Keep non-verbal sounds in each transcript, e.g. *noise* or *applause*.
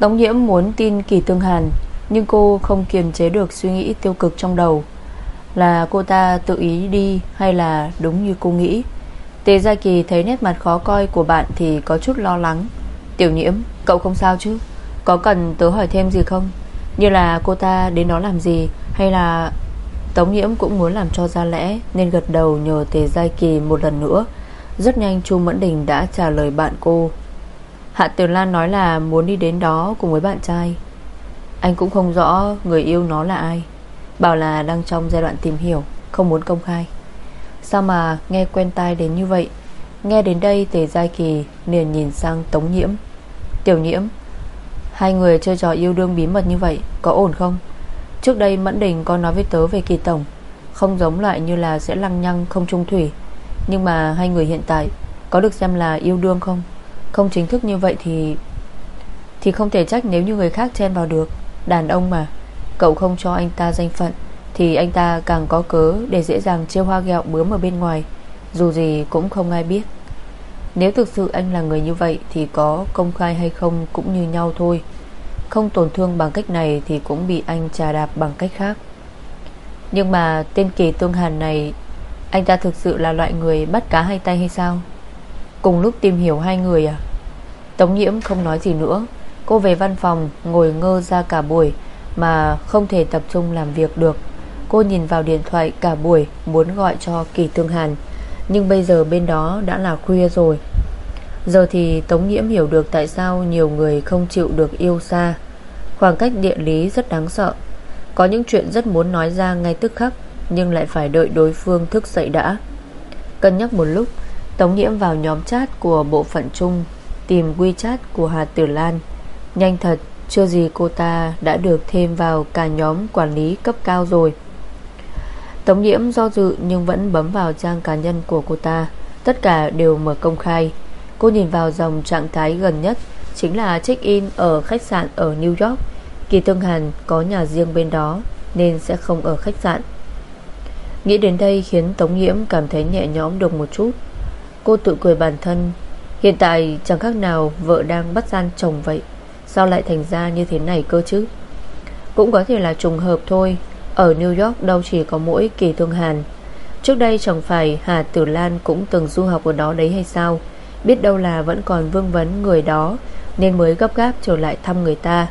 Tống nhiễm muốn tin Kỳ Tương Hàn Nhưng cô không kiềm chế được suy nghĩ tiêu cực trong đầu. Là cô ta tự ý đi Hay là đúng như cô nghĩ? Tề Gia Kỳ thấy nét mặt khó coi của bạn Thì có chút lo lắng. Tiểu nhiễm, cậu không sao chứ? Có cần tớ hỏi thêm gì không? Như là cô ta đến đó làm gì? Hay là Tống nhiễm cũng muốn làm cho ra lẽ Nên gật đầu nhờ Tề Gia Kỳ một lần nữa. Rất nhanh Chu Mẫn Đình đã trả lời bạn cô. Hạ Tiểu Lan nói là muốn đi đến đó cùng với bạn trai. Anh cũng không rõ người yêu nó là ai, Bảo là đang trong giai đoạn tìm hiểu, Không muốn công khai. Sao mà nghe quen tai đến như vậy? Nghe đến đây Tề Giai Kỳ liền nhìn sang Tống Nhiễm. Tiểu Nhiễm, Hai người chơi trò yêu đương bí mật như vậy Có ổn không? Trước đây Mẫn Đình có nói với tớ về kỳ tổng, Không giống lại như là sẽ lăng nhăng không trung thủy, Nhưng mà hai người hiện tại Có được xem là yêu đương không? Không chính thức như vậy thì Thì không thể trách nếu như người khác chen vào được. Đàn ông mà, Cậu không cho anh ta danh phận, Thì anh ta càng có cớ để dễ dàng trêu hoa gẹo bướm ở bên ngoài, Dù gì cũng không ai biết. Nếu thực sự anh là người như vậy Thì có công khai hay không cũng như nhau thôi. Không tổn thương bằng cách này Thì cũng bị anh trà đạp bằng cách khác. Nhưng mà tên kỳ tương hàn này, Anh ta thực sự là loại người bắt cá hai tay hay sao? Cùng lúc tìm hiểu hai người à? Tống nhiễm không nói gì nữa. Cô về văn phòng, Ngồi ngơ ra cả buổi, Mà không thể tập trung làm việc được. Cô nhìn vào điện thoại cả buổi, Muốn gọi cho Kỳ Tương Hàn. Nhưng bây giờ bên đó đã là khuya rồi. Giờ thì Tống Nhiễm hiểu được Tại sao nhiều người không chịu được yêu xa. Khoảng cách địa lý rất đáng sợ. Có những chuyện rất muốn nói ra ngay tức khắc, Nhưng lại phải đợi đối phương thức dậy đã. Cân nhắc một lúc Tống Nhiễm vào nhóm chat của bộ phận chung, Tìm WeChat của Hà Tử Lan. Nhanh thật, Chưa gì cô ta đã được thêm vào Cả nhóm quản lý cấp cao rồi. Tống nhiễm do dự Nhưng vẫn bấm vào trang cá nhân của cô ta. Tất cả đều mở công khai. Cô nhìn vào dòng trạng thái gần nhất, Chính là check-in ở khách sạn ở New York. Kỳ Tương Hàn có nhà riêng bên đó, Nên sẽ không ở khách sạn. Nghĩ đến đây khiến Tống Nhiễm cảm thấy nhẹ nhõm được một chút. Cô tự cười bản thân. Hiện tại chẳng khác nào vợ đang bắt gian chồng vậy. Sao lại thành ra như thế này cơ chứ? Cũng có thể là trùng hợp thôi. Ở New York đâu chỉ có mỗi kỳ thương hàn. Trước đây chẳng phải Hà Tử Lan cũng từng du học ở đó đấy hay sao? Biết đâu là vẫn còn vương vấn người đó, Nên mới gấp gáp trở lại thăm người ta.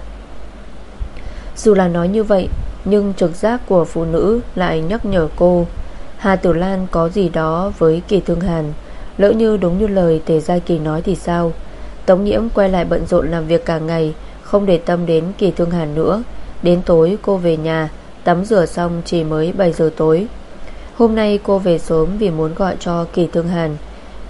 Dù là nói như vậy, Nhưng trực giác của phụ nữ lại nhắc nhở cô. Hà Tử Lan có gì đó với kỳ thương hàn Lỡ như đúng như lời Tề Gia Kỳ nói thì sao? Tống nhiễm quay lại bận rộn làm việc cả ngày, Không để tâm đến kỳ thương hàn nữa. Đến tối cô về nhà, Tắm rửa xong chỉ mới 7 giờ tối. Hôm nay cô về sớm vì muốn gọi cho Kỳ Thương Hàn.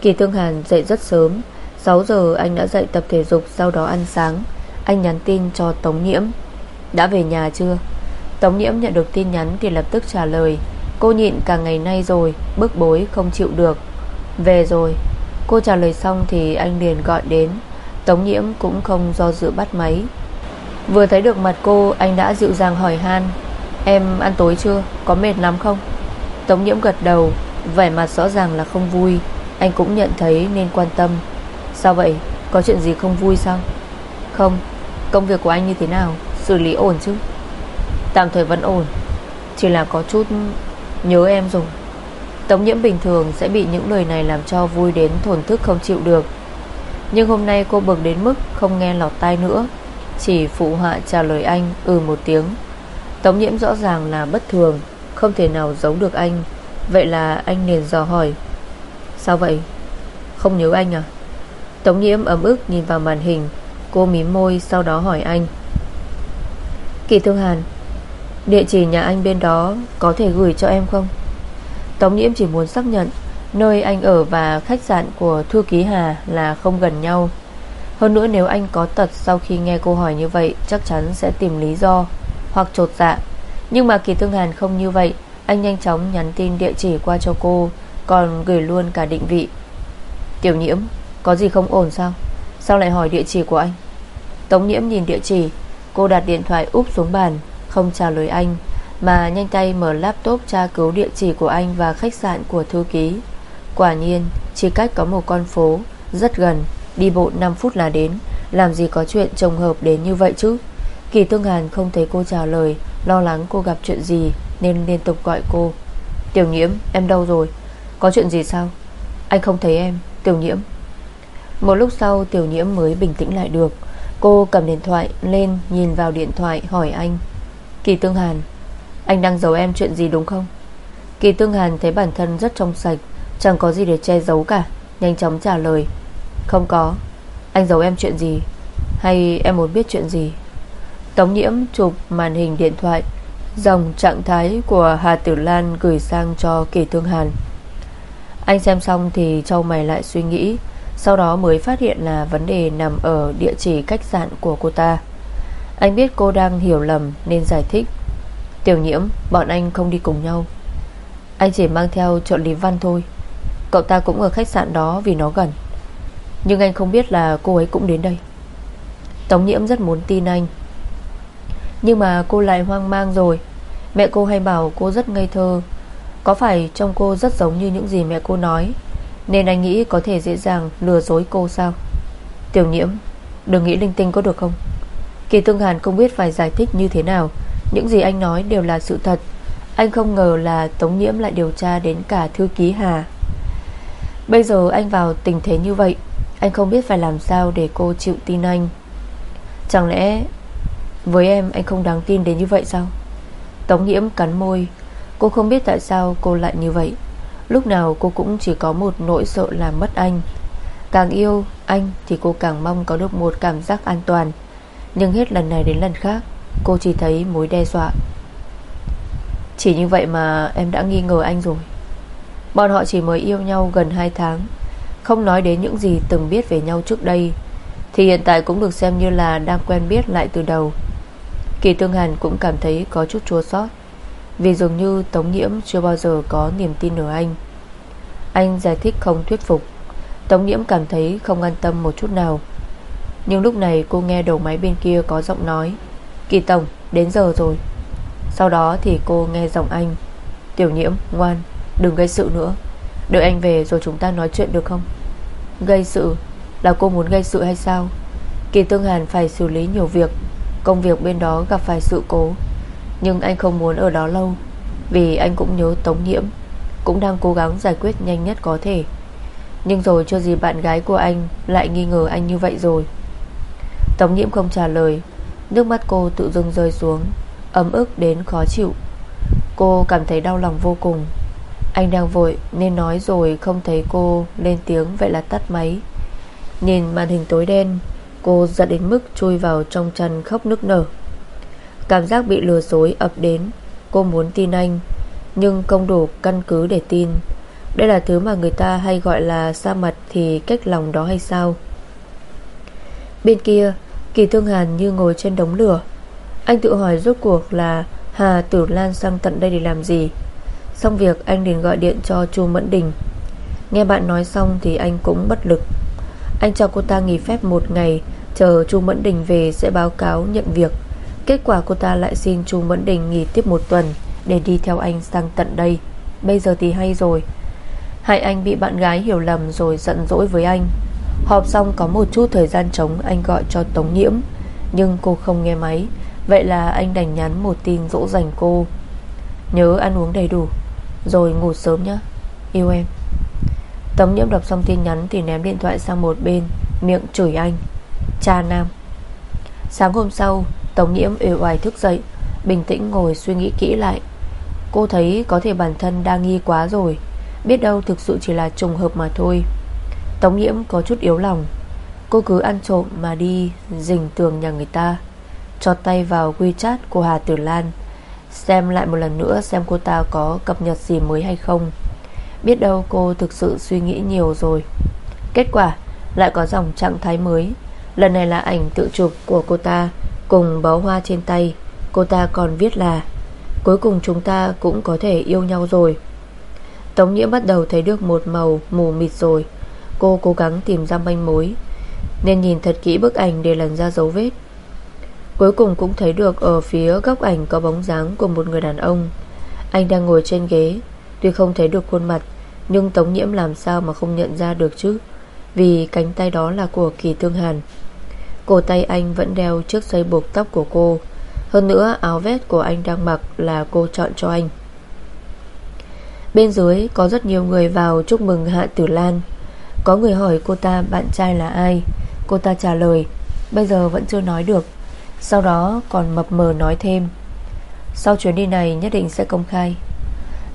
Kỳ Thương Hàn dậy rất sớm 6 giờ anh đã dậy tập thể dục Sau đó ăn sáng. Anh nhắn tin cho Tống Nhiễm. Đã về nhà chưa? Tống Nhiễm nhận được tin nhắn thì lập tức trả lời. Cô nhịn cả ngày nay rồi, Bức bối, không chịu được. Về rồi. Cô trả lời xong thì anh liền gọi đến. Tống Nhiễm cũng không do dự bắt máy. Vừa thấy được mặt cô, Anh đã dịu dàng hỏi han. Em ăn tối chưa? Có mệt lắm không? Tống Nhiễm gật đầu. Vẻ mặt rõ ràng là không vui. Anh cũng nhận thấy nên quan tâm. Sao vậy? Có chuyện gì không vui sao? Không. Công việc của anh như thế nào? Xử lý ổn chứ? Tạm thời vẫn ổn. Chỉ là có chút nhớ em rồi. Tống nhiễm bình thường sẽ bị những lời này làm cho vui đến thổn thức không chịu được. Nhưng hôm nay cô bực đến mức không nghe lọt tai nữa. Chỉ phụ họa trả lời anh ừ một tiếng. Tống nhiễm rõ ràng là bất thường, Không thể nào giấu được anh. Vậy là anh liền dò hỏi, Sao vậy? Không nhớ anh à? Tống nhiễm ấm ức nhìn vào màn hình, Cô mím môi sau đó hỏi anh, Kỳ Thương Hàn, Địa chỉ nhà anh bên đó Có thể gửi cho em không? Tống nhiễm chỉ muốn xác nhận Nơi anh ở và khách sạn của Thư Ký Hà Là không gần nhau. Hơn nữa nếu anh có tật sau khi nghe cô hỏi như vậy, Chắc chắn sẽ tìm lý do Hoặc trột dạ. Nhưng mà Kỳ Thương Hàn không như vậy. Anh nhanh chóng nhắn tin địa chỉ qua cho cô, Còn gửi luôn cả định vị. Tiểu nhiễm, Có gì không ổn sao? Sao lại hỏi địa chỉ của anh? Tống nhiễm nhìn địa chỉ, Cô đặt điện thoại úp xuống bàn, Không trả lời anh. Mà nhanh tay mở laptop tra cứu địa chỉ của anh Và khách sạn của thư ký. Quả nhiên, chỉ cách có một con phố, Rất gần, Đi bộ 5 phút là đến. Làm gì có chuyện trùng hợp đến như vậy chứ? Kỳ Tương Hàn không thấy cô trả lời, Lo lắng cô gặp chuyện gì Nên liên tục gọi cô. Tiểu nhiễm, em đâu rồi? Có chuyện gì sao? Anh không thấy em, Tiểu nhiễm. Một lúc sau, tiểu nhiễm mới bình tĩnh lại được. Cô cầm điện thoại lên, Nhìn vào điện thoại, hỏi anh. Kỳ Tương Hàn anh đang giấu em chuyện gì đúng không? Kỳ Tương Hàn thấy bản thân rất trong sạch, Chẳng có gì để che giấu cả, Nhanh chóng trả lời. Không có. Anh giấu em chuyện gì? Hay em muốn biết chuyện gì? Tống nhiễm chụp màn hình điện thoại, Dòng trạng thái của Hà Tử Lan Gửi sang cho Kỳ Tương Hàn. Anh xem xong thì trâu mày lại suy nghĩ, Sau đó mới phát hiện là vấn đề nằm ở địa chỉ khách sạn của cô ta. Anh biết cô đang hiểu lầm Nên giải thích. Tiểu nhiễm, bọn anh không đi cùng nhau. Anh chỉ mang theo trợ lý văn thôi. Cậu ta cũng ở khách sạn đó vì nó gần. Nhưng anh không biết là cô ấy cũng đến đây. Tống nhiễm rất muốn tin anh. Nhưng mà cô lại hoang mang rồi. Mẹ cô hay bảo cô rất ngây thơ. Có phải trông cô rất giống như những gì mẹ cô nói, Nên anh nghĩ có thể dễ dàng lừa dối cô sao? Tiểu nhiễm, Đừng nghĩ linh tinh có được không? Kỳ Tương Hàn không biết phải giải thích như thế nào. Những gì anh nói đều là sự thật. Anh không ngờ là Tống Nhiễm lại điều tra đến cả thư ký Hà. Bây giờ anh vào tình thế như vậy, Anh không biết phải làm sao để cô chịu tin anh. Chẳng lẽ Với em anh không đáng tin đến như vậy sao? Tống nhiễm cắn môi. Cô không biết tại sao cô lại như vậy. Lúc nào cô cũng chỉ có một nỗi sợ là mất anh. Càng yêu anh Thì cô càng mong có được một cảm giác an toàn. Nhưng hết lần này đến lần khác Cô chỉ thấy mối đe dọa. Chỉ như vậy mà em đã nghi ngờ anh rồi. Bọn họ chỉ mới yêu nhau gần 2 tháng, Không nói đến những gì từng biết về nhau trước đây, Thì hiện tại cũng được xem như là Đang quen biết lại từ đầu. Kỳ Tương Hàn cũng cảm thấy có chút chua xót, Vì dường như Tống Nhiễm Chưa bao giờ có niềm tin ở anh. Anh giải thích không thuyết phục. Tống Nhiễm cảm thấy không an tâm một chút nào. Nhưng lúc này cô nghe đầu máy bên kia có giọng nói. Kỳ Tổng đến giờ rồi. Sau đó thì cô nghe giọng anh. Tiểu Nhiễm, ngoan, Đừng gây sự nữa. Đợi anh về rồi chúng ta nói chuyện được không? Gây sự? Là cô muốn gây sự hay sao? Kỳ Tương Hàn phải xử lý nhiều việc. Công việc bên đó gặp phải sự cố. Nhưng anh không muốn ở đó lâu, Vì anh cũng nhớ Tống Nhiễm. Cũng đang cố gắng giải quyết nhanh nhất có thể. Nhưng rồi chưa gì bạn gái của anh Lại nghi ngờ anh như vậy rồi? Tống Nhiễm không trả lời. Nước mắt cô tự dưng rơi xuống, Ấm ức đến khó chịu. Cô cảm thấy đau lòng vô cùng. Anh đang vội nên nói rồi không thấy cô lên tiếng vậy là tắt máy. Nhìn màn hình tối đen, Cô giận đến mức chui vào trong chăn khóc nức nở. Cảm giác bị lừa dối ập đến, Cô muốn tin anh, Nhưng không đủ căn cứ để tin. Đây là thứ mà người ta hay gọi là xa mặt thì cách lòng đó hay sao? Bên kia Kỳ Thương Hàn như ngồi trên đống lửa. Anh tự hỏi rốt cuộc là Hà Tử Lan sang tận đây để làm gì. Xong việc, anh liền gọi điện cho Chu Mẫn Đình. Nghe bạn nói xong thì anh cũng bất lực. Anh cho cô ta nghỉ phép một ngày, Chờ Chu Mẫn Đình về sẽ báo cáo nhận việc. Kết quả cô ta lại xin Chu Mẫn Đình nghỉ tiếp một tuần Để đi theo anh sang tận đây. Bây giờ thì hay rồi. Hại anh bị bạn gái hiểu lầm rồi giận dỗi với anh. Họp xong có một chút thời gian trống, Anh gọi cho Tống Nhiễm, Nhưng cô không nghe máy. Vậy là anh đành nhắn một tin dỗ dành cô. Nhớ ăn uống đầy đủ, rồi ngủ sớm nhé. Yêu em. Tống nhiễm đọc xong tin nhắn thì ném điện thoại sang một bên, Miệng chửi anh. Cha nam. Sáng hôm sau, Tống nhiễm uể oải thức dậy, Bình tĩnh ngồi suy nghĩ kỹ lại. Cô thấy có thể bản thân đang nghi quá rồi. Biết đâu thực sự chỉ là trùng hợp mà thôi. Tống nhiễm có chút yếu lòng. Cô cứ ăn trộm mà đi, Dình tường nhà người ta, Cho tay vào WeChat của Hà Tử Lan, Xem lại một lần nữa xem cô ta có cập nhật gì mới hay không. Biết đâu cô thực sự suy nghĩ nhiều rồi. Kết quả, lại có dòng trạng thái mới. Lần này là ảnh tự chụp của cô ta Cùng bó hoa trên tay. Cô ta còn viết là, Cuối cùng chúng ta cũng có thể yêu nhau rồi. Tống Nhiễm bắt đầu thấy được một màu mù mịt rồi. Cô cố gắng tìm ra manh mối, Nên nhìn thật kỹ bức ảnh để lần ra dấu vết. Cuối cùng cũng thấy được ở phía góc ảnh có bóng dáng của một người đàn ông. Anh đang ngồi trên ghế, Tuy không thấy được khuôn mặt, Nhưng Tống Nhiễm làm sao mà không nhận ra được chứ? Vì cánh tay đó là của Kỳ Tương Hàn. Cổ tay anh vẫn đeo chiếc dây buộc tóc của cô. Hơn nữa, áo vest của anh đang mặc Là cô chọn cho anh. Bên dưới có rất nhiều người vào chúc mừng Hạ Tử Lan. Có người hỏi cô ta bạn trai là ai? Cô ta trả lời, Bây giờ vẫn chưa nói được. Sau đó còn mập mờ nói thêm, Sau chuyến đi này nhất định sẽ công khai.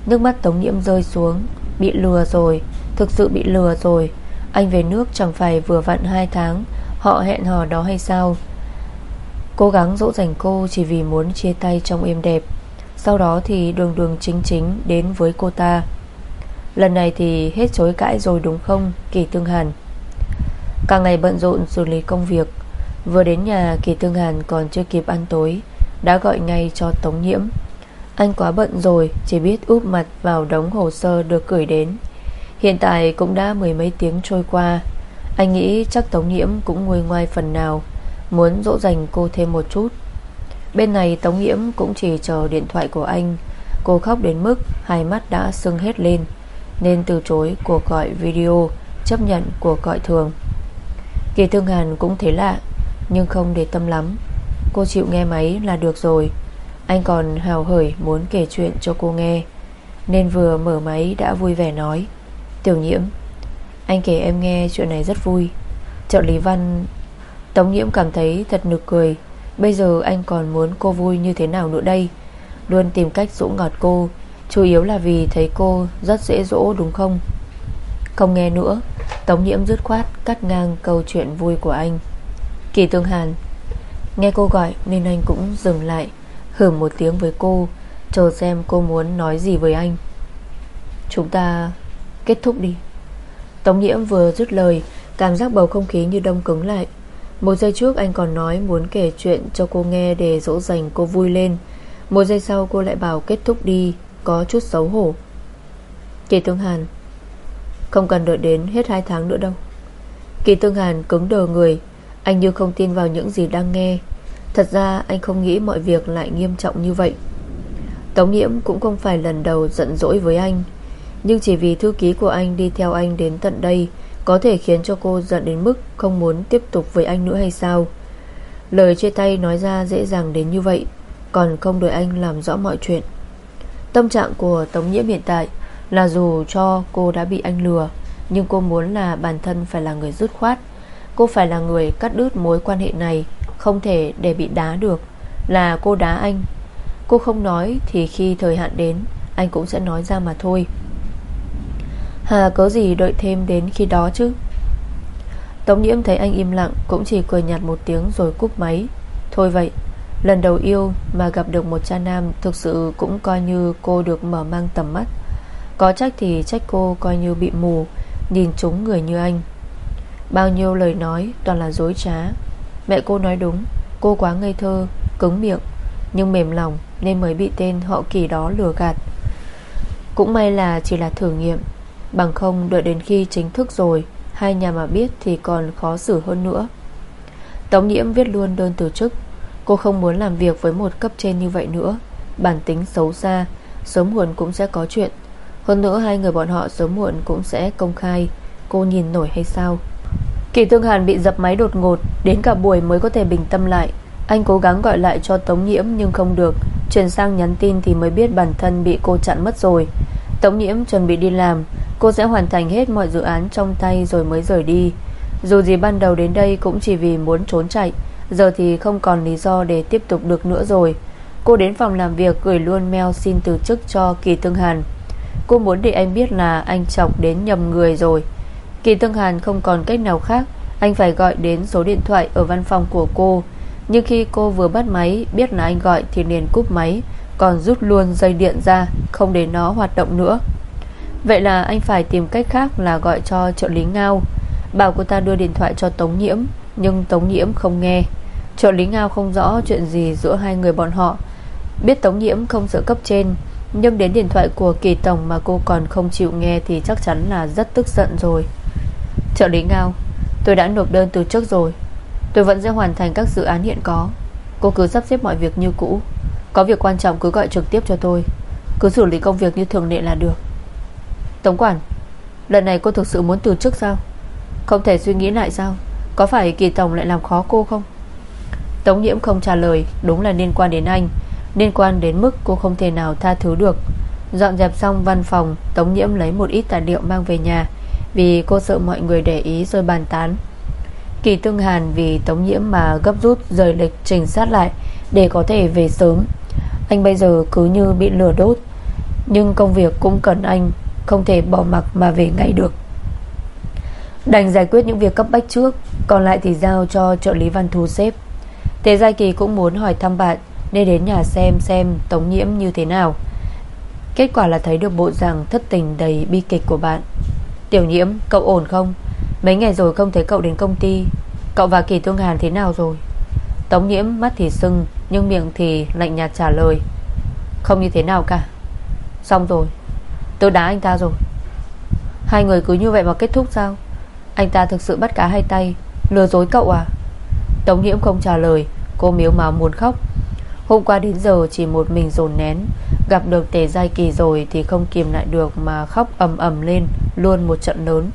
Nước mắt Tống Nhiễm rơi xuống, Bị lừa rồi, Thực sự bị lừa rồi. Anh về nước chẳng phải vừa vặn 2 tháng, Họ hẹn hò đó hay sao? Cố gắng dỗ dành cô Chỉ vì muốn chia tay trong êm đẹp. Sau đó thì đường đường chính chính Đến với cô ta. Lần này thì hết chối cãi rồi đúng không, Kỳ Tương Hàn? Càng ngày bận rộn xử lý công việc, Vừa đến nhà Kỳ Tương Hàn còn chưa kịp ăn tối, Đã gọi ngay cho Tống Nhiễm. Anh quá bận rồi, Chỉ biết úp mặt vào đống hồ sơ được gửi đến. Hiện tại cũng đã mười mấy tiếng trôi qua. Anh nghĩ chắc Tống Nhiễm cũng nguôi ngoai phần nào, Muốn dỗ dành cô thêm một chút. Bên này Tống Nhiễm cũng chỉ chờ điện thoại của anh. Cô khóc đến mức Hai mắt đã sưng hết lên. Nên từ chối cuộc gọi video, Chấp nhận cuộc gọi thường. Kỳ Thương Hàn cũng thấy lạ, Nhưng không để tâm lắm. Cô chịu nghe máy là được rồi. Anh còn hào hởi muốn kể chuyện cho cô nghe, Nên vừa mở máy đã vui vẻ nói, Tiểu nhiễm, Anh kể em nghe chuyện này rất vui. Trợ lý văn, Tống nhiễm cảm thấy thật nực cười. Bây giờ anh còn muốn cô vui như thế nào nữa đây? Luôn tìm cách dỗ ngọt cô Chủ yếu là vì thấy cô rất dễ dỗ, đúng không? Không nghe nữa, Tống nhiễm dứt khoát Cắt ngang câu chuyện vui của anh. Kỳ tương hàn, Nghe cô gọi nên anh cũng dừng lại, Hử một tiếng với cô, Chờ xem cô muốn nói gì với anh. Chúng ta Kết thúc đi. Tống nhiễm vừa dứt lời, Cảm giác bầu không khí như đông cứng lại. Một giây trước anh còn nói muốn kể chuyện cho cô nghe Để dỗ dành cô vui lên. Một giây sau cô lại bảo kết thúc đi. Có chút xấu hổ. Kỳ tương hàn, Không cần đợi đến hết 2 tháng nữa đâu. Kỳ tương hàn cứng đờ người, Anh như không tin vào những gì đang nghe. Thật ra anh không nghĩ mọi việc lại nghiêm trọng như vậy. Tống nhiễm cũng không phải lần đầu giận dỗi với anh, nhưng chỉ vì thư ký của anh đi theo anh đến tận đây Có thể khiến cho cô giận đến mức Không muốn tiếp tục với anh nữa hay sao? Lời chia tay nói ra dễ dàng đến như vậy, Còn không đợi anh làm rõ mọi chuyện Tâm trạng của Tống Nhiễm hiện tại Là dù cho cô đã bị anh lừa, Nhưng cô muốn là bản thân phải là người dứt khoát. Cô phải là người cắt đứt mối quan hệ này, Không thể để bị đá được, Là cô đá anh. Cô không nói thì khi thời hạn đến, Anh cũng sẽ nói ra mà thôi. Hà, có gì đợi thêm đến khi đó chứ? Tống nhiễm thấy anh im lặng, Cũng chỉ cười nhạt một tiếng rồi cúp máy. Thôi vậy. Lần đầu yêu mà gặp được một cha nam Thực sự cũng coi như cô được mở mang tầm mắt. Có trách thì trách cô coi như bị mù Nhìn trúng người như anh. Bao nhiêu lời nói toàn là dối trá. Mẹ cô nói đúng Cô quá ngây thơ, cứng miệng Nhưng mềm lòng nên mới bị tên họ kỳ đó lừa gạt. Cũng may là chỉ là thử nghiệm Bằng không đợi đến khi chính thức rồi Hai nhà mà biết thì còn khó xử hơn nữa. Tống nhiễm viết luôn đơn từ chức Cô không muốn làm việc với một cấp trên như vậy nữa. Bản tính xấu xa, Sớm muộn cũng sẽ có chuyện. Hơn nữa hai người bọn họ sớm muộn cũng sẽ công khai. Cô nhìn nổi hay sao? Kỳ Tương Hàn bị dập máy đột ngột, Đến cả buổi mới có thể bình tâm lại. Anh cố gắng gọi lại cho Tống Nhiễm nhưng không được. Chuyển sang nhắn tin thì mới biết bản thân bị cô chặn mất rồi. Tống Nhiễm chuẩn bị đi làm. Cô sẽ hoàn thành hết mọi dự án trong tay rồi mới rời đi. Dù gì ban đầu đến đây cũng chỉ vì muốn trốn chạy. Giờ thì không còn lý do để tiếp tục được nữa rồi. Cô đến phòng làm việc gửi luôn mail xin từ chức cho Kỳ Tương Hàn. Cô muốn để anh biết là anh chọc đến nhầm người rồi. Kỳ Tương Hàn không còn cách nào khác, Anh phải gọi đến số điện thoại ở văn phòng của cô. Nhưng khi cô vừa bắt máy, Biết là anh gọi thì liền cúp máy, Còn rút luôn dây điện ra, Không để nó hoạt động nữa. Vậy là anh phải tìm cách khác là gọi cho trợ lý Ngao. Bảo cô ta đưa điện thoại cho Tống Nhiễm. Nhưng Tống Nhiễm không nghe. Trợ lý Ngao không rõ chuyện gì giữa hai người bọn họ. Biết Tống Nhiễm không sợ cấp trên, Nhưng đến điện thoại của Kỳ Tổng mà cô còn không chịu nghe Thì chắc chắn là rất tức giận rồi. Trợ lý Ngao, Tôi đã nộp đơn từ trước rồi. Tôi vẫn sẽ hoàn thành các dự án hiện có. Cô cứ sắp xếp mọi việc như cũ. Có việc quan trọng cứ gọi trực tiếp cho tôi. Cứ xử lý công việc như thường lệ là được. Tống quản, Lần này cô thực sự muốn từ chức sao? Không thể suy nghĩ lại sao? Có phải Kỳ Tổng lại làm khó cô không? Tống nhiễm không trả lời, Đúng là liên quan đến anh. Liên quan đến mức cô không thể nào tha thứ được. Dọn dẹp xong văn phòng, Tống nhiễm lấy một ít tài liệu mang về nhà, Vì cô sợ mọi người để ý rồi bàn tán. Kỳ Tương Hàn vì Tống nhiễm mà gấp rút Rời lịch trình sát lại Để có thể về sớm. Anh bây giờ cứ như bị lửa đốt, Nhưng công việc cũng cần anh, Không thể bỏ mặc mà về ngay được. Đành giải quyết những việc cấp bách trước. Còn lại thì giao cho trợ lý văn thu xếp. Tề Giai Kỳ cũng muốn hỏi thăm bạn, Nên đến nhà xem xem Tống nhiễm như thế nào. Kết quả là thấy được bộ dạng thất tình đầy bi kịch của bạn. Tiểu nhiễm, cậu ổn không? Mấy ngày rồi không thấy cậu đến công ty. Cậu và Kỳ Thương Hàn thế nào rồi? Tống nhiễm mắt thì sưng, Nhưng miệng thì lạnh nhạt trả lời. Không như thế nào cả. Xong rồi. Tôi đá anh ta rồi. Hai người cứ như vậy mà kết thúc sao? Anh ta thực sự bắt cá hai tay. Lừa dối cậu à? Tống nhiễm không trả lời, Cô miếu máu muốn khóc. Hôm qua đến giờ chỉ một mình dồn nén, Gặp được tề giai kỳ rồi Thì không kìm lại được mà khóc ầm ầm lên, Luôn một trận lớn.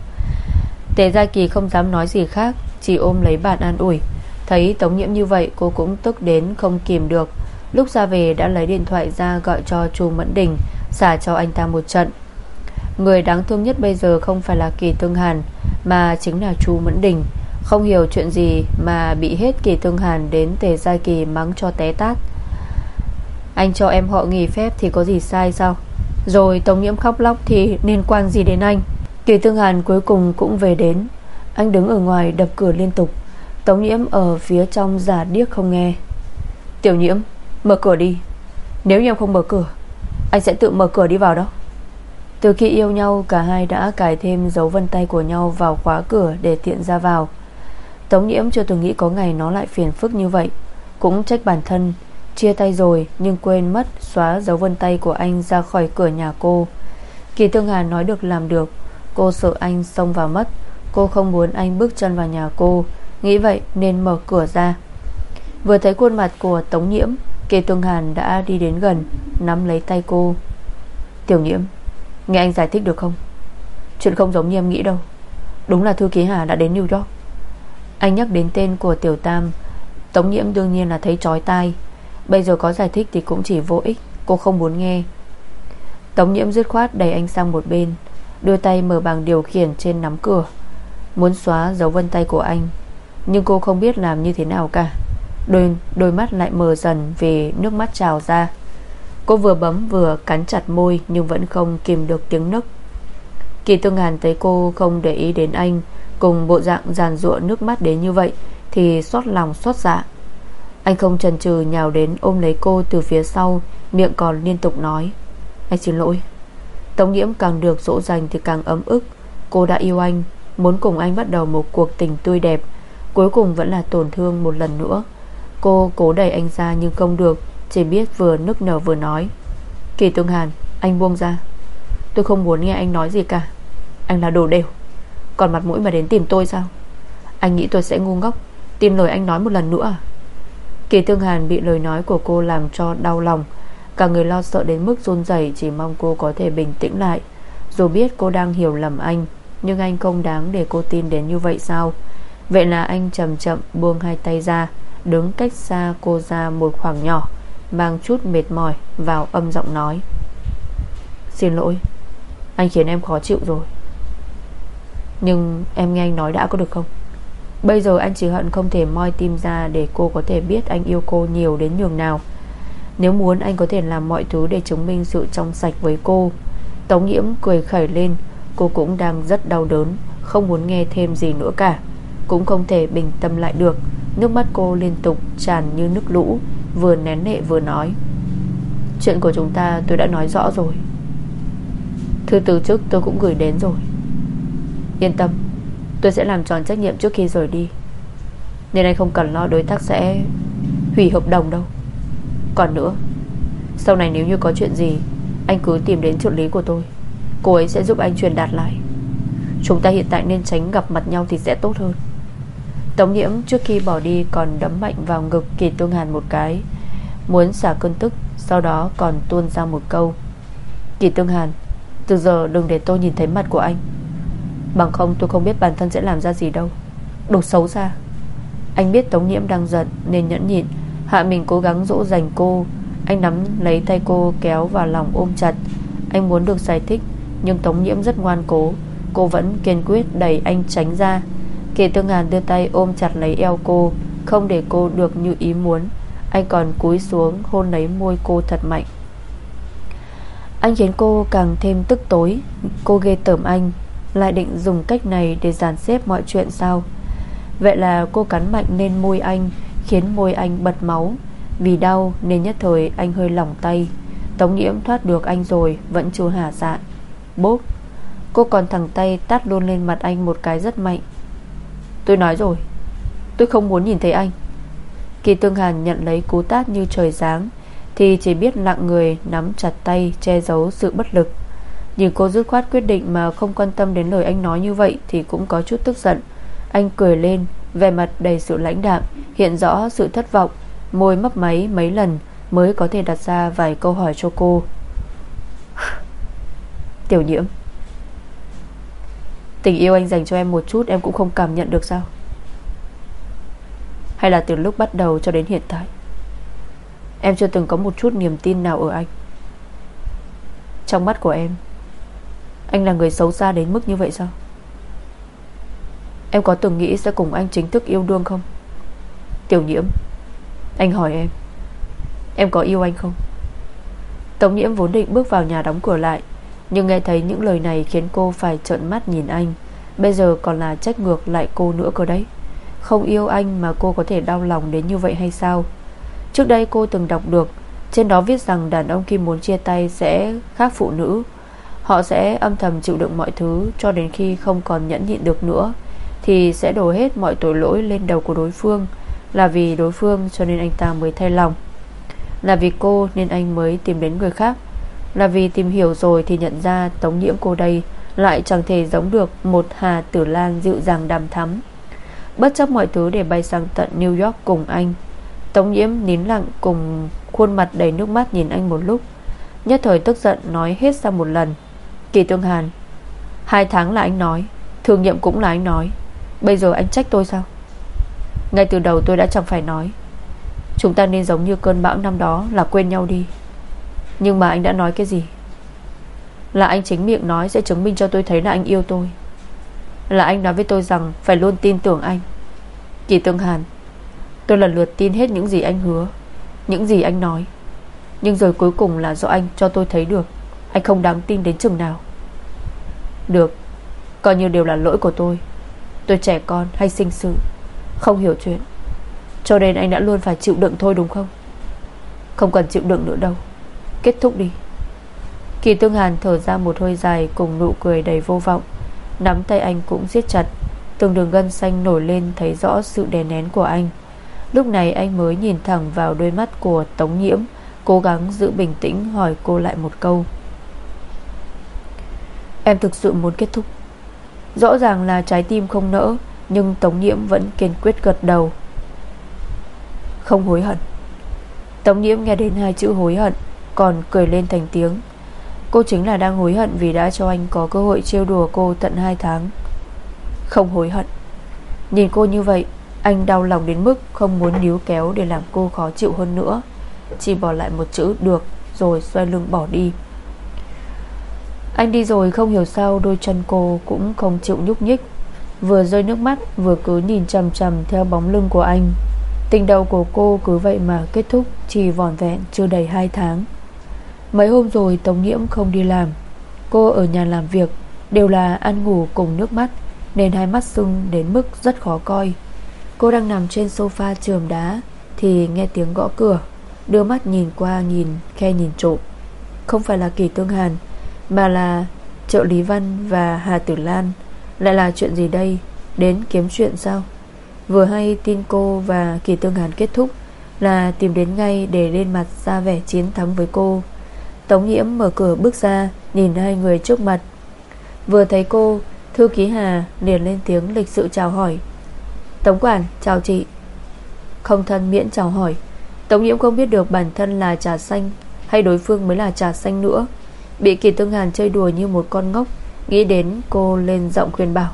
Tề giai kỳ không dám nói gì khác, Chỉ ôm lấy bạn an ủi. Thấy Tống Nhiễm như vậy, cô cũng tức đến không kìm được. Lúc ra về đã lấy điện thoại ra Gọi cho Chu Mẫn Đình, Xả cho anh ta một trận. Người đáng thương nhất bây giờ không phải là Kỳ Tương Hàn, Mà chính là Chu Mẫn Đình. Không hiểu chuyện gì Mà bị hết Kỳ Tương Hàn đến Tề Gia Kỳ mắng cho té tát. Anh cho em họ nghỉ phép Thì có gì sai sao? Rồi Tống Nhiễm khóc lóc thì liên quan gì đến anh? Kỳ Tương Hàn cuối cùng cũng về đến. Anh đứng ở ngoài đập cửa liên tục. Tống Nhiễm ở phía trong giả điếc không nghe. Tiểu Nhiễm, Mở cửa đi. Nếu như em không mở cửa, Anh sẽ tự mở cửa đi vào đó. Từ khi yêu nhau, Cả hai đã cài thêm dấu vân tay của nhau Vào khóa cửa để tiện ra vào. Tống Nhiễm chưa từng nghĩ có ngày Nó lại phiền phức như vậy. Cũng trách bản thân, Chia tay rồi nhưng quên mất Xóa dấu vân tay của anh ra khỏi cửa nhà cô. Kỳ Tương Hàn nói được làm được, Cô sợ anh xông vào mất. Cô không muốn anh bước chân vào nhà cô, Nghĩ vậy nên mở cửa ra. Vừa thấy khuôn mặt của Tống Nhiễm, Kỳ Tương Hàn đã đi đến gần, Nắm lấy tay cô. Tiểu Nhiễm, Nghe anh giải thích được không? Chuyện không giống như em nghĩ đâu. Đúng là Thư Ký Hà đã đến New York. Anh nhắc đến tên của Tiểu Tam Tống Nhiễm đương nhiên là thấy chói tai. Bây giờ có giải thích thì cũng chỉ vô ích Cô không muốn nghe. Tống Nhiễm dứt khoát đẩy anh sang một bên Đưa tay mở bảng điều khiển trên nắm cửa Muốn xóa dấu vân tay của anh. Nhưng cô không biết làm như thế nào cả. Đôi, đôi mắt lại mờ dần Vì nước mắt trào ra. Cô vừa bấm vừa cắn chặt môi Nhưng vẫn không kìm được tiếng nức. Kỳ Tương Hàn thấy cô không để ý đến anh, Cùng bộ dạng giàn ruộng nước mắt đến như vậy, Thì xót lòng xót dạ. Anh không chần chừ nhào đến ôm lấy cô từ phía sau, Miệng còn liên tục nói, Anh xin lỗi. Tống nhiễm càng được dỗ dành thì càng ấm ức. Cô đã yêu anh, Muốn cùng anh bắt đầu một cuộc tình tươi đẹp, Cuối cùng vẫn là tổn thương một lần nữa. Cô cố đẩy anh ra nhưng không được, Chỉ biết vừa nức nở vừa nói, Kỳ Tương Hàn, Anh buông ra. Tôi không muốn nghe anh nói gì cả. Anh là đồ đều. Còn mặt mũi mà đến tìm tôi sao? Anh nghĩ tôi sẽ ngu ngốc, Tin lời anh nói một lần nữa à? Kỳ Tương Hàn bị lời nói của cô làm cho đau lòng. Cả người lo sợ đến mức run rẩy, Chỉ mong cô có thể bình tĩnh lại. Dù biết cô đang hiểu lầm anh, Nhưng anh không đáng để cô tin đến như vậy sao? Vậy là anh chậm chậm buông hai tay ra, Đứng cách xa cô ra một khoảng nhỏ, Mang chút mệt mỏi Vào âm giọng nói. Xin lỗi anh khiến em khó chịu rồi. Nhưng em nghe anh nói đã có được không? Bây giờ anh chỉ hận không thể moi tim ra Để cô có thể biết anh yêu cô nhiều đến nhường nào. Nếu muốn anh có thể làm mọi thứ Để chứng minh sự trong sạch với cô. Tống nhiễm cười khẩy lên. Cô cũng đang rất đau đớn, Không muốn nghe thêm gì nữa cả. Cũng không thể bình tâm lại được. Nước mắt cô liên tục tràn như nước lũ, Vừa nén nệ vừa nói. Chuyện của chúng ta tôi đã nói rõ rồi. Thư từ trước tôi cũng gửi đến rồi. Yên tâm, Tôi sẽ làm tròn trách nhiệm trước khi rời đi. Nên anh không cần lo đối tác sẽ Hủy hợp đồng đâu. Còn nữa, Sau này nếu như có chuyện gì, Anh cứ tìm đến trợ lý của tôi. Cô ấy sẽ giúp anh truyền đạt lại. Chúng ta hiện tại nên tránh gặp mặt nhau thì sẽ tốt hơn. Tống nhiễm trước khi bỏ đi Còn đấm mạnh vào ngực Kỳ Tương Hàn một cái, Muốn xả cơn tức, Sau đó còn tuôn ra một câu. Kỳ Tương Hàn từ giờ đừng để tôi nhìn thấy mặt của anh. Bằng không tôi không biết bản thân sẽ làm ra gì đâu. Đồ xấu xa Anh biết Tống Nhiễm đang giận Nên nhẫn nhịn. Hạ mình cố gắng dỗ dành cô. Anh nắm lấy tay cô kéo vào lòng ôm chặt. Anh muốn được giải thích, Nhưng Tống Nhiễm rất ngoan cố. Cô vẫn kiên quyết đẩy anh tránh ra. Kỳ Tương Hàn đưa tay ôm chặt lấy eo cô, Không để cô được như ý muốn. Anh còn cúi xuống hôn lấy môi cô thật mạnh. Anh khiến cô càng thêm tức tối. Cô ghê tởm anh, Lại định dùng cách này để dàn xếp mọi chuyện sao? Vậy là cô cắn mạnh lên môi anh, Khiến môi anh bật máu. Vì đau nên nhất thời anh hơi lỏng tay. Tống nhiễm thoát được anh rồi, Vẫn chưa hả dạ. Bốp. Cô còn thẳng tay tát luôn lên mặt anh một cái rất mạnh. Tôi nói rồi. Tôi không muốn nhìn thấy anh. Kỳ Tương Hàn nhận lấy cú tát như trời giáng. Thì chỉ biết lặng người, Nắm chặt tay, che giấu sự bất lực. Nhưng cô dứt khoát quyết định Mà không quan tâm đến lời anh nói như vậy Thì cũng có chút tức giận. Anh cười lên Về mặt đầy sự lãnh đạm, Hiện rõ sự thất vọng. Môi mấp máy mấy lần Mới có thể đặt ra vài câu hỏi cho cô. *sighs* Tiểu nhiễm, Tình yêu anh dành cho em một chút, Em cũng không cảm nhận được sao? Hay là từ lúc bắt đầu cho đến hiện tại? Em chưa từng có một chút niềm tin nào ở anh. Trong mắt của em, Anh là người xấu xa đến mức như vậy sao? Em có từng nghĩ sẽ cùng anh chính thức yêu đương không? Tiểu nhiễm, Anh hỏi em Em có yêu anh không? Tống nhiễm vốn định bước vào nhà đóng cửa lại, nhưng nghe thấy những lời này khiến cô phải trợn mắt nhìn anh. Bây giờ còn là trách ngược lại cô nữa cơ đấy. Không yêu anh mà cô có thể đau lòng đến như vậy hay sao? Trước đây cô từng đọc được, Trên đó viết rằng đàn ông khi muốn chia tay sẽ khác phụ nữ. Họ sẽ âm thầm chịu đựng mọi thứ Cho đến khi không còn nhẫn nhịn được nữa, Thì sẽ đổ hết mọi tội lỗi lên đầu của đối phương. Là vì đối phương cho nên anh ta mới thay lòng. Là vì cô nên anh mới tìm đến người khác. Là vì tìm hiểu rồi thì nhận ra Tống nhiễm cô đây Lại chẳng thể giống được Một Hà Tử Lan dịu dàng đàm thắm. Bất chấp mọi thứ để bay sang tận New York cùng anh Tống nhiễm nín lặng cùng Khuôn mặt đầy nước mắt nhìn anh một lúc. Nhất thời tức giận nói hết ra một lần. Kỳ Tương Hàn, Hai tháng là anh nói Thường nhiệm cũng là anh nói. Bây giờ anh trách tôi sao? Ngay từ đầu tôi đã chẳng phải nói. Chúng ta nên giống như cơn bão năm đó Là quên nhau đi. Nhưng mà anh đã nói cái gì? Là anh chính miệng nói sẽ chứng minh cho tôi thấy là anh yêu tôi. Là anh nói với tôi rằng Phải luôn tin tưởng anh. Kỳ Tương Hàn Tôi lần lượt tin hết những gì anh hứa, Những gì anh nói. Nhưng rồi cuối cùng là do anh cho tôi thấy được, Anh không đáng tin đến chừng nào. Được, Coi như đều là lỗi của tôi. Tôi trẻ con hay sinh sự, Không hiểu chuyện. Cho nên anh đã luôn phải chịu đựng thôi đúng không? Không cần chịu đựng nữa đâu. Kết thúc đi. Kỳ Tương Hàn thở ra một hơi dài Cùng nụ cười đầy vô vọng. Nắm tay anh cũng siết chặt, Từng đường gân xanh nổi lên thấy rõ sự đè nén của anh. Lúc này anh mới nhìn thẳng vào đôi mắt của Tống Nhiễm, Cố gắng giữ bình tĩnh hỏi cô lại một câu. Em thực sự muốn kết thúc. Rõ ràng là trái tim không nỡ, Nhưng Tống Nhiễm vẫn kiên quyết gật đầu. Không hối hận. Tống Nhiễm nghe đến hai chữ hối hận, còn cười lên thành tiếng. Cô chính là đang hối hận Vì đã cho anh có cơ hội trêu đùa cô tận 2 tháng. Không hối hận. Nhìn cô như vậy anh đau lòng đến mức không muốn níu kéo Để làm cô khó chịu hơn nữa. Chỉ bỏ lại một chữ, được, Rồi xoay lưng bỏ đi. Anh đi rồi không hiểu sao Đôi chân cô cũng không chịu nhúc nhích. Vừa rơi nước mắt, Vừa cứ nhìn chầm chầm theo bóng lưng của anh. Tình đầu của cô cứ vậy mà kết thúc, Chỉ vỏn vẹn chưa đầy 2 tháng. Mấy hôm rồi Tống Nhiễm không đi làm. Cô ở nhà làm việc, Đều là ăn ngủ cùng nước mắt, Nên hai mắt sưng đến mức rất khó coi. Cô đang nằm trên sofa trường đá Thì nghe tiếng gõ cửa. Đưa mắt nhìn qua nhìn, Khe nhìn trộm. Không phải là Kỳ Tương Hàn, Mà là Trợ Lý Văn và Hà Tử Lan. Lại là chuyện gì đây? Đến kiếm chuyện sao? Vừa hay tin cô và Kỳ Tương Hàn kết thúc Là tìm đến ngay để lên mặt ra vẻ chiến thắng với cô. Tống Nhiễm mở cửa bước ra, Nhìn hai người trước mặt. Vừa thấy cô, Thư ký Hà liền lên tiếng lịch sự chào hỏi. Tống quản, chào chị. Không thân miễn chào hỏi. Tống Nhiễm không biết được bản thân là trà xanh Hay đối phương mới là trà xanh nữa. Bị Kỳ Tương Hàn chơi đùa như một con ngốc, Nghĩ đến cô lên giọng khuyên bảo.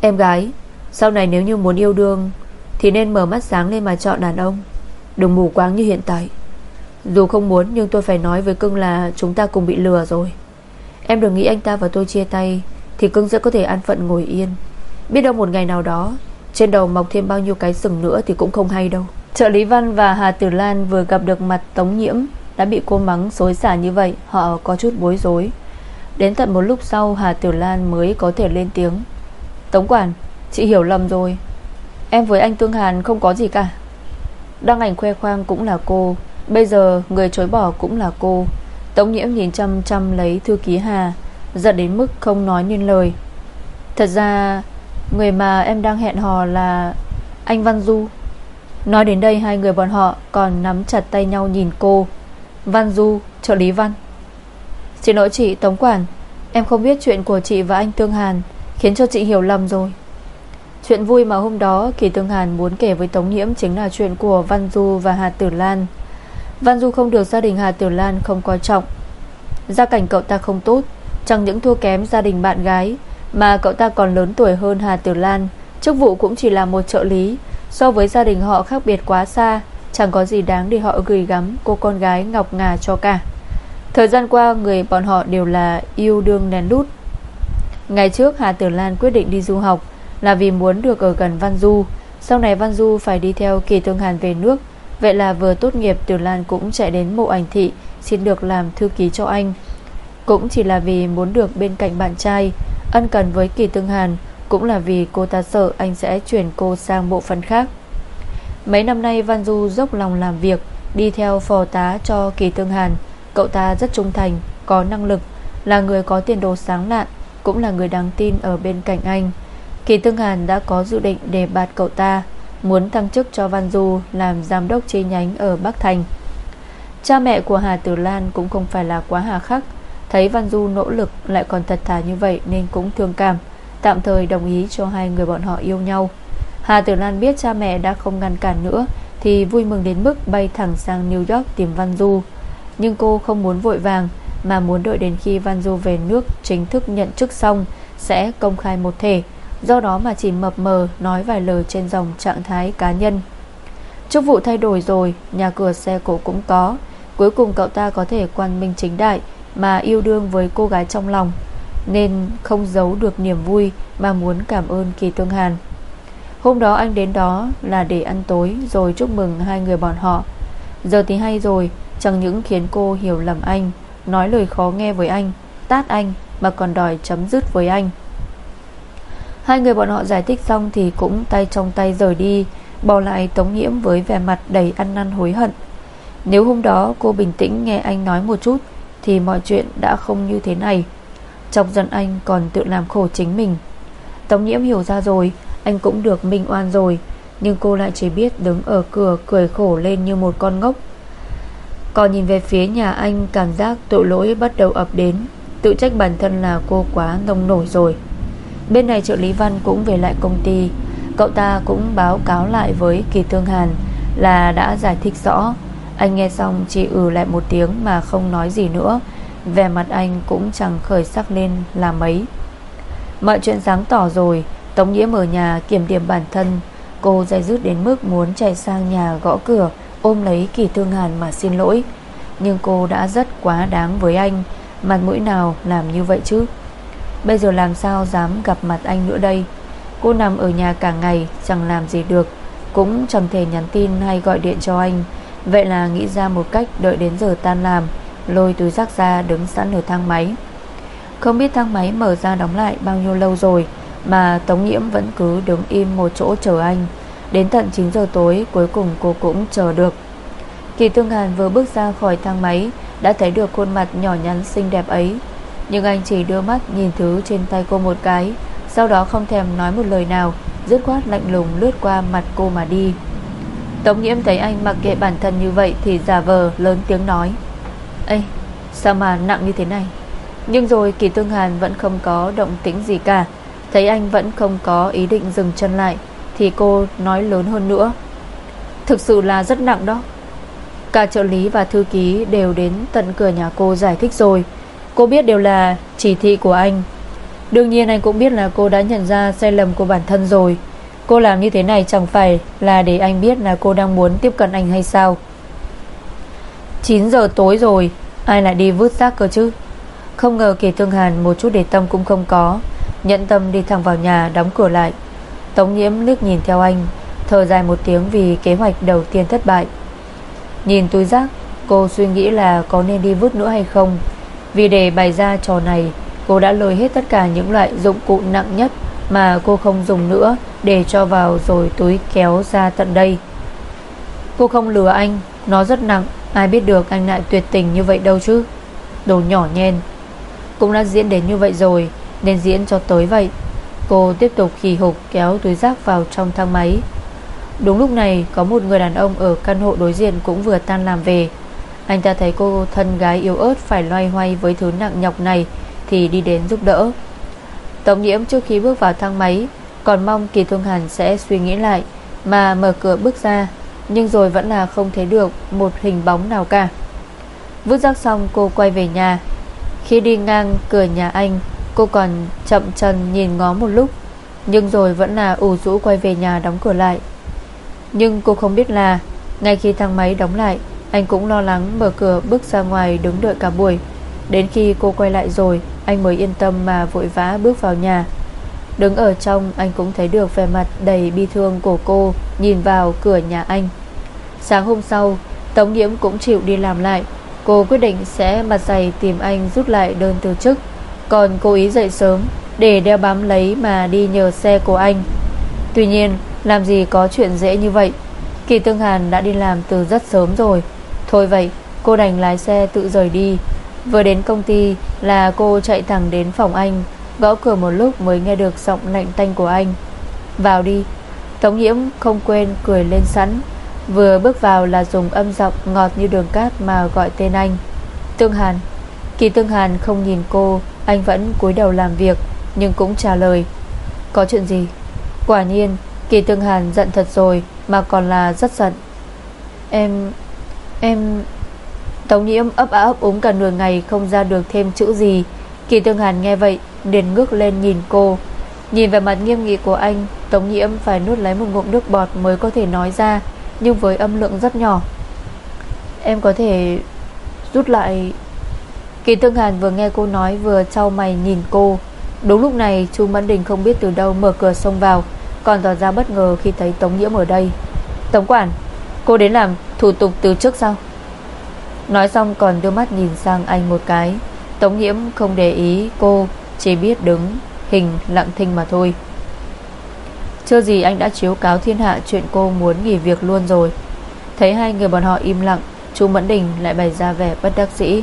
Em gái, Sau này nếu như muốn yêu đương, Thì nên mở mắt sáng lên mà chọn đàn ông. Đừng mù quáng như hiện tại. Dù không muốn, nhưng tôi phải nói với cưng là Chúng ta cùng bị lừa rồi. Em đừng nghĩ anh ta và tôi chia tay, Thì cưng sẽ có thể an phận ngồi yên. Biết đâu một ngày nào đó, Trên đầu mọc thêm bao nhiêu cái sừng nữa Thì cũng không hay đâu. Trợ lý Văn và Hà Tử Lan vừa gặp được mặt Tống Nhiễm, Đã bị cô mắng xối xả như vậy, Họ có chút bối rối. Đến tận một lúc sau, Hà Tử Lan mới có thể lên tiếng. Tống quản, Chị hiểu lầm rồi. Em với anh Tương Hàn không có gì cả. Đăng ảnh khoe khoang cũng là cô, Bây giờ người chối bỏ cũng là cô. Tống nhiễm nhìn chăm chăm lấy thư ký Hà, Giận đến mức không nói nên lời. Thật ra Người mà em đang hẹn hò là Anh Văn Du. Nói đến đây hai người bọn họ Còn nắm chặt tay nhau nhìn cô. Văn Du, trợ lý Văn. Xin lỗi chị Tống Quản. Em không biết chuyện của chị và anh Tương Hàn Khiến cho chị hiểu lầm rồi. Chuyện vui mà hôm đó Kỳ Tương Hàn muốn kể với Tống Nhiễm Chính là chuyện của Văn Du và Hà Tử Lan. Văn Du không được gia đình Hà Tử Lan không coi trọng. Gia cảnh cậu ta không tốt Chẳng những thua kém gia đình bạn gái mà cậu ta còn lớn tuổi hơn Hà Tiểu Lan. Chức vụ cũng chỉ là một trợ lý. So với gia đình họ khác biệt quá xa, Chẳng có gì đáng để họ gửi gắm Cô con gái Ngọc Ngà cho cả. Thời gian qua, người bọn họ đều là Yêu đương nén lút Ngày trước, Hà Tử Lan quyết định đi du học Là vì muốn được ở gần Văn Du. Sau này Văn Du phải đi theo Kỳ Tương Hàn về nước. Vậy là vừa tốt nghiệp Tử Lan cũng chạy đến mộ ảnh thị, Xin được làm thư ký cho anh. Cũng chỉ là vì muốn được bên cạnh bạn trai. Ân cần với Kỳ Tương Hàn, Cũng là vì cô ta sợ anh sẽ chuyển cô sang bộ phận khác. Mấy năm nay Văn Du dốc lòng làm việc, Đi theo phò tá cho Kỳ Tương Hàn. Cậu ta rất trung thành, Có năng lực, Là người có tiền đồ sáng lạn, Cũng là người đáng tin ở bên cạnh anh. Kỳ Tương Hàn đã có dự định đề bạt cậu ta, Muốn thăng chức cho Văn Du Làm giám đốc chi nhánh ở Bắc Thành. Cha mẹ của Hà Tử Lan Cũng không phải là quá hà khắc Thấy Văn Du nỗ lực lại còn thật thà như vậy Nên cũng thương cảm, Tạm thời đồng ý cho hai người bọn họ yêu nhau. Hà Tử Lan biết cha mẹ đã không ngăn cản nữa, Thì vui mừng đến mức bay thẳng sang New York tìm Văn Du. Nhưng cô không muốn vội vàng, Mà muốn đợi đến khi Văn Du về nước Chính thức nhận chức xong, Sẽ công khai một thể. Do đó mà chỉ mập mờ nói vài lời trên dòng trạng thái cá nhân. Chức vụ thay đổi rồi, Nhà cửa xe cổ cũng có. Cuối cùng cậu ta có thể quan minh chính đại mà yêu đương với cô gái trong lòng, Nên không giấu được niềm vui Mà muốn cảm ơn Kỳ Tương Hàn. Hôm đó anh đến đó là để ăn tối Rồi chúc mừng hai người bọn họ. Giờ thì hay rồi, Chẳng những khiến cô hiểu lầm anh, Nói lời khó nghe với anh, Tát anh, mà còn đòi chấm dứt với anh. Hai người bọn họ giải thích xong Thì cũng tay trong tay rời đi, Bỏ lại Tống Nhiễm với vẻ mặt đầy ăn năn hối hận. Nếu hôm đó cô bình tĩnh nghe anh nói một chút thì mọi chuyện đã không như thế này. Chọc giận anh còn tự làm khổ chính mình. Tống Nhiễm hiểu ra rồi, Anh cũng được minh oan rồi, Nhưng cô lại chỉ biết đứng ở cửa Cười khổ lên như một con ngốc. Còn nhìn về phía nhà anh, Cảm giác tội lỗi bắt đầu ập đến, Tự trách bản thân là cô quá nông nổi rồi. Bên này trợ lý văn cũng về lại công ty, Cậu ta cũng báo cáo lại với Kỳ Thương Hàn Là đã giải thích rõ. Anh nghe xong chỉ ừ lại một tiếng Mà không nói gì nữa. Về mặt anh cũng chẳng khởi sắc lên là mấy. Mọi chuyện sáng tỏ rồi, Tống Nhiễm ở nhà kiểm điểm bản thân. Cô dây dứt đến mức muốn chạy sang nhà gõ cửa, Ôm lấy Kỳ Thương Hàn mà xin lỗi. Nhưng cô đã rất quá đáng với anh, Mặt mũi nào làm như vậy chứ? Bây giờ làm sao dám gặp mặt anh nữa đây? Cô nằm ở nhà cả ngày, Chẳng làm gì được. Cũng chẳng thể nhắn tin hay gọi điện cho anh. Vậy là nghĩ ra một cách đợi đến giờ tan làm, Lôi túi rác ra đứng sẵn ở thang máy. Không biết thang máy mở ra đóng lại bao nhiêu lâu rồi, Mà Tống Nhiễm vẫn cứ đứng im một chỗ chờ anh. Đến tận 9 giờ tối, Cuối cùng cô cũng chờ được. Kỳ Tương Hàn vừa bước ra khỏi thang máy, Đã thấy được khuôn mặt nhỏ nhắn xinh đẹp ấy. Nhưng anh chỉ đưa mắt nhìn thứ trên tay cô một cái, Sau đó không thèm nói một lời nào, Dứt khoát lạnh lùng lướt qua mặt cô mà đi. Tống nhiễm thấy anh mặc kệ bản thân như vậy Thì giả vờ lớn tiếng nói. Ê, sao mà nặng như thế này? Nhưng rồi Kỳ Tương Hàn vẫn không có động tĩnh gì cả. Thấy anh vẫn không có ý định dừng chân lại, Thì cô nói lớn hơn nữa. Thực sự là rất nặng đó. Cả trợ lý và thư ký đều đến tận cửa nhà cô giải thích rồi. Cô biết đều là chỉ thị của anh. Đương nhiên anh cũng biết là cô đã nhận ra sai lầm của bản thân rồi. Cô làm như thế này chẳng phải là để anh biết là cô đang muốn tiếp cận anh hay sao? 9 giờ tối rồi, Ai lại đi vứt rác cơ chứ? Không ngờ kỳ thương hàn một chút để tâm cũng không có. Nhận tâm đi thẳng vào nhà, Đóng cửa lại. Tống nhiễm liếc nhìn theo anh, Thở dài một tiếng vì kế hoạch đầu tiên thất bại. Nhìn túi rác, Cô suy nghĩ là có nên đi vứt nữa hay không? Vì để bày ra trò này, Cô đã lôi hết tất cả những loại dụng cụ nặng nhất Mà cô không dùng nữa để cho vào rồi túi kéo ra tận đây. Cô không lừa anh, Nó rất nặng, Ai biết được anh lại tuyệt tình như vậy đâu chứ. Đồ nhỏ nhen. Cũng đã diễn đến như vậy rồi, Nên diễn cho tới vậy. Cô tiếp tục khì hục kéo túi rác vào trong thang máy. Đúng lúc này, Có một người đàn ông ở căn hộ đối diện Cũng vừa tan làm về. Anh ta thấy cô thân gái yếu ớt Phải loay hoay với thứ nặng nhọc này Thì đi đến giúp đỡ. Tổng nhiễm trước khi bước vào thang máy còn mong Kỳ Thương Hàn sẽ suy nghĩ lại, Mà mở cửa bước ra, Nhưng rồi vẫn là không thấy được Một hình bóng nào cả. Vứt rác xong, cô quay về nhà. Khi đi ngang cửa nhà anh, Cô còn chậm chân nhìn ngó một lúc, Nhưng rồi vẫn là ủ rũ quay về nhà đóng cửa lại. Nhưng cô không biết là, Ngay khi thang máy đóng lại, Anh cũng lo lắng mở cửa bước ra ngoài đứng đợi cả buổi. Đến khi cô quay lại rồi, Anh mới yên tâm mà vội vã bước vào nhà. Đứng ở trong, anh cũng thấy được vẻ mặt đầy bi thương của cô, Nhìn vào cửa nhà anh. Sáng hôm sau, Tống Nhiễm cũng chịu đi làm lại. Cô quyết định sẽ mặt dày tìm anh rút lại đơn từ chức. Còn cố ý dậy sớm Để đeo bám lấy mà đi nhờ xe của anh. Tuy nhiên, Làm gì có chuyện dễ như vậy. Kỳ Tương Hàn đã đi làm từ rất sớm rồi. Thôi vậy, cô đành lái xe tự rời đi. Vừa đến công ty Là cô chạy thẳng đến phòng anh. Gõ cửa một lúc mới nghe được giọng lạnh tanh của anh. Vào đi. Tống nhiễm không quên cười lên sẵn. Vừa bước vào là dùng âm giọng ngọt như đường cát mà gọi tên anh. Tương Hàn. Kỳ Tương Hàn không nhìn cô, anh vẫn cúi đầu làm việc, Nhưng cũng trả lời. Có chuyện gì? Quả nhiên, Kỳ Tương Hàn giận thật rồi, Mà còn là rất giận. Em Em Tống nhiễm ấp á ấp úng cả nửa ngày Không ra được thêm chữ gì. Kỳ Tương Hàn nghe vậy liền ngước lên nhìn cô. Nhìn về mặt nghiêm nghị của anh, Tống nhiễm phải nuốt lấy một ngụm nước bọt Mới có thể nói ra, Nhưng với âm lượng rất nhỏ. Em có thể rút lại. Kỳ tương Hàn vừa nghe cô nói Vừa trao mày nhìn cô. Đúng lúc này, Chu Mẫn Đình không biết từ đâu mở cửa xông vào, Còn tỏ ra bất ngờ khi thấy Tống Nhiễm ở đây. Tống quản, Cô đến làm thủ tục từ trước sao? Nói xong còn đưa mắt nhìn sang anh một cái. Tống Nhiễm không để ý cô. Chỉ biết đứng, Hình lặng thinh mà thôi. Chưa gì anh đã chiếu cáo thiên hạ Chuyện cô muốn nghỉ việc luôn rồi. Thấy hai người bọn họ im lặng, Chú Mẫn Đình lại bày ra vẻ bất đắc dĩ,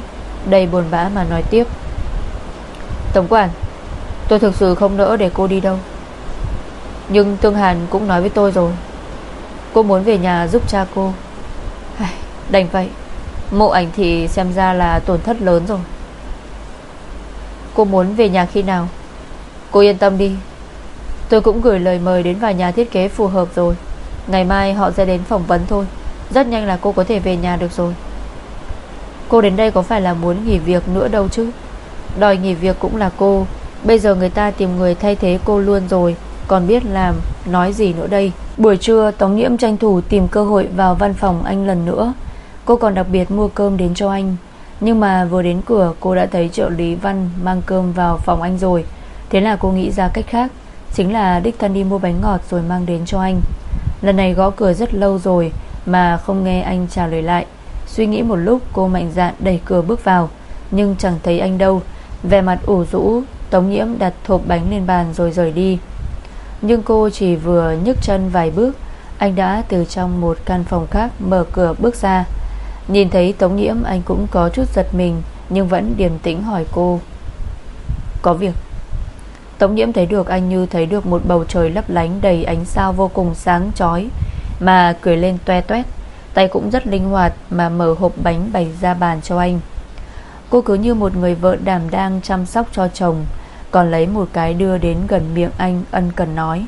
đầy buồn bã mà nói tiếp. Tổng quản, Tôi thực sự không nỡ để cô đi đâu. Nhưng Tương Hàn cũng nói với tôi rồi, Cô muốn về nhà giúp cha cô. Đành vậy. Mộ ảnh thì xem ra là tổn thất lớn rồi. Cô muốn về nhà khi nào? Cô yên tâm đi. Tôi cũng gửi lời mời đến vài nhà thiết kế phù hợp rồi. Ngày mai họ sẽ đến phỏng vấn thôi. Rất nhanh là cô có thể về nhà được rồi. Cô đến đây có phải là muốn nghỉ việc nữa đâu chứ? Đòi nghỉ việc cũng là cô. Bây giờ người ta tìm người thay thế cô luôn rồi. Còn biết làm, Nói gì nữa đây? Buổi trưa, Tống Nhiễm tranh thủ tìm cơ hội vào văn phòng anh lần nữa. Cô còn đặc biệt mua cơm đến cho anh. Nhưng mà vừa đến cửa, Cô đã thấy trợ lý Văn mang cơm vào phòng anh rồi. Thế là cô nghĩ ra cách khác, Chính là đích thân đi mua bánh ngọt rồi mang đến cho anh. Lần này gõ cửa rất lâu rồi Mà không nghe anh trả lời lại. Suy nghĩ một lúc, cô mạnh dạn đẩy cửa bước vào. Nhưng chẳng thấy anh đâu. Về mặt ủ rũ, Tống nhiễm đặt thộp bánh lên bàn rồi rời đi. Nhưng cô chỉ vừa nhấc chân vài bước, Anh đã từ trong một căn phòng khác Mở cửa bước ra. Nhìn thấy Tống nhiễm, anh cũng có chút giật mình, Nhưng vẫn điềm tĩnh hỏi cô. Có việc. Tống nhiễm thấy được anh như thấy được một bầu trời lấp lánh Đầy ánh sao vô cùng sáng chói, Mà cười lên toe toét, Tay cũng rất linh hoạt Mà mở hộp bánh bày ra bàn cho anh. Cô cứ như một người vợ đảm đang chăm sóc cho chồng, Còn lấy một cái đưa đến gần miệng anh, Ân cần nói.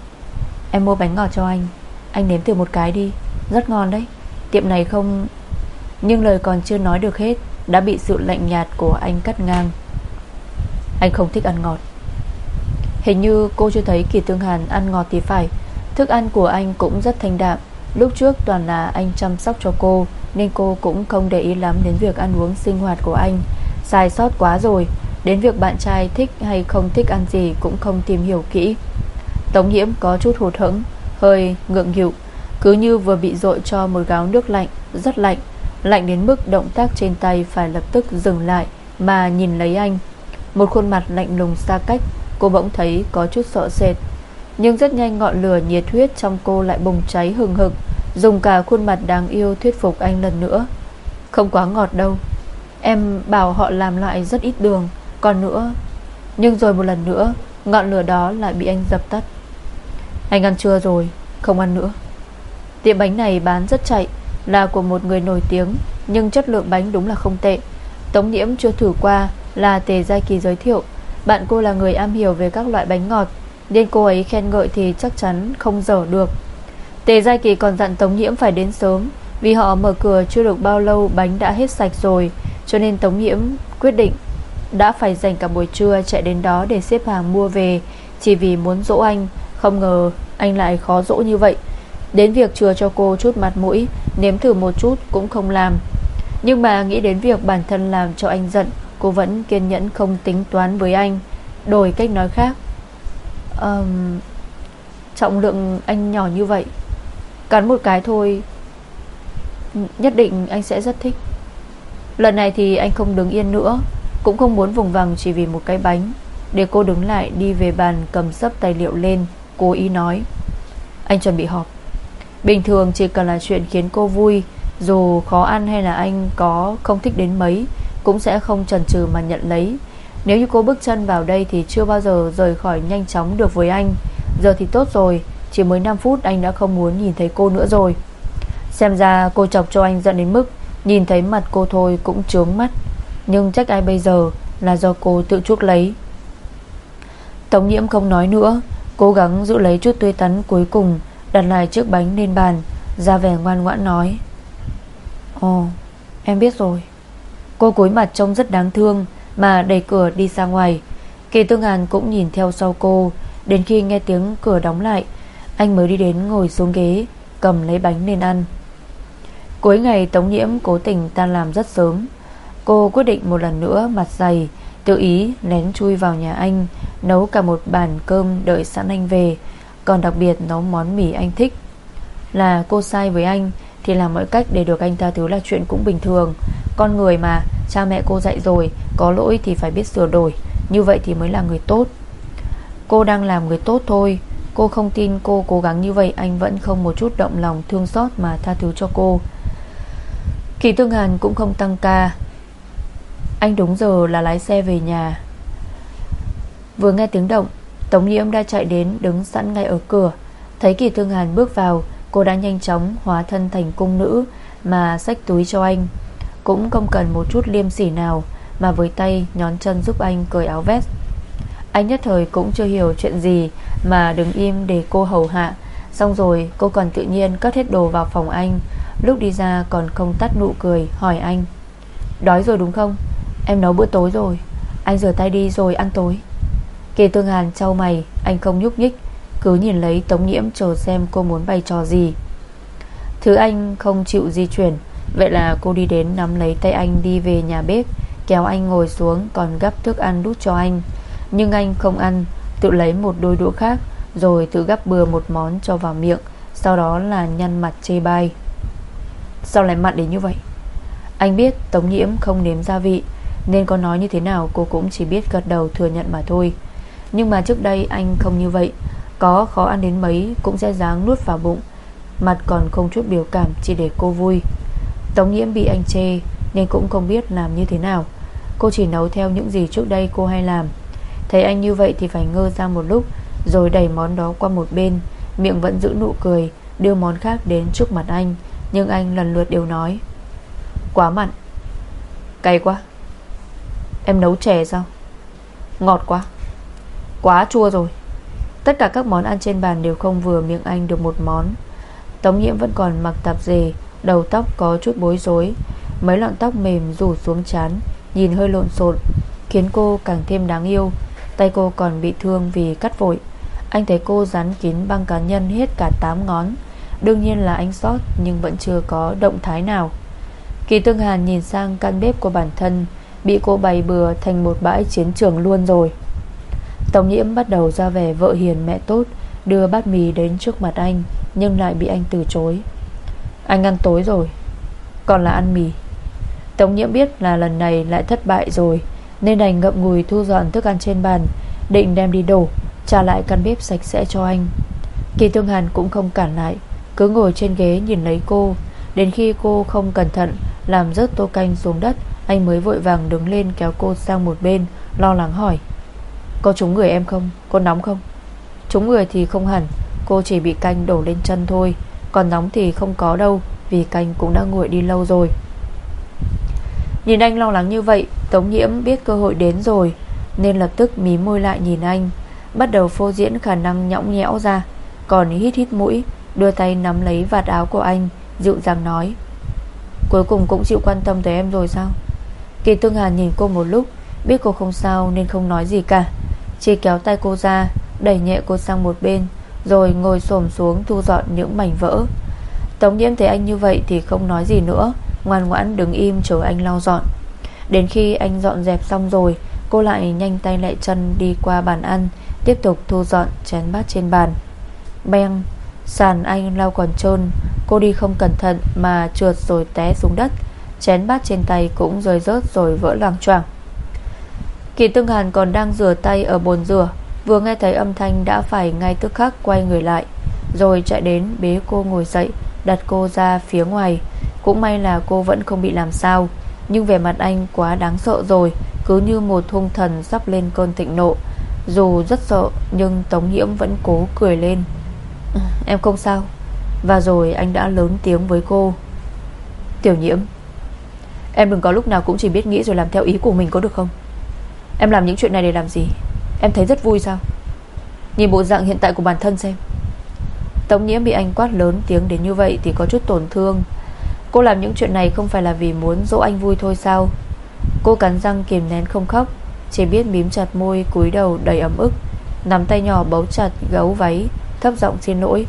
Em mua bánh ngọt cho anh. Anh nếm thử một cái đi. Rất ngon đấy. Tiệm này không nhưng lời còn chưa nói được hết, Đã bị sự lạnh nhạt của anh cắt ngang. Anh không thích ăn ngọt. Hình như cô chưa thấy Kỳ Tương Hàn ăn ngọt thì phải. Thức ăn của anh cũng rất thanh đạm. Lúc trước toàn là anh chăm sóc cho cô, Nên cô cũng không để ý lắm đến việc ăn uống sinh hoạt của anh. Sai sót quá rồi, Đến việc bạn trai thích hay không thích ăn gì Cũng không tìm hiểu kỹ. Tống nhiễm có chút hụt hẫng, Hơi ngượng nghịu. Cứ như vừa bị dội cho một gáo nước lạnh, Rất lạnh. Lạnh đến mức động tác trên tay phải lập tức dừng lại Mà nhìn lấy anh. Một khuôn mặt lạnh lùng xa cách, Cô bỗng thấy có chút sợ sệt. Nhưng rất nhanh ngọn lửa nhiệt huyết trong cô lại bùng cháy hừng hực, Dùng cả khuôn mặt đáng yêu thuyết phục anh lần nữa. Không quá ngọt đâu. Em bảo họ làm lại rất ít đường, Còn nữa. Nhưng rồi một lần nữa, Ngọn lửa đó lại bị anh dập tắt. Anh ăn chưa rồi, Không ăn nữa. Tiệm bánh này bán rất chạy. Là của một người nổi tiếng, Nhưng chất lượng bánh đúng là không tệ. Tống Nhiễm chưa thử qua Là Tề Gia Kỳ giới thiệu, Bạn cô là người am hiểu về các loại bánh ngọt, Nên cô ấy khen ngợi thì chắc chắn không dở được. Tề Gia Kỳ còn dặn Tống Nhiễm phải đến sớm, Vì họ mở cửa chưa được bao lâu Bánh đã hết sạch rồi, Cho nên Tống Nhiễm quyết định Đã phải dành cả buổi trưa chạy đến đó Để xếp hàng mua về, Chỉ vì muốn dỗ anh. Không ngờ anh lại khó dỗ như vậy. Đến việc chừa cho cô chút mặt mũi Nếm thử một chút cũng không làm. Nhưng mà nghĩ đến việc bản thân làm cho anh giận Cô vẫn kiên nhẫn không tính toán với anh. Đổi cách nói khác um, Trọng lượng anh nhỏ như vậy Cắn một cái thôi Nhất định anh sẽ rất thích. Lần này thì anh không đứng yên nữa Cũng không muốn vùng vằng chỉ vì một cái bánh. Để cô đứng lại đi về bàn Cầm sấp tài liệu lên Cố ý nói. Anh chuẩn bị họp. Bình thường chỉ cần là chuyện khiến cô vui, Dù khó ăn hay là anh có không thích đến mấy, Cũng sẽ không chần chừ mà nhận lấy. Nếu như cô bước chân vào đây Thì chưa bao giờ rời khỏi nhanh chóng được với anh. Giờ thì tốt rồi, Chỉ mới 5 phút anh đã không muốn nhìn thấy cô nữa rồi. Xem ra cô chọc cho anh giận đến mức Nhìn thấy mặt cô thôi cũng trướng mắt. Nhưng trách ai bây giờ Là do cô tự chuốc lấy. Tống nhiễm không nói nữa, Cố gắng giữ lấy chút tươi tắn cuối cùng Đặt lại chiếc bánh lên bàn, Ra vẻ ngoan ngoãn nói. Ồ, em biết rồi. Cô cúi mặt trông rất đáng thương Mà đẩy cửa đi ra ngoài. Kỳ Tương Hàn cũng nhìn theo sau cô. Đến khi nghe tiếng cửa đóng lại, Anh mới đi đến ngồi xuống ghế, Cầm lấy bánh lên ăn. Cuối ngày, Tống Nhiễm cố tình tan làm rất sớm. Cô quyết định một lần nữa mặt dày, Tự ý lén chui vào nhà anh, Nấu cả một bàn cơm đợi sẵn anh về. Còn đặc biệt nấu món mì anh thích. Là cô sai với anh Thì làm mọi cách để được anh tha thứ là chuyện cũng bình thường. Con người mà, Cha mẹ cô dạy rồi, Có lỗi thì phải biết sửa đổi. Như vậy thì mới là người tốt. Cô đang làm người tốt thôi. Cô không tin cô cố gắng như vậy, Anh vẫn không một chút động lòng, thương xót mà tha thứ cho cô. Kỳ Tương Hàn cũng không tăng ca. Anh đúng giờ là lái xe về nhà. Vừa nghe tiếng động Tống Nhiễm đã chạy đến, đứng sẵn ngay ở cửa. Thấy Kỳ Thương Hàn bước vào, Cô đã nhanh chóng hóa thân thành cung nữ Mà xách túi cho anh. Cũng không cần một chút liêm sỉ nào, Mà với tay nhón chân giúp anh cởi áo vest. Anh nhất thời cũng chưa hiểu chuyện gì Mà đứng im để cô hầu hạ. Xong rồi, cô còn tự nhiên cất hết đồ vào phòng anh. Lúc đi ra còn không tắt nụ cười, Hỏi anh. Đói rồi đúng không? Em nấu bữa tối rồi. Anh rửa tay đi rồi ăn tối. Kỳ tương hàn trao mày, Anh không nhúc nhích, Cứ nhìn lấy tống nhiễm chờ xem cô muốn bày trò gì. Thứ anh không chịu di chuyển, Vậy là cô đi đến nắm lấy tay anh đi về nhà bếp, Kéo anh ngồi xuống Còn gấp thức ăn đút cho anh. Nhưng anh không ăn, Tự lấy một đôi đũa khác, Rồi tự gấp bừa một món cho vào miệng, Sau đó là nhăn mặt chê bai. Sao lại mặn đến như vậy? Anh biết Tống Nhiễm không nếm gia vị, Nên có nói như thế nào cô cũng chỉ biết gật đầu thừa nhận mà thôi. Nhưng mà trước đây anh không như vậy. Có khó ăn đến mấy Cũng sẽ dáng nuốt vào bụng. Mặt còn không chút biểu cảm, chỉ để cô vui. Tống Nhiễm bị anh chê, Nên cũng không biết làm như thế nào. Cô chỉ nấu theo những gì trước đây cô hay làm. Thấy anh như vậy thì phải ngơ ra một lúc, Rồi đẩy món đó qua một bên. Miệng vẫn giữ nụ cười, Đưa món khác đến trước mặt anh. Nhưng anh lần lượt đều nói, Quá mặn. Cay quá. Em nấu chè sao? Ngọt quá. Quá chua rồi. Tất cả các món ăn trên bàn đều không vừa miệng anh được một món. Tống nhiễm vẫn còn mặc tạp dề, Đầu tóc có chút bối rối. Mấy lọn tóc mềm rủ xuống chán Nhìn hơi lộn xộn, Khiến cô càng thêm đáng yêu. Tay cô còn bị thương vì cắt vội. Anh thấy cô dán kín băng cá nhân hết cả 8 ngón. Đương nhiên là anh sót, Nhưng vẫn chưa có động thái nào. Kỳ Tương Hàn nhìn sang căn bếp của bản thân, Bị cô bày bừa thành một bãi chiến trường luôn rồi. Tống nhiễm bắt đầu ra vẻ vợ hiền mẹ tốt, Đưa bát mì đến trước mặt anh, Nhưng lại bị anh từ chối. Anh ăn tối rồi, Còn là ăn mì. Tống nhiễm biết là lần này lại thất bại rồi, Nên đành ngậm ngùi thu dọn thức ăn trên bàn, Định đem đi đổ, Trả lại căn bếp sạch sẽ cho anh. Kỳ Thương Hàn cũng không cản lại, Cứ ngồi trên ghế nhìn lấy cô. Đến khi cô không cẩn thận, Làm rớt tô canh xuống đất, Anh mới vội vàng đứng lên kéo cô sang một bên, Lo lắng hỏi. Có trúng người em không? Có nóng không? Trúng người thì không hẳn. Cô chỉ bị canh đổ lên chân thôi. Còn nóng thì không có đâu, Vì canh cũng đã nguội đi lâu rồi. Nhìn anh lo lắng như vậy, Tống nhiễm biết cơ hội đến rồi, Nên lập tức mí môi lại nhìn anh. Bắt đầu phô diễn khả năng nhõng nhẽo ra. Còn hít hít mũi, Đưa tay nắm lấy vạt áo của anh, Dịu dàng nói, Cuối cùng cũng chịu quan tâm tới em rồi sao? Kỳ Tương Hàn nhìn cô một lúc, Biết cô không sao nên không nói gì cả. Chỉ kéo tay cô ra, Đẩy nhẹ cô sang một bên, Rồi ngồi xổm xuống thu dọn những mảnh vỡ. Tống nhiễm thấy anh như vậy Thì không nói gì nữa, Ngoan ngoãn đứng im chờ anh lau dọn. Đến khi anh dọn dẹp xong rồi, Cô lại nhanh tay lại chân đi qua bàn ăn, Tiếp tục thu dọn chén bát trên bàn. Beng, Sàn anh lau còn trơn, Cô đi không cẩn thận mà trượt rồi té xuống đất. Chén bát trên tay cũng rơi rớt rồi vỡ loàng choàng Kỳ Tương Hàn còn đang rửa tay ở bồn rửa, Vừa nghe thấy âm thanh đã phải ngay tức khắc quay người lại, Rồi chạy đến bế cô ngồi dậy, Đặt cô ra phía ngoài. Cũng may là cô vẫn không bị làm sao, Nhưng vẻ mặt anh quá đáng sợ rồi, Cứ như một hung thần sắp lên cơn thịnh nộ. Dù rất sợ, Nhưng Tống Nhiễm vẫn cố cười lên. Em không sao. Và rồi anh đã lớn tiếng với cô. Tiểu Nhiễm, Em đừng có lúc nào cũng chỉ biết nghĩ rồi làm theo ý của mình có được không? Em làm những chuyện này để làm gì? Em thấy rất vui sao? Nhìn bộ dạng hiện tại của bản thân xem. Tống Nhiễm bị anh quát lớn tiếng đến như vậy Thì có chút tổn thương. Cô làm những chuyện này không phải là vì muốn dỗ anh vui thôi sao? Cô cắn răng kìm nén không khóc, Chỉ biết mím chặt môi, cúi đầu đầy ấm ức, Nắm tay nhỏ bấu chặt gấu váy, Thấp giọng xin lỗi.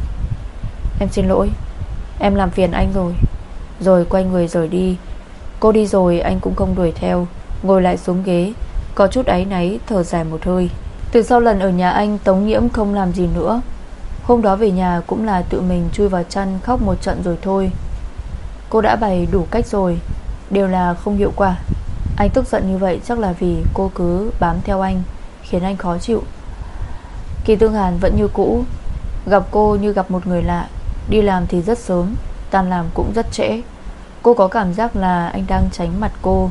Em xin lỗi, Em làm phiền anh rồi. Rồi quay người rời đi. Cô đi rồi anh cũng không đuổi theo, Ngồi lại xuống ghế. Có chút áy náy, thở dài một hơi. Từ sau lần ở nhà anh, Tống Nhiễm không làm gì nữa. Hôm đó về nhà cũng là tự mình chui vào chăn khóc một trận rồi thôi. Cô đã bày đủ cách rồi, Đều là không hiệu quả. Anh tức giận như vậy chắc là vì cô cứ bám theo anh, Khiến anh khó chịu. Kỳ Tương Hàn vẫn như cũ, Gặp cô như gặp một người lạ. Đi làm thì rất sớm, Tan làm cũng rất trễ. Cô có cảm giác là anh đang tránh mặt cô,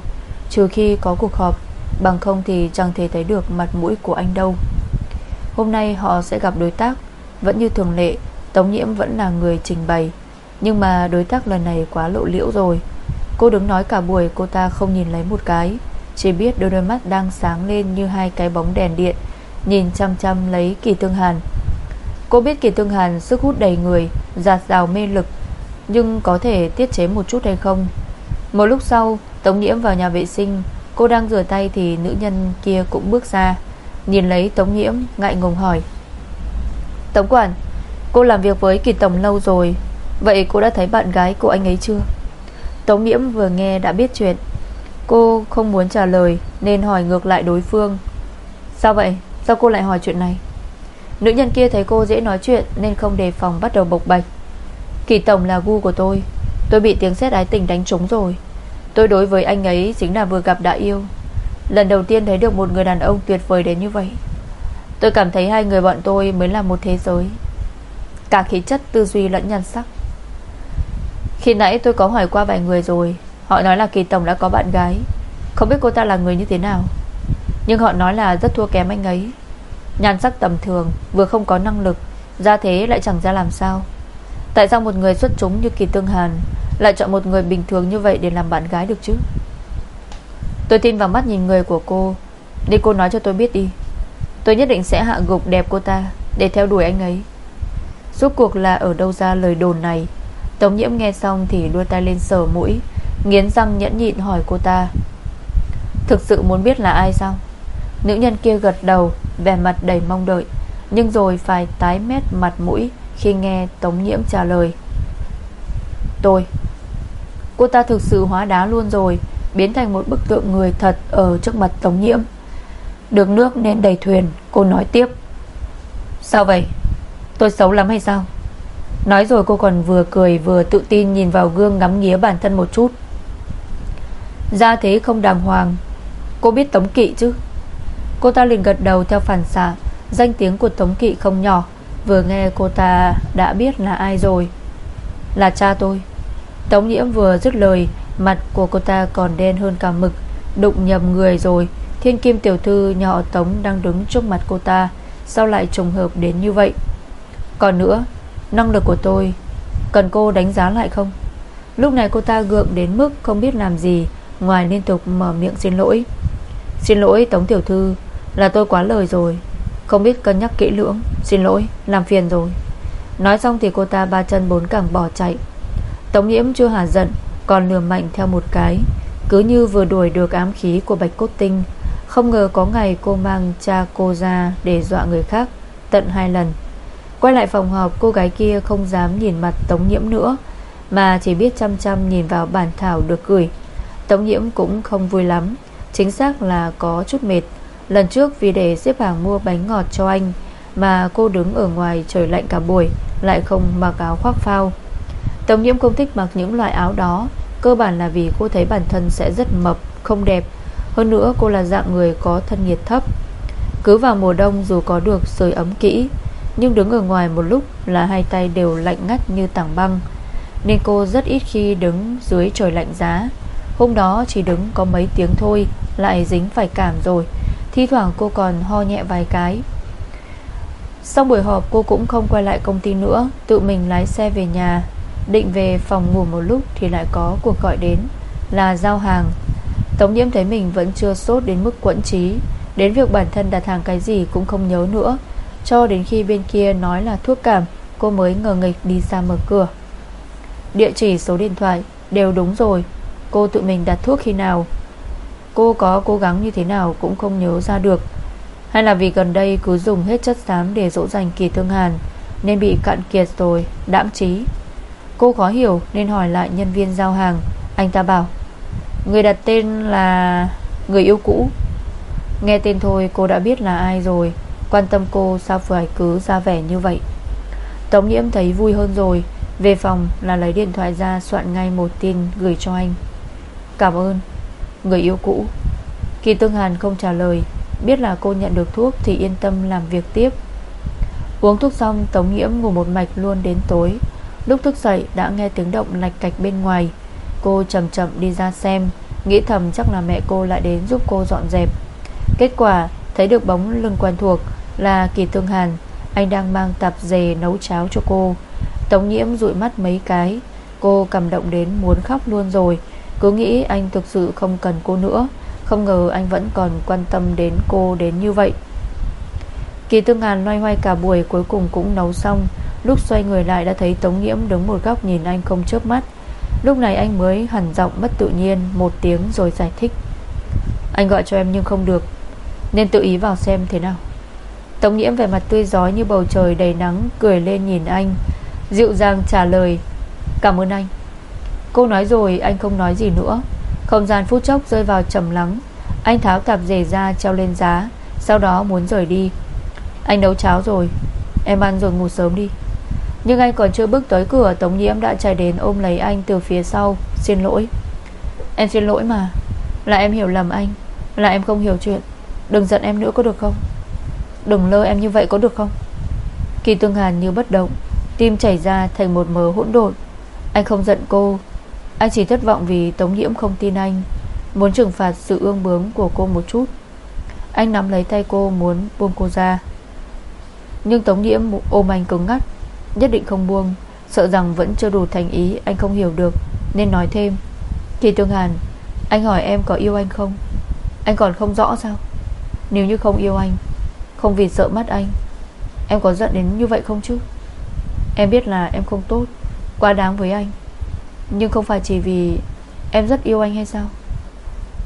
Trừ khi có cuộc họp. Bằng không thì chẳng thể thấy được mặt mũi của anh đâu. Hôm nay họ sẽ gặp đối tác, Vẫn như thường lệ, Tống nhiễm vẫn là người trình bày. Nhưng mà đối tác lần này quá lộ liễu rồi. Cô đứng nói cả buổi, cô ta không nhìn lấy một cái. Chỉ biết đôi đôi mắt đang sáng lên như hai cái bóng đèn điện, Nhìn chăm chăm lấy kỳ tương hàn. Cô biết kỳ tương hàn sức hút đầy người, Giạt rào mê lực, Nhưng có thể tiết chế một chút hay không? Một lúc sau, Tống Nhiễm vào nhà vệ sinh Cô đang rửa tay thì nữ nhân kia cũng bước ra, Nhìn lấy Tống Nhiễm, ngại ngùng hỏi. Tống quản, Cô làm việc với kỳ tổng lâu rồi, Vậy cô đã thấy bạn gái của anh ấy chưa? Tống Nhiễm vừa nghe đã biết chuyện. Cô không muốn trả lời Nên hỏi ngược lại đối phương. Sao vậy? Sao cô lại hỏi chuyện này? Nữ nhân kia thấy cô dễ nói chuyện Nên không đề phòng bắt đầu bộc bạch. Kỳ tổng là gu của tôi Tôi bị tiếng sét ái tình đánh trúng rồi. Tôi đối với anh ấy chính là vừa gặp đã yêu. Lần đầu tiên thấy được một người đàn ông tuyệt vời đến như vậy. Tôi cảm thấy hai người bọn tôi mới là một thế giới. Cả khí chất, tư duy lẫn nhan sắc. Khi nãy tôi có hỏi qua vài người rồi, Họ nói là Kỳ Tổng đã có bạn gái. Không biết cô ta là người như thế nào. Nhưng họ nói là rất thua kém anh ấy. Nhan sắc tầm thường, Vừa không có năng lực Ra thế lại chẳng ra làm sao. Tại sao một người xuất chúng như Kỳ Tương Hàn lại chọn một người bình thường như vậy để làm bạn gái được chứ? Tôi tin vào mắt nhìn người của cô. Đi cô nói cho tôi biết đi. Tôi nhất định sẽ hạ gục đẹp cô ta Để theo đuổi anh ấy. Suốt cuộc là ở đâu ra lời đồn này? Tống nhiễm nghe xong thì đưa tay lên sờ mũi, Nghiến răng nhẫn nhịn hỏi cô ta. Thực sự muốn biết là ai sao? Nữ nhân kia gật đầu, Vẻ mặt đầy mong đợi, Nhưng rồi phải tái mét mặt mũi Khi nghe Tống Nhiễm trả lời. Tôi. Cô ta thực sự hóa đá luôn rồi, Biến thành một bức tượng người thật Ở trước mặt Tống Nhiễm. Được nước nên đầy thuyền, Cô nói tiếp. Sao vậy? Tôi xấu lắm hay sao? Nói rồi cô còn vừa cười vừa tự tin Nhìn vào gương ngắm nghía bản thân một chút. Ra thế không đàng hoàng, Cô biết Tống Kỵ chứ? Cô ta liền gật đầu theo phản xạ, Danh tiếng của Tống Kỵ không nhỏ, Vừa nghe cô ta đã biết là ai rồi. Là cha tôi. Tống Nhiễm vừa dứt lời, Mặt của cô ta còn đen hơn cả mực, Đụng nhầm người rồi. Thiên kim tiểu thư nhỏ Tống đang đứng trước mặt cô ta, Sao lại trùng hợp đến như vậy? Còn nữa, Năng lực của tôi, Cần cô đánh giá lại không? Lúc này cô ta gượng đến mức không biết làm gì, Ngoài liên tục mở miệng xin lỗi. Xin lỗi, Tống Tiểu Thư, Là tôi quá lời rồi. Không biết cân nhắc kỹ lưỡng, Xin lỗi, làm phiền rồi. Nói xong thì cô ta ba chân bốn cẳng bỏ chạy. Tống nhiễm chưa hả giận, Còn lừa mạnh theo một cái. Cứ như vừa đuổi được ám khí của Bạch Cốt Tinh, Không ngờ có ngày cô mang cha cô ra Để dọa người khác, Tận hai lần. Quay lại phòng họp, cô gái kia không dám nhìn mặt Tống nhiễm nữa, Mà chỉ biết chăm chăm nhìn vào bản thảo được gửi. Tống nhiễm cũng không vui lắm, Chính xác là có chút mệt. Lần trước vì để xếp hàng mua bánh ngọt cho anh, Mà cô đứng ở ngoài trời lạnh cả buổi, Lại không mặc áo khoác phao. Tống nhiễm không thích mặc những loại áo đó. Cơ bản là vì cô thấy bản thân sẽ rất mập, Không đẹp. Hơn nữa, cô là dạng người có thân nhiệt thấp. Cứ vào mùa đông, dù có được sưởi ấm kỹ, Nhưng đứng ở ngoài một lúc Là hai tay đều lạnh ngắt như tảng băng. Nên cô rất ít khi đứng dưới trời lạnh giá. Hôm đó chỉ đứng có mấy tiếng thôi, Lại dính phải cảm rồi. Thi thoảng cô còn ho nhẹ vài cái. Sau buổi họp, cô cũng không quay lại công ty nữa, Tự mình lái xe về nhà. Định về phòng ngủ một lúc Thì lại có cuộc gọi đến, Là giao hàng. Tống nhiễm thấy mình vẫn chưa sốt đến mức quẫn trí, Đến việc bản thân đặt hàng cái gì cũng không nhớ nữa, Cho đến khi bên kia nói là thuốc cảm, Cô mới ngờ nghịch đi ra mở cửa. Địa chỉ, số điện thoại, Đều đúng rồi, Cô tự mình đặt thuốc khi nào? Cô có cố gắng như thế nào Cũng không nhớ ra được. Hay là vì gần đây cứ dùng hết chất xám Để dỗ dành kỳ thương hàn, Nên bị cạn kiệt rồi, Đãng trí. Cô khó hiểu nên hỏi lại nhân viên giao hàng. Anh ta bảo, Người đặt tên là Người yêu cũ. Nghe tên thôi, cô đã biết là ai rồi. Quan tâm cô sao phải cứ ra vẻ như vậy? Tống nhiễm thấy vui hơn rồi. Về phòng là lấy điện thoại ra Soạn ngay một tin gửi cho anh. Cảm ơn, Người yêu cũ. Kỳ Tương Hàn không trả lời. Biết là cô nhận được thuốc thì yên tâm làm việc tiếp. Uống thuốc xong, Tống Nhiễm ngủ một mạch luôn đến tối. Lúc thức dậy, đã nghe tiếng động lạch cạch bên ngoài. Cô chậm chậm đi ra xem, Nghĩ thầm chắc là mẹ cô lại đến giúp cô dọn dẹp. Kết quả, thấy được bóng lưng quen thuộc Là Kỳ thương Hàn. Anh đang mang tạp dề nấu cháo cho cô. Tống nhiễm dụi mắt mấy cái. Cô cảm động đến muốn khóc luôn rồi. Cứ nghĩ anh thực sự không cần cô nữa. Không ngờ anh vẫn còn quan tâm đến cô đến như vậy. Kỳ Tương Hàn loay hoay cả buổi, Cuối cùng cũng nấu xong. Lúc xoay người lại đã thấy Tống Nhiễm đứng một góc nhìn anh không chớp mắt. Lúc này anh mới hẳn giọng mất tự nhiên, Một tiếng rồi giải thích. Anh gọi cho em nhưng không được, Nên tự ý vào xem thế nào. Tống Nhiễm vẻ mặt tươi giói như bầu trời đầy nắng, Cười lên nhìn anh, Dịu dàng trả lời, Cảm ơn anh. Cô nói rồi, anh không nói gì nữa. Không gian phút chốc rơi vào trầm lắng. Anh tháo tạp dề ra treo lên giá, Sau đó muốn rời đi. Anh nấu cháo rồi, Em ăn rồi ngủ sớm đi. Nhưng anh còn chưa bước tới cửa, Tống nhiễm đã chạy đến ôm lấy anh từ phía sau. Xin lỗi. Em xin lỗi mà. Là em hiểu lầm anh. Là em không hiểu chuyện. Đừng giận em nữa có được không? Đừng lơ em như vậy có được không? Kỳ tương hàn như bất động. Tim chảy ra thành một mớ hỗn độn. Anh không giận cô. Anh chỉ thất vọng vì Tống Nhiễm không tin anh. Muốn trừng phạt sự ương bướng của cô một chút. Anh nắm lấy tay cô muốn buông cô ra. Nhưng Tống Nhiễm ôm anh cứng ngắt. Nhất định không buông. Sợ rằng vẫn chưa đủ thành ý, Anh không hiểu được. Nên nói thêm. Kỳ Tương Hàn, Anh hỏi em có yêu anh không? Anh còn không rõ sao? Nếu như không yêu anh, Không vì sợ mắt anh, Em có giận đến như vậy không chứ? Em biết là em không tốt, Quá đáng với anh. Nhưng không phải chỉ vì em rất yêu anh hay sao?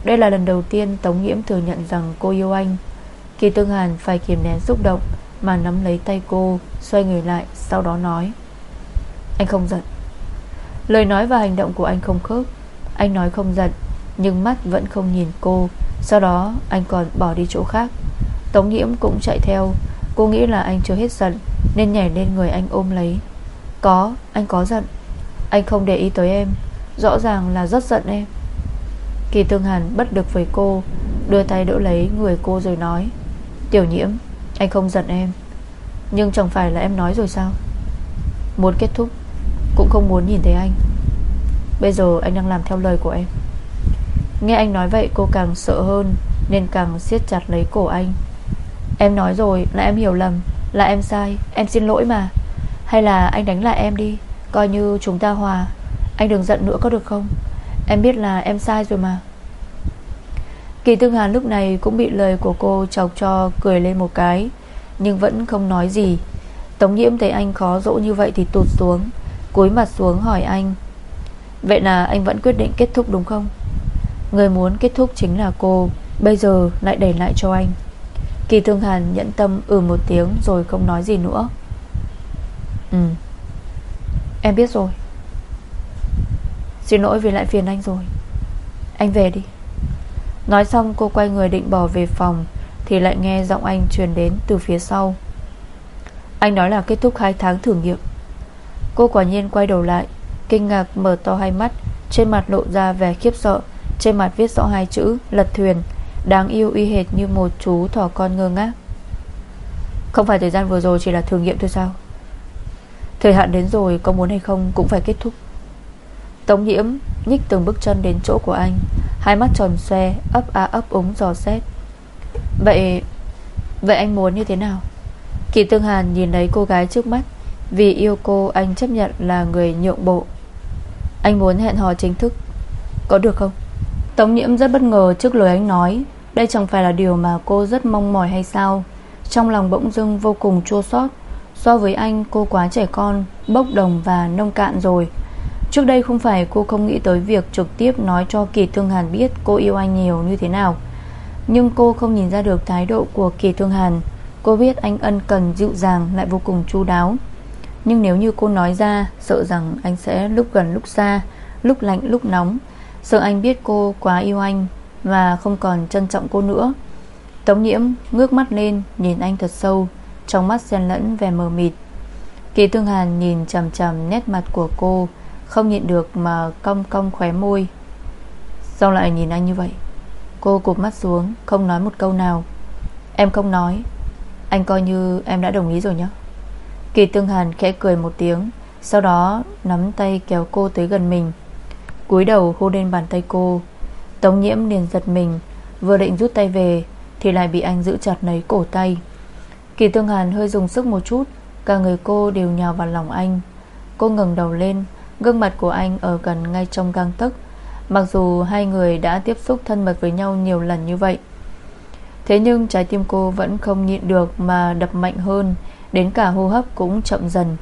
Đây là lần đầu tiên Tống Nhiễm thừa nhận rằng cô yêu anh. Kỳ Tương Hàn phải kiềm nén xúc động Mà nắm lấy tay cô Xoay người lại sau đó nói. Anh không giận. Lời nói và hành động của anh không khớp. Anh nói không giận Nhưng mắt vẫn không nhìn cô. Sau đó anh còn bỏ đi chỗ khác. Tống nhiễm cũng chạy theo. Cô nghĩ là anh chưa hết giận Nên nhảy lên người anh ôm lấy. Có, anh có giận. Anh không để ý tới em. Rõ ràng là rất giận em. Kỳ Tương Hàn bất được với cô Đưa tay đỡ lấy người cô rồi nói. Tiểu nhiễm Anh không giận em. Nhưng chẳng phải là em nói rồi sao? Muốn kết thúc, Cũng không muốn nhìn thấy anh. Bây giờ anh đang làm theo lời của em. Nghe anh nói vậy, cô càng sợ hơn, Nên càng siết chặt lấy cổ anh. Em nói rồi là em hiểu lầm, Là em sai, Em xin lỗi mà. Hay là anh đánh lại em đi, Coi như chúng ta hòa. Anh đừng giận nữa có được không? Em biết là em sai rồi mà. Kỳ Tương Hàn lúc này cũng bị lời của cô chọc cho cười lên một cái. Nhưng vẫn không nói gì. Tống nhiễm thấy anh khó dỗ như vậy thì tụt xuống, Cúi mặt xuống hỏi anh, Vậy là anh vẫn quyết định kết thúc đúng không? Người muốn kết thúc chính là cô, Bây giờ lại đẩy lại cho anh. Kỳ Thương Hàn nhận tâm ừ một tiếng Rồi không nói gì nữa. Ừ Em biết rồi. Xin lỗi vì lại phiền anh rồi. Anh về đi. Nói xong cô quay người định bỏ về phòng thì lại nghe giọng anh truyền đến từ phía sau. Anh nói là kết thúc 2 tháng thử nghiệm. Cô quả nhiên quay đầu lại, Kinh ngạc mở to hai mắt, Trên mặt lộ ra vẻ khiếp sợ, Trên mặt viết rõ hai chữ, lật thuyền, Đáng yêu y hệt như một chú thỏ con ngơ ngác. Không phải thời gian vừa rồi chỉ là thử nghiệm thôi sao? Thời hạn đến rồi, Có muốn hay không cũng phải kết thúc. Tống nhiễm nhích từng bước chân đến chỗ của anh, Hai mắt tròn xoe, Ấp á ấp úng dò xét. Vậy Vậy anh muốn như thế nào? Kỳ Tương Hàn nhìn thấy cô gái trước mắt, Vì yêu cô anh chấp nhận là người nhượng bộ. Anh muốn hẹn hò chính thức, Có được không? Tống nhiễm rất bất ngờ trước lời anh nói, Đây chẳng phải là điều mà cô rất mong mỏi hay sao? Trong lòng bỗng dưng vô cùng chua xót, So với anh, cô quá trẻ con, Bốc đồng và nông cạn rồi. Trước đây không phải cô không nghĩ tới việc trực tiếp nói cho Kỳ Thương Hàn biết cô yêu anh nhiều như thế nào. Nhưng cô không nhìn ra được thái độ của Kỳ Thương Hàn. Cô biết anh ân cần dịu dàng lại vô cùng chu đáo. Nhưng nếu như cô nói ra, Sợ rằng anh sẽ lúc gần lúc xa, Lúc lạnh lúc nóng. Sợ anh biết cô quá yêu anh Và không còn trân trọng cô nữa. Tống nhiễm ngước mắt lên, Nhìn anh thật sâu, Trong mắt xen lẫn vẻ mờ mịt. Kỳ Thương Hàn nhìn chầm chầm nét mặt của cô, không nhịn được mà cong cong khóe môi. Sao lại nhìn anh như vậy? Cô cụp mắt xuống, Không nói một câu nào. Em không nói. Anh coi như em đã đồng ý rồi nhé Kỳ Tương Hàn khẽ cười một tiếng, Sau đó nắm tay kéo cô tới gần mình. Cúi đầu hôn lên bàn tay cô. Tống nhiễm liền giật mình, Vừa định rút tay về Thì lại bị anh giữ chặt lấy cổ tay. Kỳ Tương Hàn hơi dùng sức một chút, Cả người cô đều nhào vào lòng anh. Cô ngừng đầu lên, Gương mặt của anh ở gần ngay trong gang tấc Mặc dù hai người đã tiếp xúc thân mật với nhau nhiều lần như vậy, Thế nhưng trái tim cô vẫn không nhịn được Mà đập mạnh hơn, Đến cả hô hấp cũng chậm dần.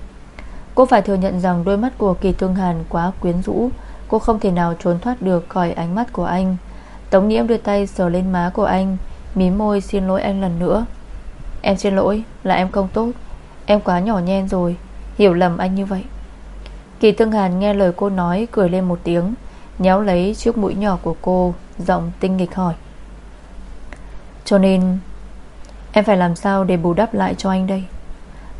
Cô phải thừa nhận rằng đôi mắt của Kỳ Tương Hàn quá quyến rũ, Cô không thể nào trốn thoát được khỏi ánh mắt của anh. Tống nhiễm đưa tay sờ lên má của anh, Mí môi xin lỗi anh lần nữa. Em xin lỗi, là em không tốt, Em quá nhỏ nhen rồi, Hiểu lầm anh như vậy. Kỳ Tương Hàn nghe lời cô nói, Cười lên một tiếng. Nhéo lấy chiếc mũi nhỏ của cô, Giọng tinh nghịch hỏi. Cho nên, Em phải làm sao để bù đắp lại cho anh đây?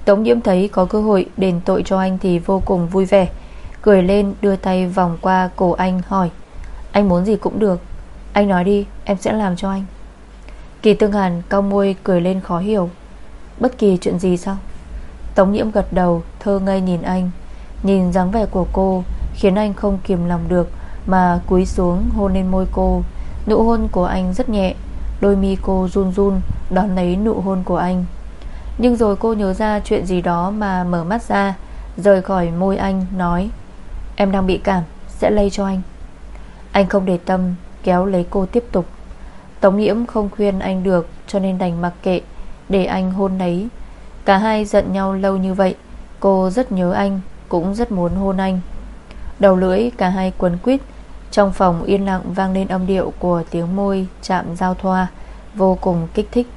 Tống diễm thấy có cơ hội Đền tội cho anh thì vô cùng vui vẻ, Cười lên đưa tay vòng qua cổ anh hỏi, Anh muốn gì cũng được, Anh nói đi, em sẽ làm cho anh. Kỳ Tương Hàn cao môi cười lên khó hiểu, Bất kỳ chuyện gì sao? Tống nhiễm gật đầu, Thơ ngây nhìn anh, Nhìn dáng vẻ của cô Khiến anh không kiềm lòng được mà cúi xuống hôn lên môi cô. Nụ hôn của anh rất nhẹ, Đôi mi cô run run Đón lấy nụ hôn của anh. Nhưng rồi cô nhớ ra chuyện gì đó mà mở mắt ra, Rời khỏi môi anh, nói, Em đang bị cảm, Sẽ lây cho anh. Anh không để tâm, kéo lấy cô tiếp tục. Tống nhiễm không khuyên anh được, Cho nên đành mặc kệ, Để anh hôn lấy. Cả hai giận nhau lâu như vậy, Cô rất nhớ anh, cũng rất muốn hôn anh. Đầu lưỡi cả hai quấn quýt trong phòng yên lặng vang lên âm điệu Của tiếng môi chạm giao thoa, Vô cùng kích thích.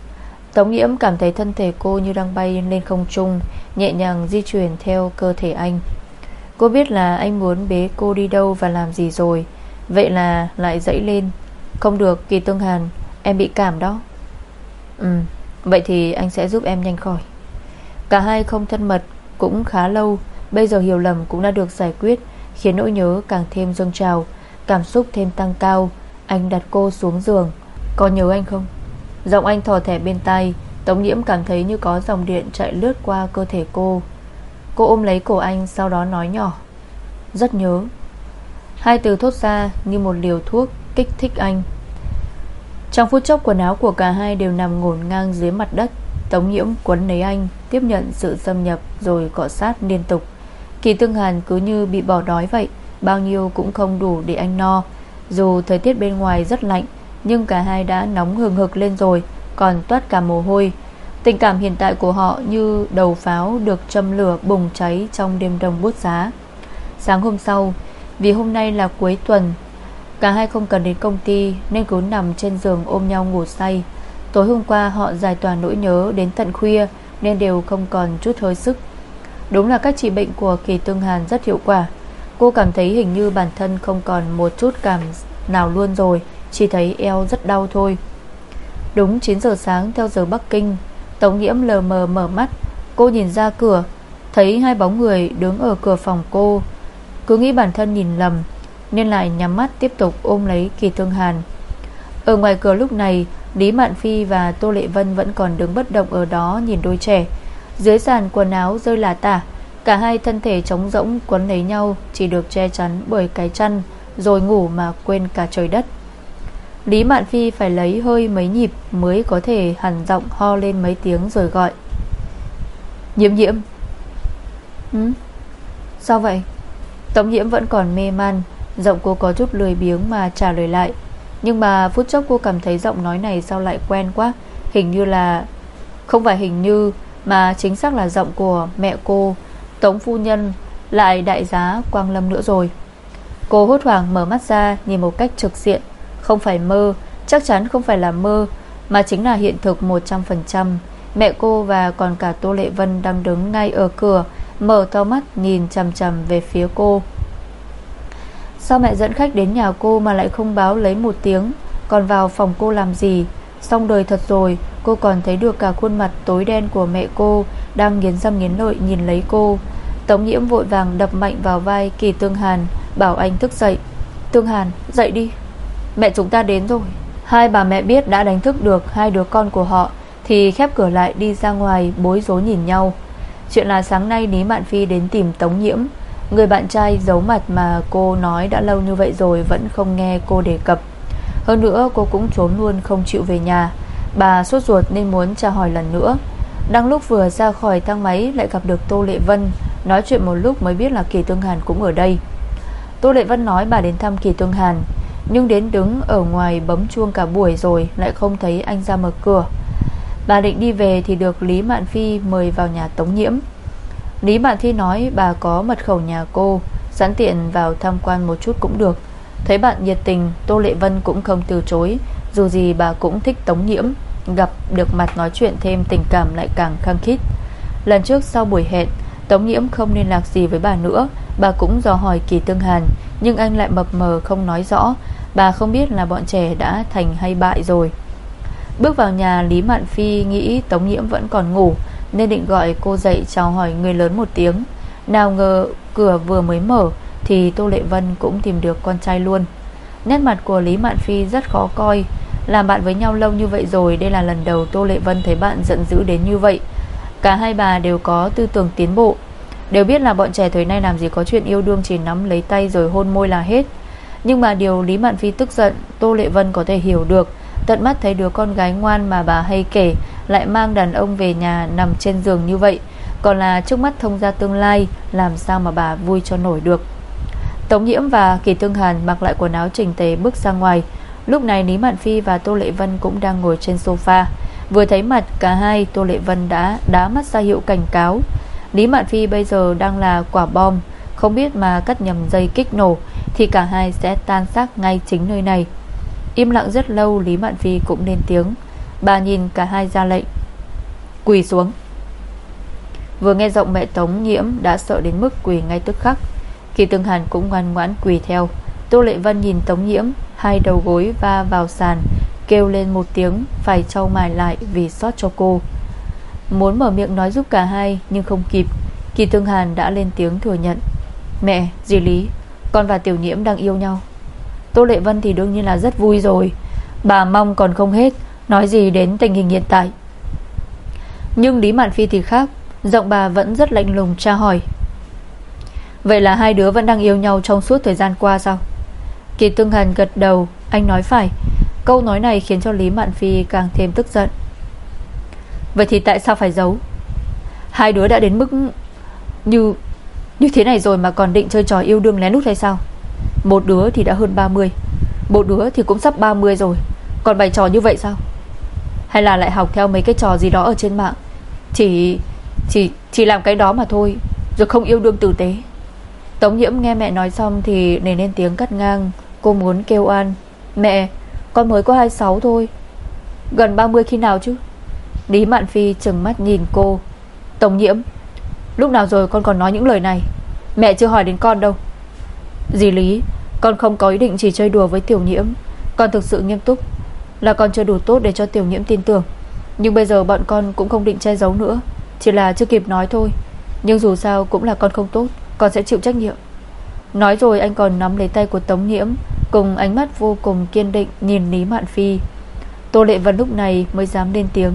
Tống Nhiễm cảm thấy thân thể cô như đang bay lên không trung, Nhẹ nhàng di chuyển theo cơ thể anh. Cô biết là anh muốn bế cô đi đâu và làm gì rồi, Vậy là lại dẫy lên. Không được, Kỳ Tương Hàn, Em bị cảm đó. Ừ Vậy thì anh sẽ giúp em nhanh khỏi. Cả hai không thân mật Cũng khá lâu, Bây giờ hiểu lầm cũng đã được giải quyết, Khiến nỗi nhớ càng thêm dâng trào. Cảm xúc thêm tăng cao. Anh đặt cô xuống giường. Có nhớ anh không? Giọng anh thò thẻ bên tay Tống nhiễm cảm thấy như có dòng điện chạy lướt qua cơ thể cô. Cô ôm lấy cổ anh, Sau đó nói nhỏ. Rất nhớ. Hai từ thốt ra như một liều thuốc kích thích anh. Trong phút chốc, quần áo của cả hai đều nằm ngổn ngang dưới mặt đất. Tống nhiễm quấn lấy anh, Tiếp nhận sự xâm nhập Rồi cọ sát liên tục. Kỳ tương hàn cứ như bị bỏ đói vậy. Bao nhiêu cũng không đủ để anh no. Dù thời tiết bên ngoài rất lạnh, Nhưng cả hai đã nóng hừng hực lên rồi, Còn toát cả mồ hôi. Tình cảm hiện tại của họ như đầu pháo Được châm lửa bùng cháy Trong đêm đông bút giá. Sáng hôm sau, Vì hôm nay là cuối tuần, Cả hai không cần đến công ty Nên cứ nằm trên giường ôm nhau ngủ say. Tối hôm qua họ giải tỏa nỗi nhớ Đến tận khuya Nên đều không còn chút hơi sức. Đúng là các trị bệnh của Kỳ Tương Hàn rất hiệu quả. Cô cảm thấy hình như bản thân không còn một chút cảm nào luôn rồi, Chỉ thấy eo rất đau thôi. Đúng 9 giờ sáng theo giờ Bắc Kinh, Tống Nhiễm lờ mờ mở mắt. Cô nhìn ra cửa, Thấy hai bóng người đứng ở cửa phòng cô. Cứ nghĩ bản thân nhìn lầm, Nên lại nhắm mắt tiếp tục ôm lấy Kỳ thương Hàn. Ở ngoài cửa lúc này, Lý Mạn Phi và Tô Lệ Vân vẫn còn đứng bất động ở đó nhìn đôi trẻ. Dưới sàn quần áo rơi là tả Cả hai thân thể trống rỗng quấn lấy nhau, Chỉ được che chắn bởi cái chăn, Rồi ngủ mà quên cả trời đất. Lý Mạn Phi phải lấy hơi mấy nhịp Mới có thể hẳn giọng ho lên mấy tiếng rồi gọi. Nhiễm nhiễm. Ừ? Sao vậy? Tống nhiễm vẫn còn mê man, Giọng cô có chút lười biếng mà trả lời lại. Nhưng mà phút chốc cô cảm thấy giọng nói này Sao lại quen quá, Hình như là, Không phải hình như, Mà chính xác là giọng của mẹ cô. Tống phu nhân lại đại giá Quang Lâm nữa rồi. Cô hốt hoảng mở mắt ra Nhìn một cách trực diện, Không phải mơ, Chắc chắn không phải là mơ, Mà chính là hiện thực 100% Mẹ cô và còn cả Tô Lệ Vân Đang đứng ngay ở cửa, Mở to mắt nhìn chầm chầm về phía cô. Sao mẹ dẫn khách đến nhà cô Mà lại không báo lấy một tiếng? Còn vào phòng cô làm gì? Xong đời thật rồi Cô còn thấy được cả khuôn mặt tối đen của mẹ cô Đang nghiến răng nghiến lợi nhìn lấy cô. Tống nhiễm vội vàng đập mạnh vào vai Kỳ Tương Hàn, Bảo anh thức dậy. Tương Hàn, dậy đi. Mẹ chúng ta đến rồi. Hai bà mẹ biết đã đánh thức được hai đứa con của họ, Thì khép cửa lại đi ra ngoài Bối rối nhìn nhau. Chuyện là sáng nay Lý Mạn Phi đến tìm Tống Nhiễm. Người bạn trai giấu mặt mà cô nói đã lâu như vậy rồi Vẫn không nghe cô đề cập. Hơn nữa cô cũng trốn luôn không chịu về nhà. Bà sốt ruột nên muốn tra hỏi lần nữa. Đang lúc vừa ra khỏi thang máy Lại gặp được Tô Lệ Vân, Nói chuyện một lúc mới biết là Kỳ Tương Hàn cũng ở đây. Tô Lệ Vân nói bà đến thăm Kỳ Tương Hàn, Nhưng đến đứng ở ngoài bấm chuông cả buổi rồi Lại không thấy anh ra mở cửa. Bà định đi về thì được Lý Mạn Phi mời vào nhà Tống Nhiễm. Lý Mạn Phi nói bà có mật khẩu nhà cô, Sẵn tiện vào tham quan một chút cũng được. Thấy bạn nhiệt tình, Tô Lệ Vân cũng không từ chối. Dù gì bà cũng thích Tống Nhiễm, Gặp được mặt nói chuyện thêm tình cảm lại càng khăng khít. Lần trước sau buổi hẹn, Tống Nhiễm không liên lạc gì với bà nữa, Bà cũng dò hỏi Kỳ Tương Hàn, Nhưng anh lại mập mờ không nói rõ, Bà không biết là bọn trẻ đã thành hay bại rồi. Bước vào nhà, Lý Mạn Phi nghĩ Tống Nhiễm vẫn còn ngủ, Nên định gọi cô dậy chào hỏi người lớn một tiếng. Nào ngờ, cửa vừa mới mở, Thì Tô Lệ Vân cũng tìm được con trai luôn. Nét mặt của Lý Mạn Phi rất khó coi làm bạn với nhau lâu như vậy rồi, Đây là lần đầu Tô Lệ Vân thấy bạn giận dữ đến như vậy. Cả hai bà đều có tư tưởng tiến bộ. Đều biết là bọn trẻ thời nay làm gì có chuyện yêu đương, Chỉ nắm lấy tay rồi hôn môi là hết. Nhưng mà điều Lý Mạn Phi tức giận, Tô Lệ Vân có thể hiểu được. Tận mắt thấy đứa con gái ngoan mà bà hay kể, Lại mang đàn ông về nhà nằm trên giường như vậy. Còn là trước mắt thông ra tương lai, Làm sao mà bà vui cho nổi được. Tống Nhiễm và Kỳ Tương Hàn mặc lại quần áo chỉnh tề bước ra ngoài. Lúc này Lý Mạn Phi và Tô Lệ Vân cũng đang ngồi trên sofa. Vừa thấy mặt cả hai, Tô Lệ Vân đã đá mắt ra hiệu cảnh cáo. Lý Mạn Phi bây giờ đang là quả bom. Không biết mà cắt nhầm dây kích nổ, Thì cả hai sẽ tan xác ngay chính nơi này. Im lặng rất lâu, Lý Mạn Phi cũng lên tiếng. Bà nhìn cả hai ra lệnh. Quỳ xuống. Vừa nghe giọng mẹ Tống Nhiễm Đã sợ đến mức quỳ ngay tức khắc. Kỳ Tương Hàn cũng ngoan ngoãn quỳ theo. Tô Lệ Vân nhìn Tống Nhiễm Hai đầu gối va vào sàn Kêu lên một tiếng Phải trao mài lại vì xót cho cô. Muốn mở miệng nói giúp cả hai Nhưng không kịp. Kỳ Thương Hàn đã lên tiếng thừa nhận. Mẹ, dì Lý Con và Tiểu Nhiễm đang yêu nhau. Tô Lệ Vân thì đương nhiên là rất vui rồi. Bà mong còn không hết Nói gì đến tình hình hiện tại. Nhưng Lý Mạn Phi thì khác Giọng bà vẫn rất lạnh lùng tra hỏi. Vậy là hai đứa vẫn đang yêu nhau Trong suốt thời gian qua sao? Kỳ Tương Hàn gật đầu, Anh nói phải. Câu nói này khiến cho Lý Mạn Phi càng thêm tức giận. Vậy thì tại sao phải giấu? Hai đứa đã đến mức Như Như thế này rồi mà còn định chơi trò yêu đương lén lút hay sao? Một đứa thì đã hơn 30 Một đứa thì cũng sắp 30 rồi. Còn bày trò như vậy sao? Hay là lại học theo mấy cái trò gì đó ở trên mạng? Chỉ Chỉ chỉ làm cái đó mà thôi, Rồi không yêu đương tử tế. Tống nhiễm nghe mẹ nói xong thì nề lên tiếng cắt ngang. Cô muốn kêu an. Mẹ, con mới có 26 thôi. Gần 30 khi nào chứ? Lý Mạn Phi trừng mắt nhìn cô. Tống nhiễm, Lúc nào rồi con còn nói những lời này? Mẹ chưa hỏi đến con đâu. Dì Lý, Con không có ý định chỉ chơi đùa với tiểu nhiễm. Con thực sự nghiêm túc Là con chưa đủ tốt để cho tiểu nhiễm tin tưởng. Nhưng bây giờ bọn con cũng không định che giấu nữa. Chỉ là chưa kịp nói thôi. Nhưng dù sao cũng là con không tốt, Con sẽ chịu trách nhiệm. Nói rồi anh còn nắm lấy tay của Tống Nhiễm, Cùng ánh mắt vô cùng kiên định Nhìn Lý Mạn Phi. Tô Lệ Vân lúc này mới dám lên tiếng.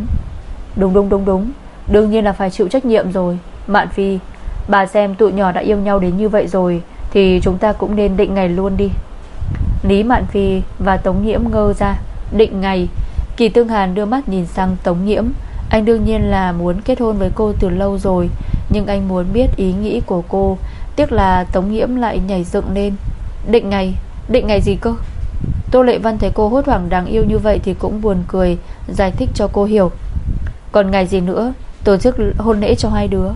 Đúng đúng đúng đúng. Đương nhiên là phải chịu trách nhiệm rồi. Mạn Phi, Bà xem tụi nhỏ đã yêu nhau đến như vậy rồi, Thì chúng ta cũng nên định ngày luôn đi. Lý Mạn Phi và Tống Nhiễm ngơ ra, Định ngày. Kỳ Tương Hàn đưa mắt nhìn sang Tống Nhiễm. Anh đương nhiên là muốn kết hôn với cô từ lâu rồi, Nhưng anh muốn biết ý nghĩ của cô. Tiếc là Tống Nhiễm lại nhảy dựng lên. Định ngày Định ngày gì cơ? Tô Lệ Văn thấy cô hốt hoảng đáng yêu như vậy Thì cũng buồn cười, Giải thích cho cô hiểu. Còn ngày gì nữa, Tổ chức hôn lễ cho hai đứa.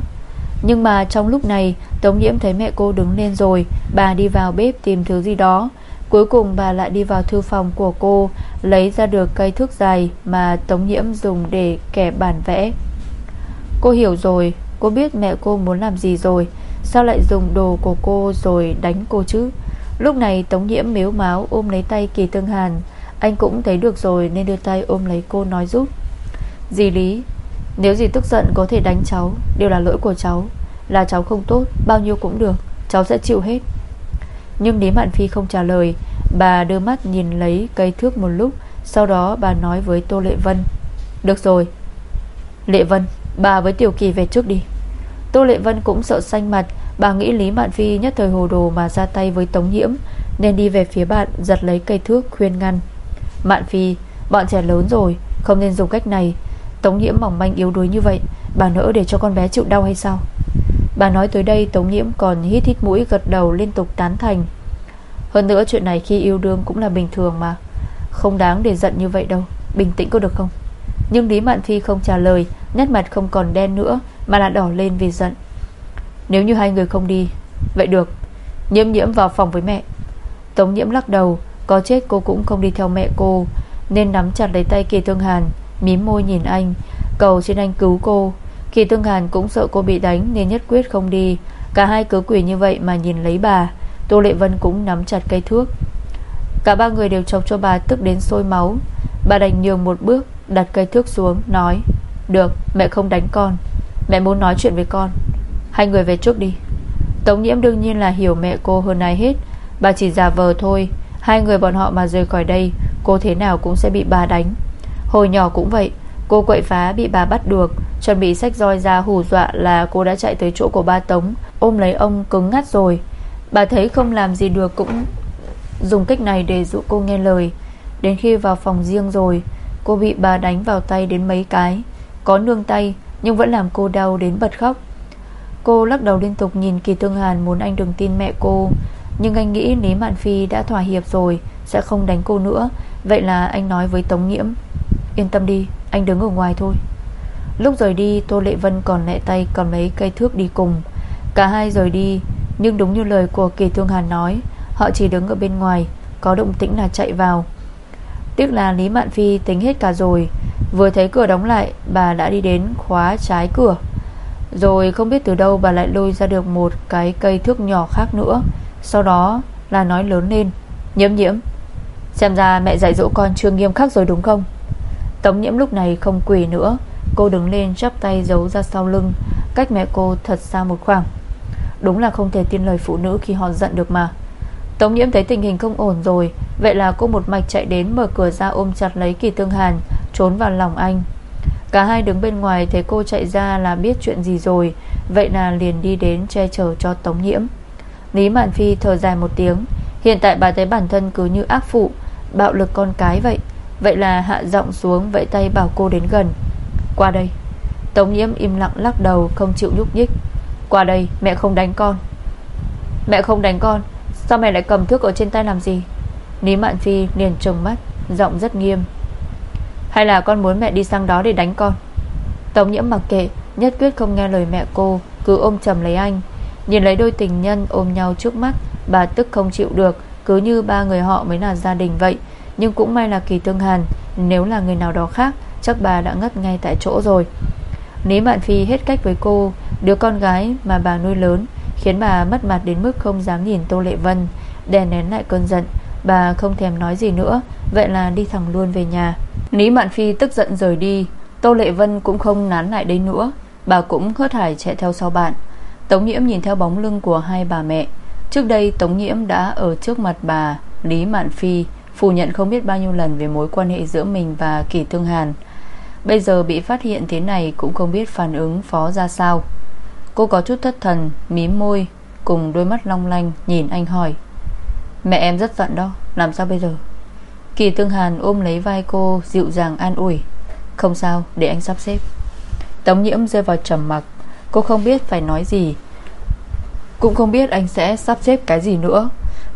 Nhưng mà trong lúc này, Tống Nhiễm thấy mẹ cô đứng lên rồi, Bà đi vào bếp tìm thứ gì đó. Cuối cùng bà lại đi vào thư phòng của cô, Lấy ra được cây thước dài Mà Tống Nhiễm dùng để kẻ bản vẽ. Cô hiểu rồi, Cô biết mẹ cô muốn làm gì rồi. Sao lại dùng đồ của cô rồi đánh cô chứ? Lúc này Tống Nhiễm miếu máu ôm lấy tay Kỳ Tương Hàn. Anh cũng thấy được rồi nên đưa tay ôm lấy cô nói giúp. Dì Lý, Nếu dì tức giận có thể đánh cháu, Đều là lỗi của cháu. Là cháu không tốt, Bao nhiêu cũng được, Cháu sẽ chịu hết. Nhưng Lý Mạn Phi không trả lời. Bà đưa mắt nhìn lấy cây thước một lúc, Sau đó bà nói với Tô Lệ Vân. Được rồi. Lệ Vân, Bà với Tiểu Kỳ về trước đi. Tô Lệ Vân cũng sợ xanh mặt. Bà nghĩ Lý Mạn Phi nhất thời hồ đồ mà ra tay với Tống Nhiễm, Nên đi về phía bạn, Giật lấy cây thước, khuyên ngăn. Mạn Phi, Bọn trẻ lớn rồi, Không nên dùng cách này. Tống Nhiễm mỏng manh yếu đuối như vậy, Bà nỡ để cho con bé chịu đau hay sao? Bà nói tới đây, Tống Nhiễm còn hít hít mũi, gật đầu liên tục tán thành. Hơn nữa chuyện này khi yêu đương cũng là bình thường mà. Không đáng để giận như vậy đâu, Bình tĩnh có được không? Nhưng Lý Mạn Phi không trả lời, Nét mặt không còn đen nữa mà là đỏ lên vì giận. Nếu như hai người không đi, Vậy được. Nhiễm nhiễm vào phòng với mẹ. Tống nhiễm lắc đầu, Có chết cô cũng không đi theo mẹ cô, Nên nắm chặt lấy tay Kỳ thương Hàn, Mím môi nhìn anh, Cầu xin anh cứu cô. Kỳ Tương Hàn cũng sợ cô bị đánh Nên nhất quyết không đi. Cả hai cứ quỷ như vậy mà nhìn lấy bà. Tô Lệ Vân cũng nắm chặt cây thước. Cả ba người đều chọc cho bà tức đến sôi máu. Bà đành nhường một bước, Đặt cây thước xuống, nói, Được, mẹ không đánh con. Mẹ muốn nói chuyện với con. Hai người về trước đi. Tống nhiễm đương nhiên là hiểu mẹ cô hơn ai hết. Bà chỉ giả vờ thôi. Hai người bọn họ mà rời khỏi đây, Cô thế nào cũng sẽ bị bà đánh. Hồi nhỏ cũng vậy, Cô quậy phá bị bà bắt được, Chuẩn bị sách roi ra hù dọa là cô đã chạy tới chỗ của ba Tống, Ôm lấy ông cứng ngắt rồi. Bà thấy không làm gì được cũng Dùng cách này để dụ cô nghe lời. Đến khi vào phòng riêng rồi, Cô bị bà đánh vào tay đến mấy cái. Có nương tay nhưng vẫn làm cô đau đến bật khóc. Cô lắc đầu liên tục nhìn Kỳ Tương Hàn Muốn anh đừng tin mẹ cô Nhưng anh nghĩ Lý Mạn Phi đã thỏa hiệp rồi Sẽ không đánh cô nữa. Vậy là anh nói với Tống Nhiễm Yên tâm đi, anh đứng ở ngoài thôi. Lúc rời đi Tô Lệ Vân còn lẹ tay Còn mấy cây thước đi cùng. Cả hai rời đi Nhưng đúng như lời của Kỳ thương Hàn nói Họ chỉ đứng ở bên ngoài Có động tĩnh là chạy vào. Tiếc là Lý Mạn Phi tính hết cả rồi Vừa thấy cửa đóng lại, Bà đã đi đến khóa trái cửa. Rồi không biết từ đâu bà lại lôi ra được Một cái cây thước nhỏ khác nữa. Sau đó là nói lớn lên, Nhiễm nhiễm, Xem ra mẹ dạy dỗ con chưa nghiêm khắc rồi đúng không? Tống nhiễm lúc này không quỳ nữa, Cô đứng lên chắp tay giấu ra sau lưng, Cách mẹ cô thật xa một khoảng. Đúng là không thể tin lời phụ nữ khi họ giận được mà. Tống nhiễm thấy tình hình không ổn rồi, Vậy là cô một mạch chạy đến mở cửa ra ôm chặt lấy kỳ tương hàn. Trốn vào lòng anh. Cả hai đứng bên ngoài thấy cô chạy ra là biết chuyện gì rồi, Vậy là liền đi đến che chở cho Tống nhiễm. Lý Mạn Phi thở dài một tiếng, Hiện tại bà thấy bản thân cứ như ác phụ, Bạo lực con cái vậy Vậy là hạ giọng xuống Vẫy tay bảo cô đến gần. Qua đây. Tống nhiễm im lặng lắc đầu, không chịu nhúc nhích. Qua đây, mẹ không đánh con. Mẹ không đánh con, Sao mẹ lại cầm thước ở trên tay làm gì? Lý Mạn Phi liền trừng mắt, Giọng rất nghiêm. Hay là con muốn mẹ đi sang đó để đánh con? Tống nhiễm mặc kệ, Nhất quyết không nghe lời mẹ cô, Cứ ôm chầm lấy anh. Nhìn lấy đôi tình nhân ôm nhau trước mắt, Bà tức không chịu được, Cứ như ba người họ mới là gia đình vậy. Nhưng cũng may là kỳ tương hàn, Nếu là người nào đó khác, Chắc bà đã ngất ngay tại chỗ rồi. Lý Mạn Phi hết cách với cô, Đứa con gái mà bà nuôi lớn, Khiến bà mất mặt đến mức không dám nhìn Tô Lệ Vân, Đè nén lại cơn giận. Bà không thèm nói gì nữa, Vậy là đi thẳng luôn về nhà. Lý Mạn Phi tức giận rời đi, Tô Lệ Vân cũng không nán lại đây nữa. Bà cũng hớt hải chạy theo sau bạn. Tống Nhiễm nhìn theo bóng lưng của hai bà mẹ. Trước đây, Tống Nhiễm đã ở trước mặt bà, Lý Mạn Phi, Phủ nhận không biết bao nhiêu lần về mối quan hệ giữa mình và Kỳ Thương Hàn. Bây giờ bị phát hiện thế này Cũng không biết phản ứng phó ra sao. Cô có chút thất thần, Mím môi, Cùng đôi mắt long lanh Nhìn anh hỏi. Mẹ em rất giận đó. Làm sao bây giờ? Kỳ Tương Hàn ôm lấy vai cô, Dịu dàng an ủi. Không sao, để anh sắp xếp. Tống nhiễm rơi vào trầm mặc. Cô không biết phải nói gì. Cũng không biết anh sẽ sắp xếp cái gì nữa.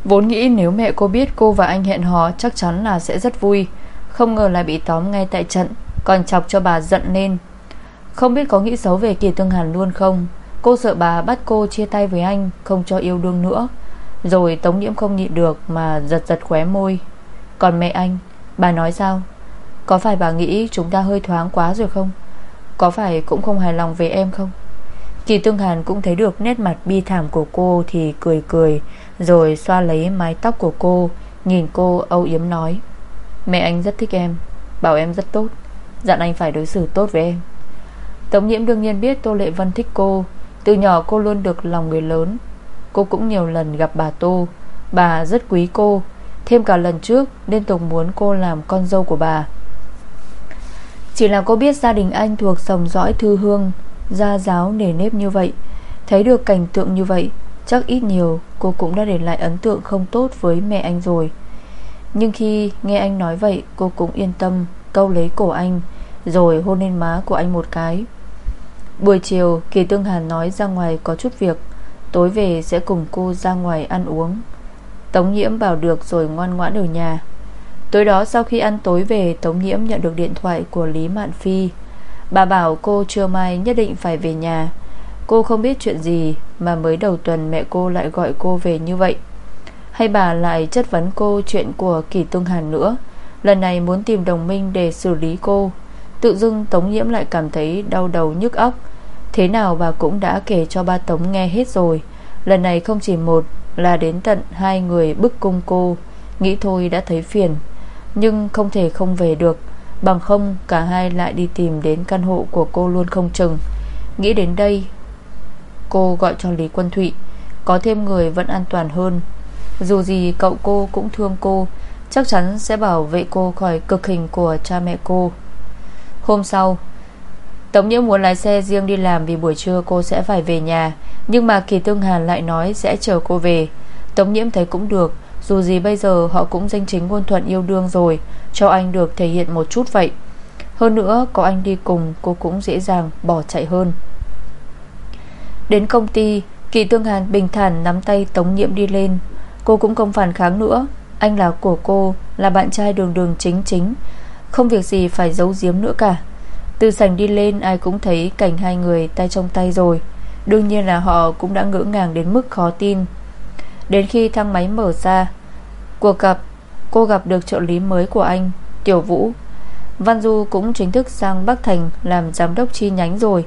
Vốn nghĩ nếu mẹ cô biết cô và anh hẹn hò, Chắc chắn là sẽ rất vui. Không ngờ lại bị tóm ngay tại trận, Còn chọc cho bà giận lên. Không biết có nghĩ xấu về Kỳ Tương Hàn luôn không? Cô sợ bà bắt cô chia tay với anh, Không cho yêu đương nữa. Rồi Tống Nhiễm không nhịn được Mà giật giật khóe môi. Còn mẹ anh, bà nói sao? Có phải bà nghĩ chúng ta hơi thoáng quá rồi không? Có phải cũng không hài lòng về em không? Kỳ Tương Hàn cũng thấy được nét mặt bi thảm của cô Thì cười cười Rồi xoa lấy mái tóc của cô Nhìn cô âu yếm nói. Mẹ anh rất thích em Bảo em rất tốt. Dặn anh phải đối xử tốt với em. Tống nhiễm đương nhiên biết Tô Lệ Vân thích cô. Từ nhỏ cô luôn được lòng người lớn. Cô cũng nhiều lần gặp bà Tô Bà rất quý cô. Thêm cả lần trước nên tục muốn cô làm con dâu của bà. Chỉ là cô biết gia đình anh thuộc dòng dõi thư hương, Gia giáo nề nếp như vậy. Thấy được cảnh tượng như vậy, Chắc ít nhiều cô cũng đã để lại ấn tượng không tốt với mẹ anh rồi. Nhưng khi nghe anh nói vậy, Cô cũng yên tâm câu lấy cổ anh, Rồi hôn lên má của anh một cái. Buổi chiều, Kỳ Tương Hàn nói ra ngoài có chút việc. Tối về sẽ cùng cô ra ngoài ăn uống. Tống Nhiễm bảo được rồi ngoan ngoãn ở nhà. Tối đó sau khi ăn tối về, Tống Nhiễm nhận được điện thoại của Lý Mạn Phi. Bà bảo cô trưa mai nhất định phải về nhà. Cô không biết chuyện gì Mà mới đầu tuần mẹ cô lại gọi cô về như vậy. Hay bà lại chất vấn cô chuyện của Kỳ tung Hàn nữa. Lần này muốn tìm đồng minh để xử lý cô. Tự dưng Tống Nhiễm lại cảm thấy đau đầu nhức óc. Thế nào bà cũng đã kể cho ba Tống nghe hết rồi. Lần này không chỉ một, Là đến tận hai người bức cung cô. Nghĩ thôi đã thấy phiền. Nhưng không thể không về được. Bằng không, cả hai lại đi tìm đến căn hộ của cô luôn không chừng. Nghĩ đến đây, Cô gọi cho Lý Quân Thụy. Có thêm người vẫn an toàn hơn. Dù gì cậu cô cũng thương cô. Chắc chắn sẽ bảo vệ cô khỏi cực hình của cha mẹ cô. Hôm sau Tống Nhiễm muốn lái xe riêng đi làm Vì buổi trưa cô sẽ phải về nhà, Nhưng mà Kỳ Tương Hàn lại nói sẽ chờ cô về. Tống Nhiễm thấy cũng được, Dù gì bây giờ họ cũng danh chính ngôn thuận yêu đương rồi, Cho anh được thể hiện một chút vậy. Hơn nữa, có anh đi cùng, Cô cũng dễ dàng bỏ chạy hơn. Đến công ty, Kỳ Tương Hàn bình thản nắm tay Tống Nhiễm đi lên. Cô cũng không phản kháng nữa, Anh là của cô, Là bạn trai đường đường chính chính, Không việc gì phải giấu giếm nữa cả. Từ sảnh đi lên, ai cũng thấy cảnh hai người tay trong tay rồi. Đương nhiên là họ cũng đã ngỡ ngàng đến mức khó tin. Đến khi thang máy mở ra, Cuộc gặp, Cô gặp được trợ lý mới của anh, Tiểu Vũ. Văn Du cũng chính thức sang Bắc Thành Làm giám đốc chi nhánh rồi.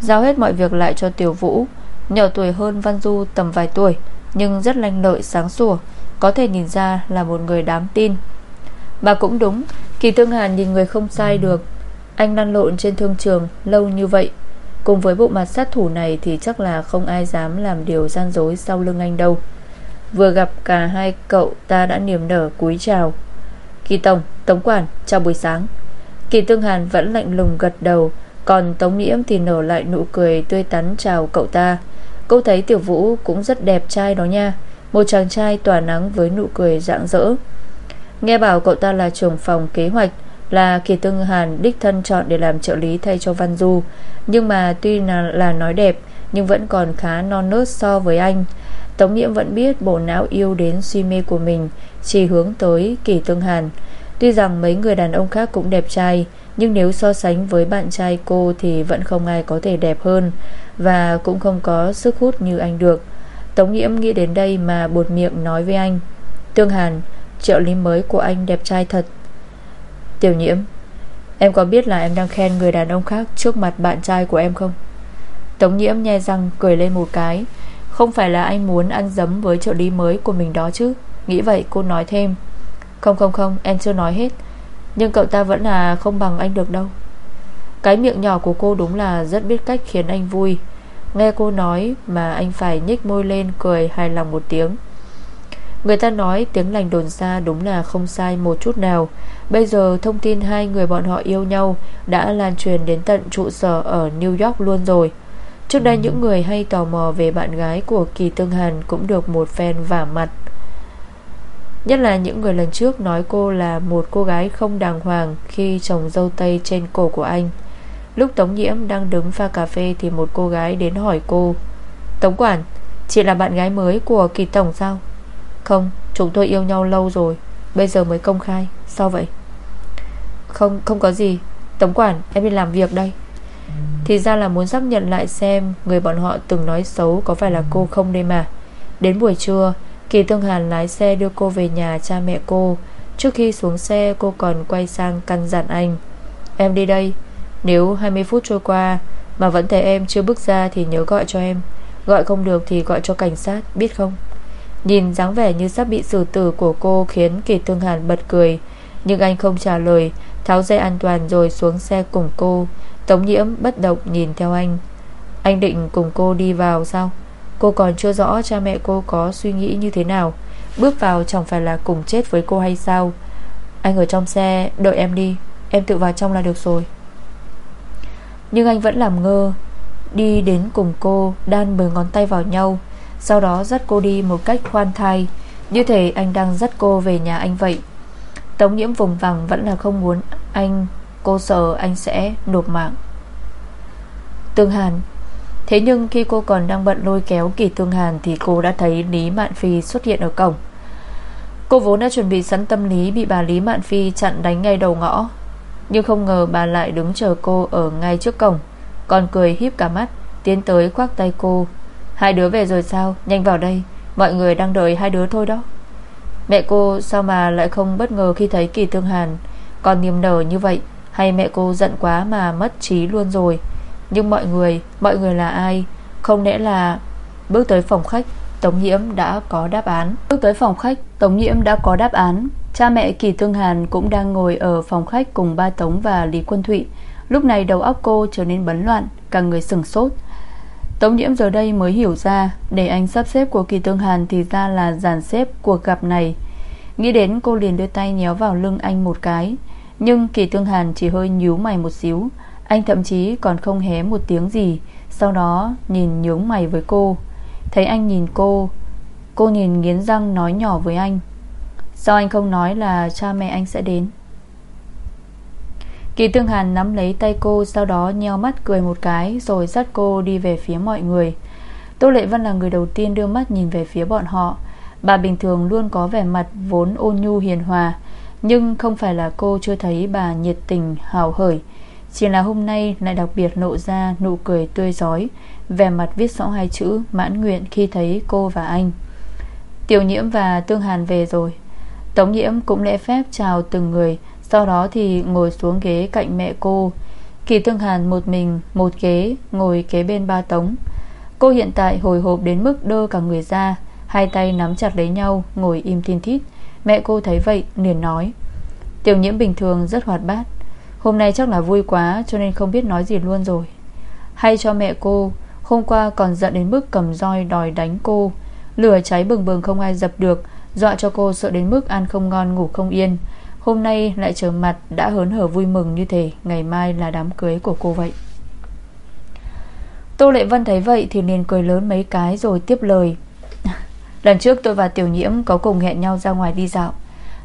Giao hết mọi việc lại cho Tiểu Vũ. Nhỏ tuổi hơn Văn Du tầm vài tuổi, Nhưng rất lanh lợi, sáng sủa, Có thể nhìn ra là một người đáng tin. Bà cũng đúng, Kỳ Tương Hàn nhìn người không sai được. Anh lăn lộn trên thương trường lâu như vậy. Cùng với bộ mặt sát thủ này Thì chắc là không ai dám làm điều gian dối Sau lưng anh đâu. Vừa gặp cả hai cậu ta đã niềm nở cúi chào. Kỳ Tổng, Tống Quản, chào buổi sáng. Kỳ Tương Hàn vẫn lạnh lùng gật đầu Còn Tống Nhiễm thì nở lại nụ cười tươi tắn chào cậu ta. Cô thấy Tiểu Vũ cũng rất đẹp trai đó nha Một chàng trai tỏa nắng với nụ cười rạng rỡ. Nghe bảo cậu ta là trưởng phòng kế hoạch là Kỳ Tương Hàn đích thân chọn để làm trợ lý thay cho Văn Du. Nhưng mà tuy là, là nói đẹp Nhưng vẫn còn khá non nớt so với anh. Tống Nhiễm vẫn biết bộ não yêu đến suy mê của mình Chỉ hướng tới Kỳ Tương Hàn. Tuy rằng mấy người đàn ông khác cũng đẹp trai Nhưng nếu so sánh với bạn trai cô Thì vẫn không ai có thể đẹp hơn Và cũng không có sức hút như anh được. Tống Nhiễm nghĩ đến đây mà buột miệng nói với anh Tương Hàn Trợ lý mới của anh đẹp trai thật. Tiểu Nhiễm. Em có biết là em đang khen người đàn ông khác Trước mặt bạn trai của em không? Tống Nhiễm nhe răng cười lên một cái. Không phải là anh muốn ăn dấm Với trợ lý mới của mình đó chứ. Nghĩ vậy cô nói thêm. Không không không, em chưa nói hết. Nhưng cậu ta vẫn là không bằng anh được đâu. Cái miệng nhỏ của cô đúng là Rất biết cách khiến anh vui. Nghe cô nói mà anh phải nhích môi lên, Cười hài lòng một tiếng. Người ta nói tiếng lành đồn xa Đúng là không sai một chút nào. Bây giờ thông tin hai người bọn họ yêu nhau Đã lan truyền đến tận trụ sở Ở New York luôn rồi. Trước đây những người hay tò mò về bạn gái Của Kỳ Tương Hàn Cũng được một phen vả mặt. Nhất là những người lần trước nói cô là một cô gái không đàng hoàng Khi trồng dâu tây trên cổ của anh. Lúc Tống Nhiễm đang đứng pha cà phê Thì một cô gái đến hỏi cô Tống Quản Chị là bạn gái mới của Kỳ Tổng sao không, chúng tôi yêu nhau lâu rồi, Bây giờ mới công khai, Sao vậy? Không không có gì. Tống Quản, em đi làm việc đây. Thì ra là muốn xác nhận lại xem Người bọn họ từng nói xấu có phải là cô không đây mà. Đến buổi trưa, Kỳ Tương Hàn lái xe đưa cô về nhà cha mẹ cô. Trước khi xuống xe, cô còn quay sang căn dặn anh, Em đi đây. Nếu 20 phút trôi qua Mà vẫn thấy em chưa bước ra thì nhớ gọi cho em. Gọi không được thì gọi cho cảnh sát, Biết không? Nhìn dáng vẻ như sắp bị xử tử của cô Khiến Kỳ thương Hàn bật cười. Nhưng anh không trả lời, Tháo dây an toàn rồi xuống xe cùng cô. Tống nhiễm bất động nhìn theo anh. Anh định cùng cô đi vào sao? Cô còn chưa rõ cha mẹ cô có suy nghĩ như thế nào. Bước vào chẳng phải là cùng chết với cô hay sao? Anh ở trong xe, Đợi em đi. Em tự vào trong là được rồi. Nhưng anh vẫn làm ngơ. Đi đến cùng cô, Đan mười ngón tay vào nhau. Sau đó dắt cô đi một cách khoan thai. Như thể anh đang dắt cô về nhà anh vậy. Tống nhiễm vùng vằng Vẫn là không muốn anh, Cô sợ anh sẽ nộp mạng. Tương Hàn. Thế nhưng khi cô còn đang bận lôi kéo Kỳ Tương Hàn Thì cô đã thấy Lý Mạn Phi xuất hiện ở cổng. Cô vốn đã chuẩn bị sẵn tâm lý Bị bà Lý Mạn Phi chặn đánh ngay đầu ngõ. Nhưng không ngờ bà lại đứng chờ cô Ở ngay trước cổng. Còn cười híp cả mắt, Tiến tới khoác tay cô. Hai đứa về rồi sao? Nhanh vào đây. Mọi người đang đợi hai đứa thôi đó. Mẹ cô sao mà lại không bất ngờ khi thấy Kỳ thương Hàn Còn niềm nở như vậy? Hay mẹ cô giận quá mà mất trí luôn rồi? Nhưng mọi người Mọi người là ai? Không lẽ là Bước tới phòng khách, Tống Nhiễm đã có đáp án? Bước tới phòng khách, Tống Nhiễm đã có đáp án. Cha mẹ Kỳ Tương Hàn cũng đang ngồi ở phòng khách Cùng ba Tống và Lý Quân Thụy. Lúc này đầu óc cô trở nên bấn loạn, Cả người sừng sốt. Tống Nhiễm giờ đây mới hiểu ra, Để anh sắp xếp của Kỳ Tương Hàn Thì ra là dàn xếp cuộc gặp này. Nghĩ đến cô liền đưa tay nhéo vào lưng anh một cái, Nhưng Kỳ Tương Hàn chỉ hơi nhíu mày một xíu. Anh thậm chí còn không hé một tiếng gì, Sau đó nhìn nhướng mày với cô. Thấy anh nhìn cô Cô nhìn nghiến răng nói nhỏ với anh. Sao anh không nói là cha mẹ anh sẽ đến? Kỳ Tương Hàn nắm lấy tay cô, Sau đó nheo mắt cười một cái, Rồi dắt cô đi về phía mọi người. Tô Lệ Vân là người đầu tiên đưa mắt nhìn về phía bọn họ. Bà bình thường luôn có vẻ mặt vốn ôn nhu hiền hòa, Nhưng không phải là cô chưa thấy bà nhiệt tình, hào hởi. Chỉ là hôm nay lại đặc biệt lộ ra nụ cười tươi giói Vẻ mặt viết rõ hai chữ Mãn nguyện khi thấy cô và anh. Tiểu nhiễm và Tương Hàn về rồi. Tống nhiễm cũng lễ phép chào từng người. Sau đó thì ngồi xuống ghế cạnh mẹ cô. Kỳ Tương Hàn một mình, Một ghế, ngồi kế bên ba tống. Cô hiện tại hồi hộp đến mức đơ cả người ra, Hai tay nắm chặt lấy nhau, Ngồi im tin thít. Mẹ cô thấy vậy, liền nói, Tiểu nhiễm bình thường rất hoạt bát. Hôm nay chắc là vui quá, cho nên không biết nói gì luôn rồi. Hay cho mẹ cô, Hôm qua còn giận đến mức cầm roi đòi đánh cô. Lửa cháy bừng bừng không ai dập được, Dọa cho cô sợ đến mức ăn không ngon, ngủ không yên. Hôm nay lại trở mặt Đã hớn hở vui mừng như thế, Ngày mai là đám cưới của cô vậy. Tô Lệ Vân thấy vậy Thì liền cười lớn mấy cái rồi tiếp lời. *laughs* Lần trước tôi và Tiểu Nhiễm Có cùng hẹn nhau ra ngoài đi dạo.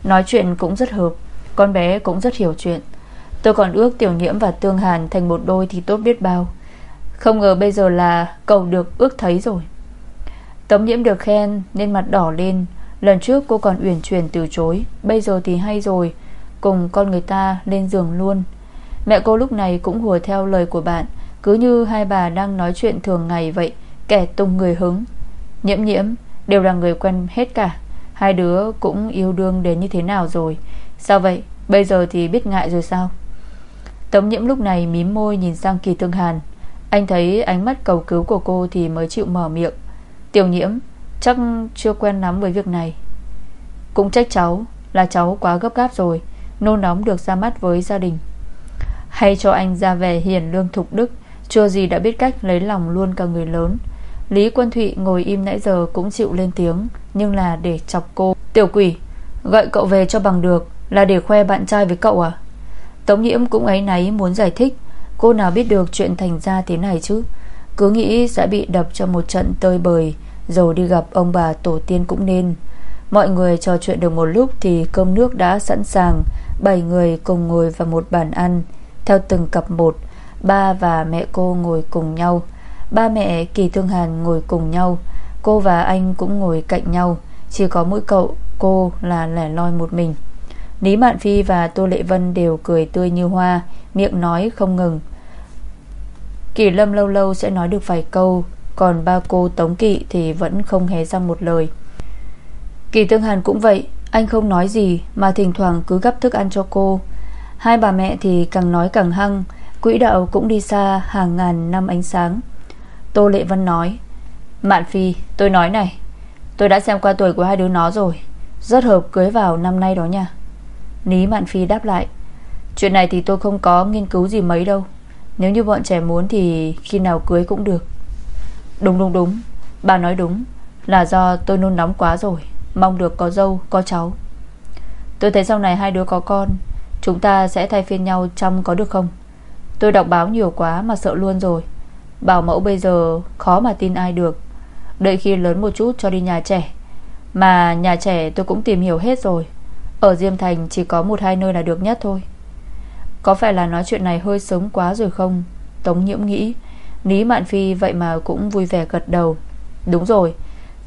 Nói chuyện cũng rất hợp, Con bé cũng rất hiểu chuyện. Tôi còn ước Tiểu Nhiễm và Tương Hàn thành một đôi thì tốt biết bao. Không ngờ bây giờ là cầu được ước thấy rồi. Tống Nhiễm được khen Nên mặt đỏ lên Lần trước cô còn uyển chuyển từ chối, Bây giờ thì hay rồi. Cùng con người ta lên giường luôn. Mẹ cô lúc này cũng hùa theo lời của bạn, Cứ như hai bà đang nói chuyện thường ngày vậy, Kẻ tung người hứng. Nhiễm nhiễm, Đều là người quen hết cả. Hai đứa cũng yêu đương đến như thế nào rồi? Sao vậy? Bây giờ thì biết ngại rồi sao? Tống nhiễm lúc này mím môi nhìn sang kỳ tương hàn. Anh thấy ánh mắt cầu cứu của cô Thì mới chịu mở miệng. Tiểu nhiễm Chắc chưa quen lắm với việc này. Cũng trách cháu Là cháu quá gấp gáp rồi, Nôn nóng được ra mắt với gia đình. Hay cho anh ra về hiền lương thục đức, Chưa gì đã biết cách lấy lòng luôn cả người lớn. Lý Quân Thụy ngồi im nãy giờ Cũng chịu lên tiếng, Nhưng là để chọc cô. Tiểu quỷ, Gọi cậu về cho bằng được, Là để khoe bạn trai với cậu à? Tống nhiễm cũng ấy náy muốn giải thích, Cô nào biết được chuyện thành ra thế này chứ? Cứ nghĩ sẽ bị đập cho một trận tơi bời rồi đi gặp ông bà tổ tiên cũng nên. Mọi người trò chuyện được một lúc Thì cơm nước đã sẵn sàng. Bảy người cùng ngồi vào một bàn ăn. Theo từng cặp một, Ba và mẹ cô ngồi cùng nhau. Ba mẹ Kỳ Thương Hàn ngồi cùng nhau. Cô và anh cũng ngồi cạnh nhau. Chỉ có mỗi cậu, Cô là lẻ loi một mình. Lý Mạn Phi và Tô Lệ Vân đều cười tươi như hoa, Miệng nói không ngừng. Kỳ Lâm lâu lâu sẽ nói được vài câu. Còn ba cô Tống Kỵ thì vẫn không hé ra một lời. Kỳ Tương Hàn cũng vậy, Anh không nói gì Mà thỉnh thoảng cứ gấp thức ăn cho cô. Hai bà mẹ thì càng nói càng hăng, Quỹ đạo cũng đi xa hàng ngàn năm ánh sáng. Tô Lệ Vân nói, Mạn Phi, tôi nói này, Tôi đã xem qua tuổi của hai đứa nó rồi, Rất hợp cưới vào năm nay đó nha. Lý Mạn Phi đáp lại, Chuyện này thì tôi không có nghiên cứu gì mấy đâu, Nếu như bọn trẻ muốn thì Khi nào cưới cũng được. Đúng đúng đúng. Bà nói đúng. Là do tôi nôn nóng quá rồi. Mong được có dâu, có cháu. Tôi thấy sau này hai đứa có con, Chúng ta sẽ thay phiên nhau chăm có được không? Tôi đọc báo nhiều quá mà sợ luôn rồi. Bảo mẫu bây giờ khó mà tin ai được. Đợi khi lớn một chút cho đi nhà trẻ. Mà nhà trẻ tôi cũng tìm hiểu hết rồi. Ở Diêm Thành chỉ có một hai nơi là được nhất thôi. Có phải là nói chuyện này hơi sớm quá rồi không? Tống nhiễm nghĩ. Lý Mạn Phi vậy mà cũng vui vẻ gật đầu. Đúng rồi,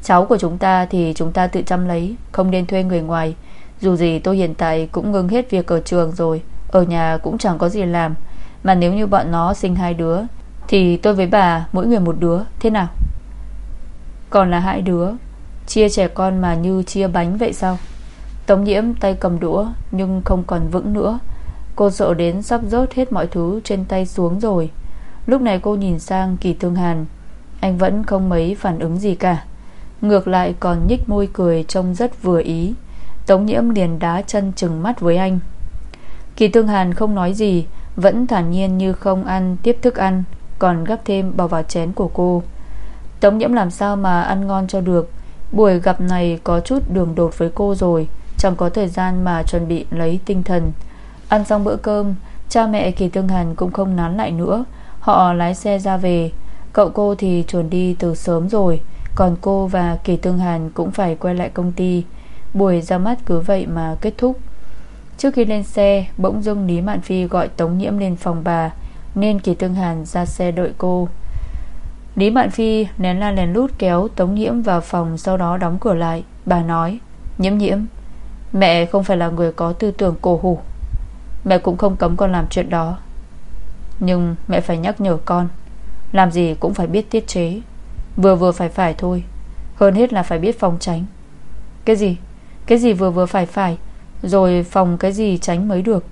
Cháu của chúng ta thì chúng ta tự chăm lấy, Không nên thuê người ngoài. Dù gì tôi hiện tại cũng ngưng hết việc ở trường rồi, Ở nhà cũng chẳng có gì làm. Mà nếu như bọn nó sinh hai đứa, Thì tôi với bà mỗi người một đứa, Thế nào? Còn là hai đứa, Chia trẻ con mà như chia bánh vậy sao? Tống nhiễm tay cầm đũa, Nhưng không còn vững nữa. Cô sợ đến sắp rớt hết mọi thứ trên tay xuống rồi. Lúc này cô nhìn sang Kỳ Thương Hàn. Anh vẫn không mấy phản ứng gì cả. Ngược lại còn nhích môi cười Trông rất vừa ý. Tống nhiễm liền đá chân chừng mắt với anh. Kỳ Thương Hàn không nói gì, Vẫn thản nhiên như không ăn Tiếp thức ăn, Còn gấp thêm bỏ vào chén của cô. Tống nhiễm làm sao mà ăn ngon cho được? Buổi gặp này có chút đường đột với cô rồi, Chẳng có thời gian mà chuẩn bị lấy tinh thần. Ăn xong bữa cơm, Cha mẹ Kỳ Tương Hàn cũng không nán lại nữa Họ lái xe ra về. Cậu cô thì chuẩn đi từ sớm rồi. Còn cô và Kỳ Tương Hàn cũng phải quay lại công ty. Buổi ra mắt cứ vậy mà kết thúc. Trước khi lên xe, Bỗng dưng Lý Mạn Phi gọi Tống Nhiễm lên phòng bà, Nên Kỳ Tương Hàn ra xe đợi cô. Lý Mạn Phi nén la lén lút kéo Tống Nhiễm vào phòng Sau đó đóng cửa lại. Bà nói, Nhiễm nhiễm, Mẹ không phải là người có tư tưởng cổ hủ. Mẹ cũng không cấm con làm chuyện đó. Nhưng mẹ phải nhắc nhở con. Làm gì cũng phải biết tiết chế. Vừa vừa phải phải thôi. Hơn hết là phải biết phòng tránh. Cái gì? Cái gì vừa vừa phải phải? Rồi phòng cái gì tránh mới được?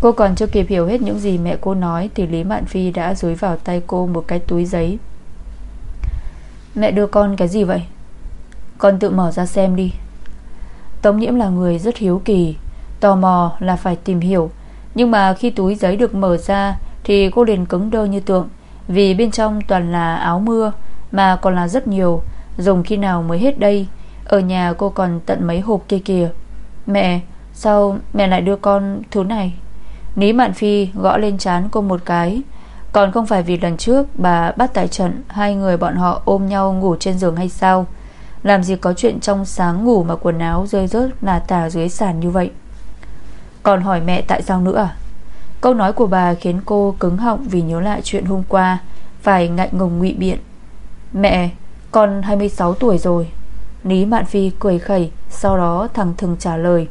Cô còn chưa kịp hiểu hết những gì mẹ cô nói Thì Lý Mạn Phi đã dối vào tay cô một cái túi giấy. Mẹ đưa con cái gì vậy? Con tự mở ra xem đi. Tống nhiễm là người rất hiếu kỳ, Tò mò là phải tìm hiểu nhưng mà khi túi giấy được mở ra Thì cô liền cứng đơ như tượng, Vì bên trong toàn là áo mưa, Mà còn là rất nhiều, Dùng khi nào mới hết đây. Ở nhà cô còn tận mấy hộp kia kìa. Mẹ, Sao mẹ lại đưa con thứ này? Ní Mạn Phi gõ lên chán cô một cái. Còn không phải vì lần trước Bà bắt tại trận Hai người bọn họ ôm nhau ngủ trên giường hay sao? Làm gì có chuyện trong sáng ngủ Mà quần áo rơi rớt là tả dưới sàn như vậy? Còn hỏi mẹ tại sao nữa à? Câu nói của bà khiến cô cứng họng Vì nhớ lại chuyện hôm qua, Phải ngại ngùng ngụy biện. Mẹ, Con 26 tuổi rồi. Lý Mạn Phi cười khẩy, Sau đó thằng thừng trả lời.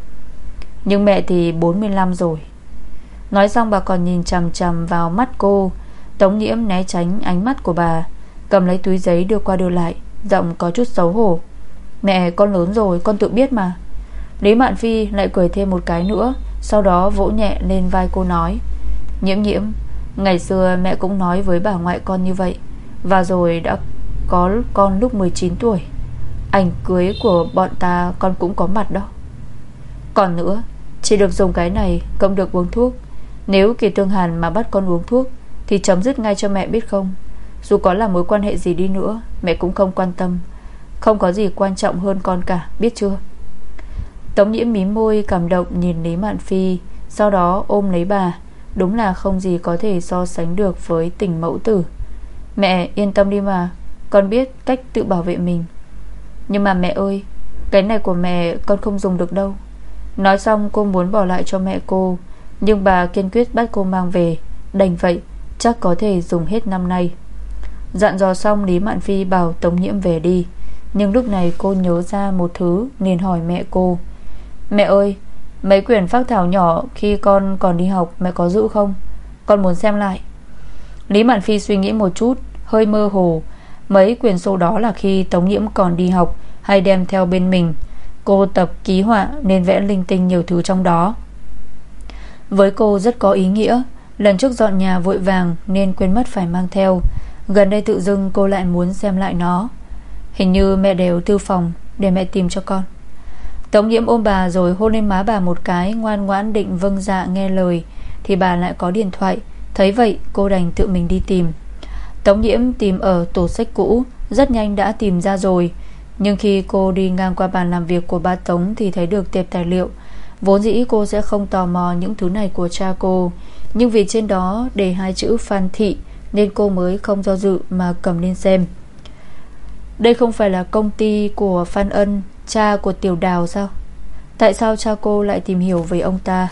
Nhưng mẹ thì 45 rồi. Nói xong bà còn nhìn chằm chằm vào mắt cô. Tống nhiễm né tránh ánh mắt của bà, Cầm lấy túi giấy đưa qua đưa lại, Giọng có chút xấu hổ. Mẹ, con lớn rồi, con tự biết mà. Lý Mạn Phi lại cười thêm một cái nữa sau đó vỗ nhẹ lên vai cô nói, Nhiễm nhiễm, Ngày xưa mẹ cũng nói với bà ngoại con như vậy, Và rồi đã có con lúc 19 tuổi. Ảnh cưới của bọn ta con cũng có mặt đó. Còn nữa, Chỉ được dùng cái này không được uống thuốc. Nếu Kỳ Tương Hàn mà bắt con uống thuốc, Thì chấm dứt ngay cho mẹ biết không? Dù có là mối quan hệ gì đi nữa, Mẹ cũng không quan tâm. Không có gì quan trọng hơn con cả, Biết chưa? Tống nhiễm mím môi, cảm động nhìn Lý Mạn Phi, Sau đó ôm lấy bà. Đúng là không gì có thể so sánh được Với tình mẫu tử. Mẹ, yên tâm đi mà, Con biết cách tự bảo vệ mình. Nhưng mà mẹ ơi, Cái này của mẹ con không dùng được đâu. Nói xong, cô muốn bỏ lại cho mẹ cô, nhưng bà kiên quyết bắt cô mang về. Đành vậy, chắc có thể dùng hết năm nay. Dặn dò xong, Lý Mạn Phi bảo Tống Nhiễm về đi. Nhưng lúc này cô nhớ ra một thứ liền hỏi mẹ cô. Mẹ ơi, Mấy quyển phác thảo nhỏ Khi con còn đi học mẹ có giữ không? Con muốn xem lại. Lý Mạn Phi suy nghĩ một chút, Hơi mơ hồ. Mấy quyển sổ đó là khi Tống Nhiễm còn đi học Hay đem theo bên mình. Cô tập ký họa nên vẽ linh tinh nhiều thứ trong đó. Với cô rất có ý nghĩa, Lần trước dọn nhà vội vàng Nên quên mất phải mang theo. Gần đây tự dưng cô lại muốn xem lại nó. Hình như mẹ đều tư phòng Để mẹ tìm cho con. Tống nhiễm ôm bà rồi hôn lên má bà một cái, Ngoan ngoãn định vâng dạ nghe lời. Thì bà lại có điện thoại. Thấy vậy, cô đành tự mình đi tìm. Tống nhiễm tìm ở tủ sách cũ. Rất nhanh đã tìm ra rồi. Nhưng khi cô đi ngang qua bàn làm việc của ba Tống Thì thấy được tệp tài liệu. Vốn dĩ cô sẽ không tò mò những thứ này của cha cô. Nhưng vì trên đó để hai chữ Phan Thị, Nên cô mới không do dự mà cầm lên xem. Đây không phải là công ty của Phan Ân. Cha của Tiểu Đào sao? Tại sao cha cô lại tìm hiểu về ông ta?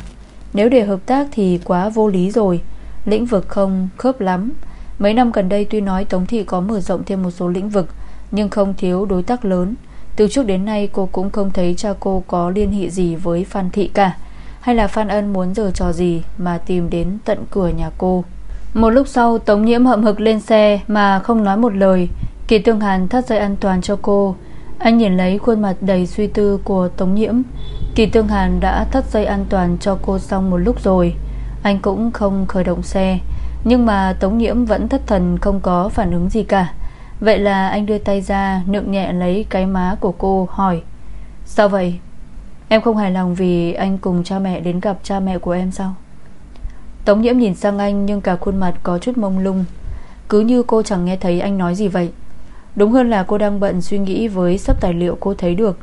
Nếu để hợp tác thì quá vô lý rồi. Lĩnh vực không khớp lắm. Mấy năm gần đây tuy nói Tống Thị có mở rộng thêm một số lĩnh vực, Nhưng không thiếu đối tác lớn. Từ trước đến nay cô cũng không thấy cha cô có liên hệ gì với Phan Thị cả. Hay là Phan Ân muốn giờ trò gì Mà tìm đến tận cửa nhà cô? Một lúc sau, Tống Nhiễm hậm hực lên xe Mà không nói một lời. Kỳ Tương Hàn thắt dây an toàn cho cô. Anh nhìn lấy khuôn mặt đầy suy tư của Tống Nhiễm. Kỳ Tương Hàn đã thắt dây an toàn cho cô xong một lúc rồi. Anh cũng không khởi động xe. Nhưng mà Tống Nhiễm vẫn thất thần, Không có phản ứng gì cả. Vậy là anh đưa tay ra, Nựng nhẹ lấy cái má của cô, hỏi. Sao vậy? Em không hài lòng vì anh cùng cha mẹ đến gặp cha mẹ của em sao? Tống nhiễm nhìn sang anh Nhưng cả khuôn mặt có chút mông lung. Cứ như cô chẳng nghe thấy anh nói gì vậy. Đúng hơn là cô đang bận suy nghĩ Với sắp tài liệu cô thấy được.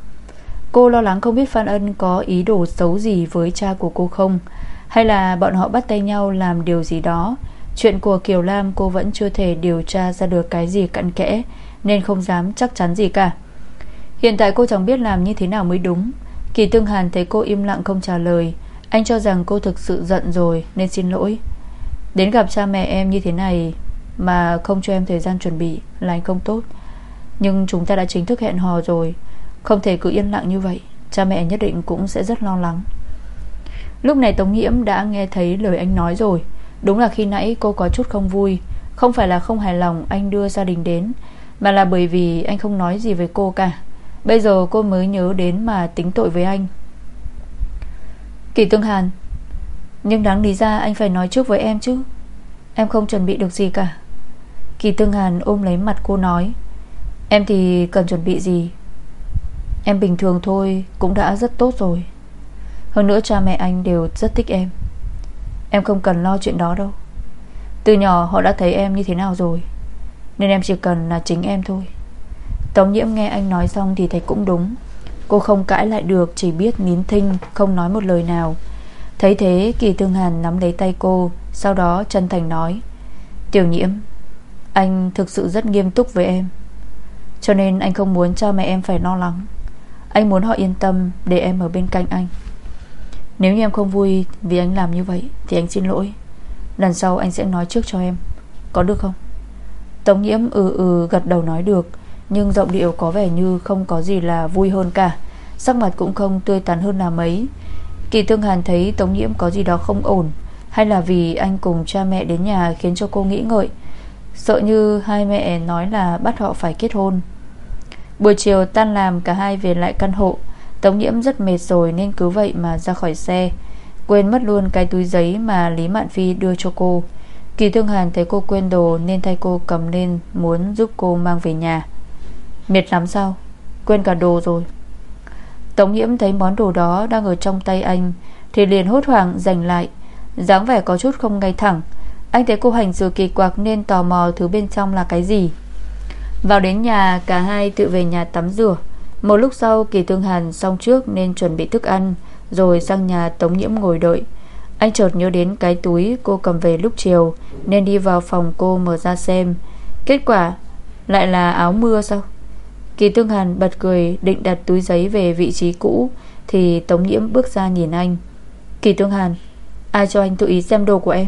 Cô lo lắng không biết Phan Ân có ý đồ xấu gì Với cha của cô không, Hay là bọn họ bắt tay nhau làm điều gì đó. Chuyện của Kiều Lam cô vẫn chưa thể điều tra ra được cái gì cặn kẽ, Nên không dám chắc chắn gì cả. Hiện tại cô chẳng biết làm như thế nào mới đúng. Kỳ Tương Hàn thấy cô im lặng không trả lời. Anh cho rằng cô thực sự giận rồi, Nên xin lỗi. Đến gặp cha mẹ em như thế này Mà không cho em thời gian chuẩn bị Là anh không tốt. Nhưng chúng ta đã chính thức hẹn hò rồi. Không thể cứ yên lặng như vậy. Cha mẹ nhất định cũng sẽ rất lo lắng. Lúc này Tống Nhiễm đã nghe thấy lời anh nói rồi. Đúng là khi nãy cô có chút không vui. Không phải là không hài lòng anh đưa gia đình đến, Mà là bởi vì anh không nói gì với cô cả. Bây giờ cô mới nhớ đến mà tính tội với anh. Kỳ Tương Hàn, Nhưng đáng lý ra anh phải nói trước với em chứ. Em không chuẩn bị được gì cả. Kỳ Tương Hàn ôm lấy mặt cô nói. Em thì cần chuẩn bị gì? Em bình thường thôi, Cũng đã rất tốt rồi. Hơn nữa cha mẹ anh đều rất thích em. Em không cần lo chuyện đó đâu. Từ nhỏ họ đã thấy em như thế nào rồi, Nên em chỉ cần là chính em thôi. Tống nhiễm nghe anh nói xong Thì thấy cũng đúng. Cô không cãi lại được, Chỉ biết nín thinh, Không nói một lời nào. Thấy thế, Kỳ thương Hàn nắm lấy tay cô, Sau đó chân thành nói, Tiểu nhiễm, Anh thực sự rất nghiêm túc với em. Cho nên anh không muốn cha mẹ em phải lo lắng. Anh muốn họ yên tâm Để em ở bên cạnh anh. Nếu như em không vui vì anh làm như vậy, Thì anh xin lỗi. Lần sau anh sẽ nói trước cho em. Có được không? Tống nhiễm ừ ừ gật đầu nói được, Nhưng giọng điệu có vẻ như không có gì là vui hơn cả. Sắc mặt cũng không tươi tắn hơn là mấy. Kỳ Tương Hàn thấy Tống Nhiễm có gì đó không ổn, Hay là vì anh cùng cha mẹ đến nhà Khiến cho cô nghĩ ngợi Sợ như hai mẹ nói là bắt họ phải kết hôn. Buổi chiều tan làm, Cả hai về lại căn hộ. Tống Nhiễm rất mệt rồi nên cứ vậy mà ra khỏi xe. Quên mất luôn cái túi giấy Mà Lý Mạn Phi đưa cho cô. Kỳ Thương Hàn thấy cô quên đồ Nên thay cô cầm lên muốn giúp cô mang về nhà. Mệt lắm sao? Quên cả đồ rồi. Tống nhiễm thấy món đồ đó đang ở trong tay anh Thì liền hốt hoảng giành lại. dáng vẻ có chút không ngay thẳng. Anh thấy cô hành rồi kỳ quặc Nên tò mò thứ bên trong là cái gì. Vào đến nhà, Cả hai tự về nhà tắm rửa. Một lúc sau, Kỳ Tương Hàn xong trước Nên chuẩn bị thức ăn, Rồi sang nhà Tống Nhiễm ngồi đợi. Anh chợt nhớ đến cái túi cô cầm về lúc chiều, Nên đi vào phòng cô mở ra xem. Kết quả, Lại là áo mưa sao? Kỳ Tương Hàn bật cười, định đặt túi giấy về vị trí cũ, Thì Tống Nhiễm bước ra nhìn anh. Kỳ Tương Hàn, Ai cho anh tự ý xem đồ của em?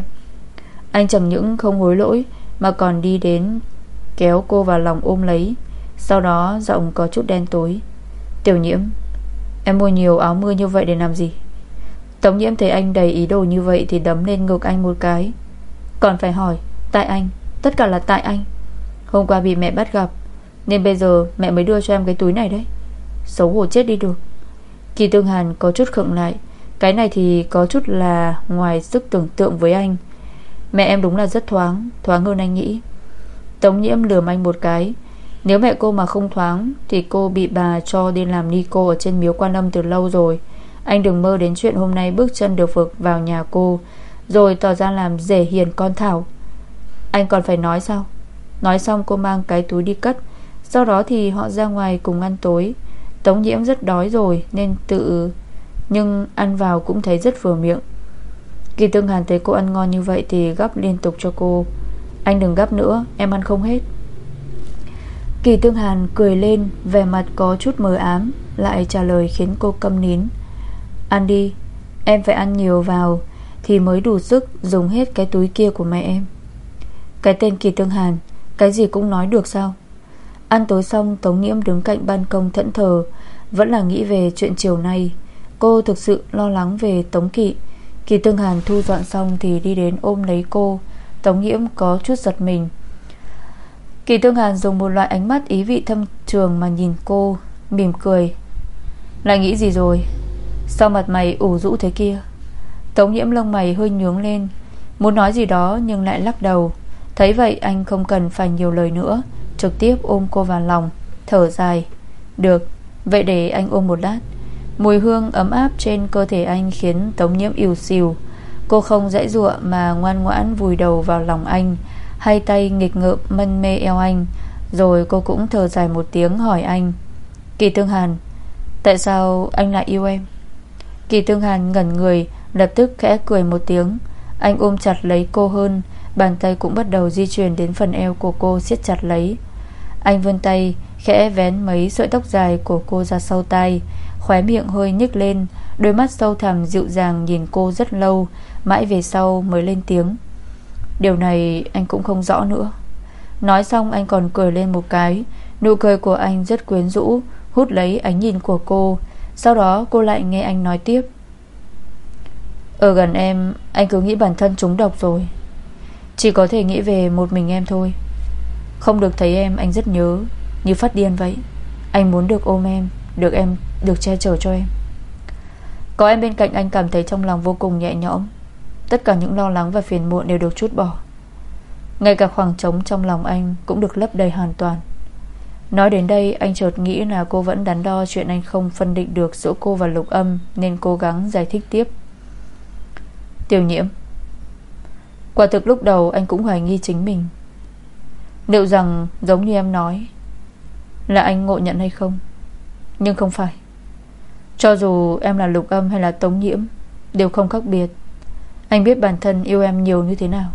Anh chẳng những không hối lỗi, Mà còn đi đến, Kéo cô vào lòng ôm lấy. Sau đó, giọng có chút đen tối. Tiểu nhiễm, Em mua nhiều áo mưa như vậy để làm gì? Tống nhiễm thấy anh đầy ý đồ như vậy Thì đấm lên ngực anh một cái. Còn phải hỏi, Tại anh, Tất cả là tại anh. Hôm qua bị mẹ bắt gặp, nên bây giờ mẹ mới đưa cho em cái túi này đấy. Xấu hổ chết đi được. Kỳ Tương Hàn có chút khựng lại. Cái này thì có chút là Ngoài sức tưởng tượng với anh. Mẹ em đúng là rất thoáng Thoáng hơn anh nghĩ. Tống nhiễm lườm anh một cái. Nếu mẹ cô mà không thoáng, Thì cô bị bà cho đi làm ni cô Ở trên miếu quan âm từ lâu rồi. Anh đừng mơ đến chuyện hôm nay bước chân được vực vào nhà cô, Rồi tỏ ra làm rể hiền con Thảo. Anh còn phải nói sao? Nói xong cô mang cái túi đi cất. Sau đó thì họ ra ngoài cùng ăn tối. Tống nhiễm rất đói rồi, Nên tự Nhưng ăn vào cũng thấy rất vừa miệng. Kỳ tương hàn thấy cô ăn ngon như vậy Thì gấp liên tục cho cô. Anh đừng gấp nữa, em ăn không hết. Kỳ tương hàn cười lên, Vẻ mặt có chút mờ ám, Lại trả lời khiến cô câm nín. Ăn đi, Em phải ăn nhiều vào, Thì mới đủ sức dùng hết cái túi kia của mẹ em. Cái tên Kỳ Tương Hàn, Cái gì cũng nói được sao? Ăn tối xong, Tống Nghiễm đứng cạnh ban công thẫn thờ, Vẫn là nghĩ về chuyện chiều nay. Cô thực sự lo lắng về Tống Kỵ. Kỳ Tương Hàn thu dọn xong Thì đi đến ôm lấy cô. Tống Nhiễm có chút giật mình. Kỳ Tương Hàn dùng một loại ánh mắt ý vị thâm trường mà nhìn cô, Mỉm cười. Lại nghĩ gì rồi? Sao mặt mày ủ rũ thế kia? Tống Nhiễm lông mày hơi nhướng lên. Muốn nói gì đó nhưng lại lắc đầu. Thấy vậy anh không cần phải nhiều lời nữa. Trực tiếp ôm cô vào lòng, Thở dài. Được, Vậy để anh ôm một lát. Mùi hương ấm áp trên cơ thể anh Khiến Tống Nhiễm yêu xìu. Cô không dãy dụa mà ngoan ngoãn Vùi đầu vào lòng anh, Hai tay nghịch ngợm mân mê eo anh, Rồi cô cũng thở dài một tiếng hỏi anh, Kỳ Tương Hàn, Tại sao anh lại yêu em? Kỳ Tương Hàn ngẩn người, Lập tức khẽ cười một tiếng. Anh ôm chặt lấy cô hơn, Bàn tay cũng bắt đầu di chuyển đến phần eo của cô siết chặt lấy. Anh vươn tay, Khẽ vén mấy sợi tóc dài của cô ra sau tay Khóe miệng hơi nhích lên, Đôi mắt sâu thẳm dịu dàng nhìn cô rất lâu, Mãi về sau mới lên tiếng. Điều này anh cũng không rõ nữa. Nói xong anh còn cười lên một cái, Nụ cười của anh rất quyến rũ, Hút lấy ánh nhìn của cô. Sau đó cô lại nghe anh nói tiếp. Ở gần em, Anh cứ nghĩ bản thân trúng độc rồi. Chỉ có thể nghĩ về một mình em thôi. Không được thấy em, anh rất nhớ, Như phát điên vậy. Anh muốn được ôm em, Được em được che chở cho em. Có em bên cạnh anh cảm thấy trong lòng vô cùng nhẹ nhõm. Tất cả những lo lắng và phiền muộn đều được chút bỏ. Ngay cả khoảng trống trong lòng anh Cũng được lấp đầy hoàn toàn. Nói đến đây, anh chợt nghĩ là cô vẫn đắn đo Chuyện anh không phân định được giữa cô và lục âm, Nên cố gắng giải thích tiếp. Tiểu nhiễm, Quả thực lúc đầu anh cũng hoài nghi chính mình. Liệu rằng giống như em nói, Là anh ngộ nhận hay không? Nhưng không phải. Cho dù em là lục âm hay là tống nhiễm, Đều không khác biệt. Anh biết bản thân yêu em nhiều như thế nào.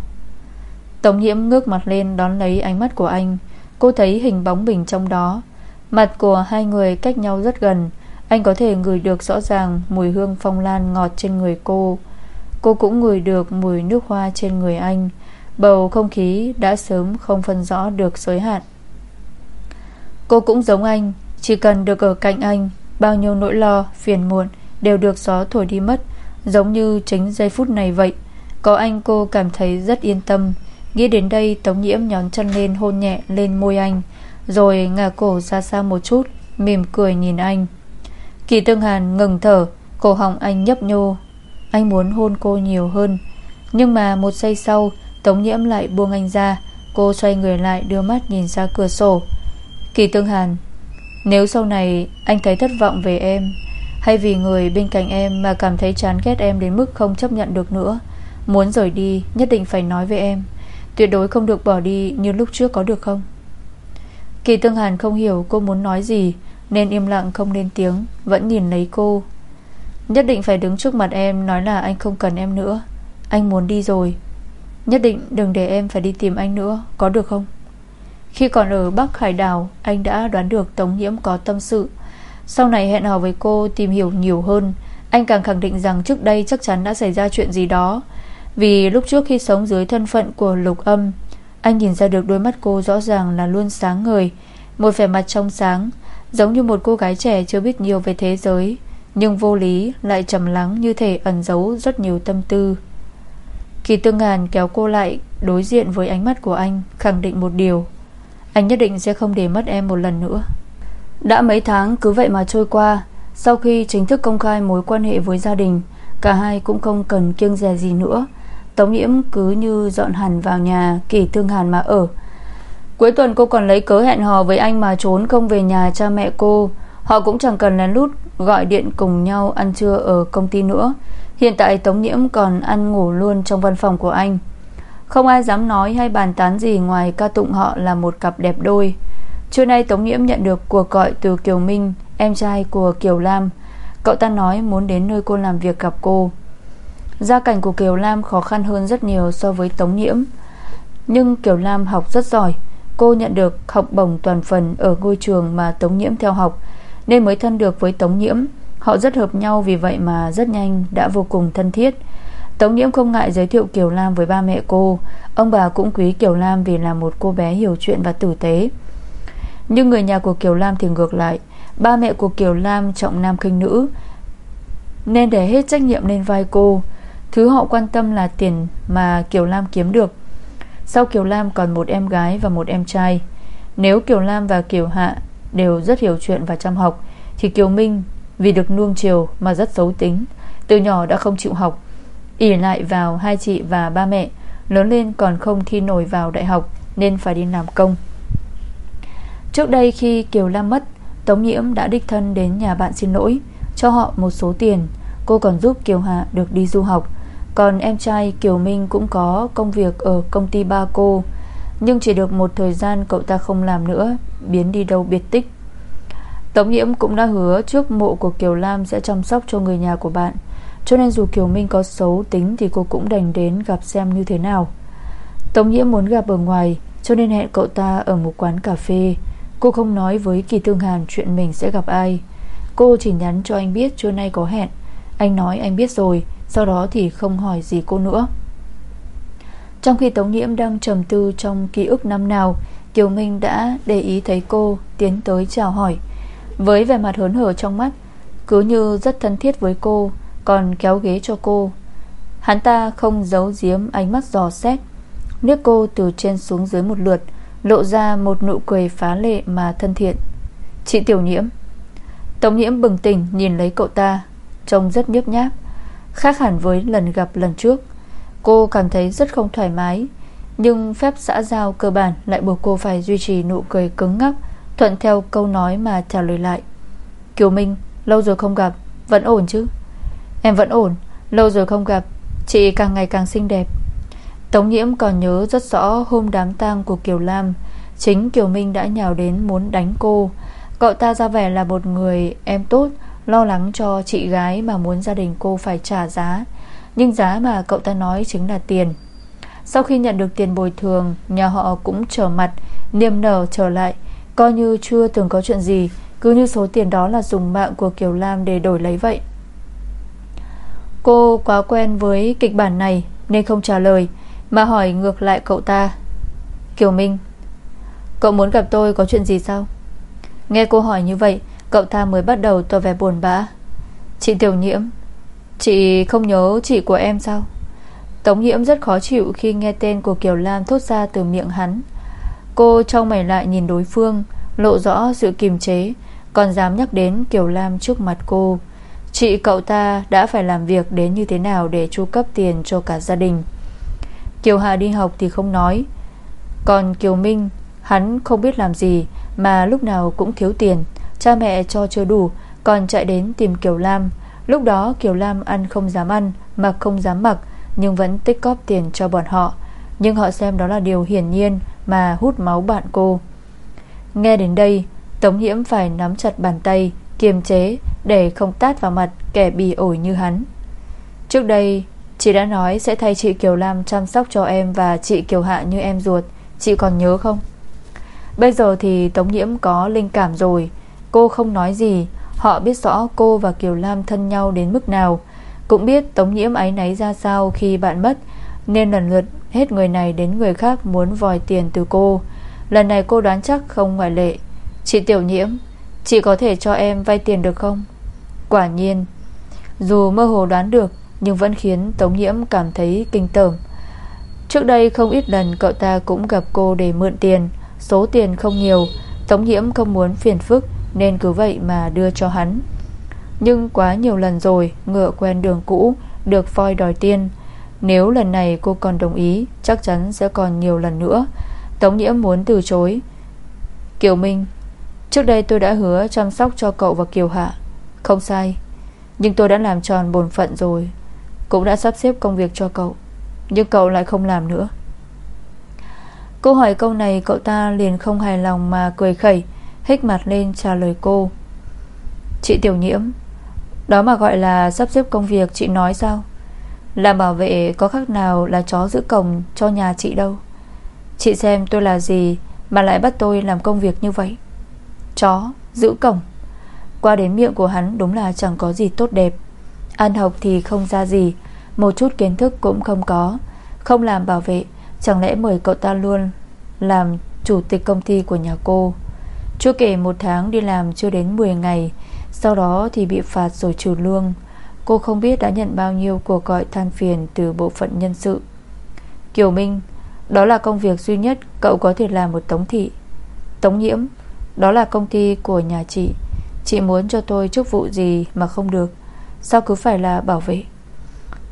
Tống nhiễm ngước mặt lên Đón lấy ánh mắt của anh. Cô thấy hình bóng mình trong đó. Mặt của hai người cách nhau rất gần. Anh có thể ngửi được rõ ràng Mùi hương phong lan ngọt trên người cô. Cô cũng ngửi được mùi nước hoa trên người anh. Bầu không khí đã sớm không phân rõ được giới hạn. Cô cũng giống anh, Chỉ cần được ở cạnh anh Bao nhiêu nỗi lo, phiền muộn Đều được gió thổi đi mất Giống như chính giây phút này vậy. Có anh cô cảm thấy rất yên tâm. Nghĩ đến đây Tống Nhiễm nhón chân lên hôn nhẹ lên môi anh Rồi ngả cổ ra xa một chút Mỉm cười nhìn anh. Kỳ Tương Hàn ngừng thở Cổ họng anh nhấp nhô. Anh muốn hôn cô nhiều hơn Nhưng mà một giây sau Tống Nhiễm lại buông anh ra. Cô xoay người lại đưa mắt nhìn ra cửa sổ. Kỳ Tương Hàn nếu sau này anh thấy thất vọng về em, Hay vì người bên cạnh em Mà cảm thấy chán ghét em đến mức không chấp nhận được nữa, Muốn rời đi Nhất định phải nói với em, Tuyệt đối không được bỏ đi như lúc trước có được không? Kỳ Tương Hàn không hiểu cô muốn nói gì, Nên im lặng không lên tiếng, Vẫn nhìn lấy cô. Nhất định phải đứng trước mặt em Nói là anh không cần em nữa. Anh muốn đi rồi. Nhất định đừng để em phải đi tìm anh nữa, Có được không? Khi còn ở Bắc Hải Đảo, Anh đã đoán được Tống Nhiễm có tâm sự. Sau này hẹn hò với cô tìm hiểu nhiều hơn, Anh càng khẳng định rằng trước đây chắc chắn đã xảy ra chuyện gì đó. Vì lúc trước khi sống dưới thân phận của lục âm, Anh nhìn ra được đôi mắt cô rõ ràng là luôn sáng ngời, Một vẻ mặt trong sáng, Giống như một cô gái trẻ chưa biết nhiều về thế giới, Nhưng vô lý lại trầm lắng như thể ẩn giấu rất nhiều tâm tư. Kỳ tương ngàn kéo cô lại Đối diện với ánh mắt của anh, Khẳng định một điều. Anh nhất định sẽ không để mất em một lần nữa. Đã mấy tháng cứ vậy mà trôi qua, Sau khi chính thức công khai mối quan hệ với gia đình, Cả hai cũng không cần kiêng dè gì nữa. Tống nhiễm cứ như dọn hẳn vào nhà Kỳ thương Hàn mà ở. Cuối tuần cô còn lấy cớ hẹn hò với anh mà trốn không về nhà cha mẹ cô. Họ cũng chẳng cần lén lút Gọi điện cùng nhau ăn trưa ở công ty nữa. Hiện tại Tống Nhiễm còn ăn ngủ luôn trong văn phòng của anh. Không ai dám nói hay bàn tán gì Ngoài ca tụng họ là một cặp đẹp đôi. Trưa nay Tống Nhiễm nhận được cuộc gọi từ Kiều Minh, Em trai của Kiều Lam. Cậu ta nói muốn đến nơi cô làm việc gặp cô. Gia cảnh của Kiều Lam khó khăn hơn rất nhiều so với Tống Nhiễm. Nhưng Kiều Lam học rất giỏi. Cô nhận được học bổng toàn phần Ở ngôi trường mà Tống Nhiễm theo học, Nên mới thân được với Tống Nhiễm. Họ rất hợp nhau vì vậy mà rất nhanh Đã vô cùng thân thiết. Tống Nhiễm không ngại giới thiệu Kiều Lam với ba mẹ cô. Ông bà cũng quý Kiều Lam Vì là một cô bé hiểu chuyện và tử tế. Nhưng người nhà của Kiều Lam thì ngược lại. Ba mẹ của Kiều Lam trọng nam khinh nữ, Nên để hết trách nhiệm lên vai cô. Thứ họ quan tâm là tiền Mà Kiều Lam kiếm được. Sau Kiều Lam còn một em gái và một em trai. Nếu Kiều Lam và Kiều Hạ Đều rất hiểu chuyện và chăm học, Thì Kiều Minh vì được nuông chiều mà rất xấu tính, Từ nhỏ đã không chịu học ỉ lại vào hai chị và ba mẹ. Lớn lên còn không thi nổi vào đại học, Nên phải đi làm công. Trước đây khi Kiều Lam mất, Tống Nhiễm đã đích thân đến nhà bạn xin lỗi, Cho họ một số tiền. Cô còn giúp Kiều Hạ được đi du học. Còn em trai Kiều Minh cũng có công việc Ở công ty ba cô. Nhưng chỉ được một thời gian cậu ta không làm nữa, Biến đi đâu biệt tích. Tống Nhiễm cũng đã hứa trước mộ của Kiều Lam Sẽ chăm sóc cho người nhà của bạn. Cho nên dù Kiều Minh có xấu tính Thì cô cũng đành đến gặp xem như thế nào. Tống Nhiễm muốn gặp ở ngoài, Cho nên hẹn cậu ta ở một quán cà phê. Cô không nói với Kỳ Tương Hàn Chuyện mình sẽ gặp ai. Cô chỉ nhắn cho anh biết trưa nay có hẹn. Anh nói anh biết rồi, Sau đó thì không hỏi gì cô nữa. Trong khi Tống Nhiễm đang trầm tư Trong ký ức năm nào, Kiều Minh đã để ý thấy cô, Tiến tới chào hỏi. Với vẻ mặt hớn hở trong mắt, Cứ như rất thân thiết với cô còn kéo ghế cho cô. Hắn ta không giấu giếm ánh mắt giò xét. Nước cô từ trên xuống dưới một lượt, Lộ ra một nụ cười phá lệ mà thân thiện. Chị Tiểu Nhiễm. Tống Nhiễm bừng tỉnh nhìn lấy cậu ta, Trông rất nhấp nháp Khác hẳn với lần gặp lần trước. Cô cảm thấy rất không thoải mái, Nhưng phép xã giao cơ bản Lại buộc cô phải duy trì nụ cười cứng ngắc, Thuận theo câu nói mà trả lời lại. Kiều Minh, Lâu rồi không gặp, Vẫn ổn chứ? Em vẫn ổn, Lâu rồi không gặp, Chị càng ngày càng xinh đẹp. Tống nhiễm còn nhớ rất rõ hôm đám tang của Kiều Lam, Chính Kiều Minh đã nhào đến muốn đánh cô. Cậu ta ra vẻ là một người em tốt, Lo lắng cho chị gái mà muốn gia đình cô phải trả giá. Nhưng giá mà cậu ta nói chính là tiền. Sau khi nhận được tiền bồi thường, Nhà họ cũng trở mặt, Niềm nở trở lại. Coi như chưa từng có chuyện gì, Cứ như số tiền đó là dùng mạng của Kiều Lam để đổi lấy vậy. Cô quá quen với kịch bản này Nên không trả lời, Mà hỏi ngược lại cậu ta. Kiều Minh, Cậu muốn gặp tôi có chuyện gì sao? Nghe cô hỏi như vậy, Cậu ta mới bắt đầu tỏ vẻ buồn bã. Chị Tiểu Nhiễm, Chị không nhớ chị của em sao? Tống Nhiễm rất khó chịu Khi nghe tên của Kiều Lam thốt ra từ miệng hắn. Cô trong mày lại nhìn đối phương, Lộ rõ sự kiềm chế, Còn dám nhắc đến Kiều Lam trước mặt cô. Chị cậu ta đã phải làm việc Đến như thế nào để chu cấp tiền cho cả gia đình? Kiều Hà đi học thì không nói. Còn Kiều Minh, Hắn không biết làm gì, Mà lúc nào cũng thiếu tiền. Cha mẹ cho chưa đủ, Còn chạy đến tìm Kiều Lam. Lúc đó Kiều Lam ăn không dám ăn, Mặc không dám mặc, Nhưng vẫn tích cóp tiền cho bọn họ. Nhưng họ xem đó là điều hiển nhiên Mà hút máu bạn cô. Nghe đến đây, Tống Hiễm phải nắm chặt bàn tay, Kiềm chế để không tát vào mặt Kẻ bì ổi như hắn. Trước đây, Chị đã nói sẽ thay chị Kiều Lam chăm sóc cho em Và chị Kiều Hạ như em ruột. Chị còn nhớ không? Bây giờ thì Tống Nhiễm có linh cảm rồi. Cô không nói gì. Họ biết rõ cô và Kiều Lam thân nhau đến mức nào. Cũng biết Tống Nhiễm ấy náy ra sao khi bạn mất, Nên lần lượt hết người này đến người khác muốn vòi tiền từ cô. Lần này cô đoán chắc không ngoại lệ. Chị Tiểu Nhiễm Chị có thể cho em vay tiền được không? Quả nhiên, Dù mơ hồ đoán được, Nhưng vẫn khiến Tống Nhiễm cảm thấy kinh tởm. Trước đây không ít lần cậu ta cũng gặp cô để mượn tiền, Số tiền không nhiều. Tống Nhiễm không muốn phiền phức, Nên cứ vậy mà đưa cho hắn. Nhưng quá nhiều lần rồi, Ngựa quen đường cũ, Được voi đòi tiền. Nếu lần này cô còn đồng ý, Chắc chắn sẽ còn nhiều lần nữa. Tống Nhiễm muốn từ chối. Kiều Minh Trước đây tôi đã hứa chăm sóc cho cậu và Kiều Hạ. Không sai. Nhưng tôi đã làm tròn bổn phận rồi. Cũng đã sắp xếp công việc cho cậu. Nhưng cậu lại không làm nữa. Câu hỏi câu này cậu ta liền không hài lòng mà cười khẩy, Hích mặt lên trả lời cô. Chị Tiểu Nhiễm, Đó mà gọi là sắp xếp công việc, chị nói sao? Làm bảo vệ có khác nào là chó giữ cổng cho nhà chị đâu? Chị xem tôi là gì Mà lại bắt tôi làm công việc như vậy? Chó, giữ cổng. Qua đến miệng của hắn đúng là chẳng có gì tốt đẹp. Ăn học thì không ra gì Một chút kiến thức cũng không có. Không làm bảo vệ Chẳng lẽ mời cậu ta luôn Làm chủ tịch công ty của nhà cô? Chưa kể một tháng đi làm chưa đến 10 ngày Sau đó thì bị phạt rồi trừ lương. Cô không biết đã nhận bao nhiêu cuộc gọi than phiền Từ bộ phận nhân sự. Kiều Minh Đó là công việc duy nhất cậu có thể làm một tống thị. Tống nhiễm đó là công ty của nhà chị. Chị muốn cho tôi chức vụ gì mà không được. Sao cứ phải là bảo vệ?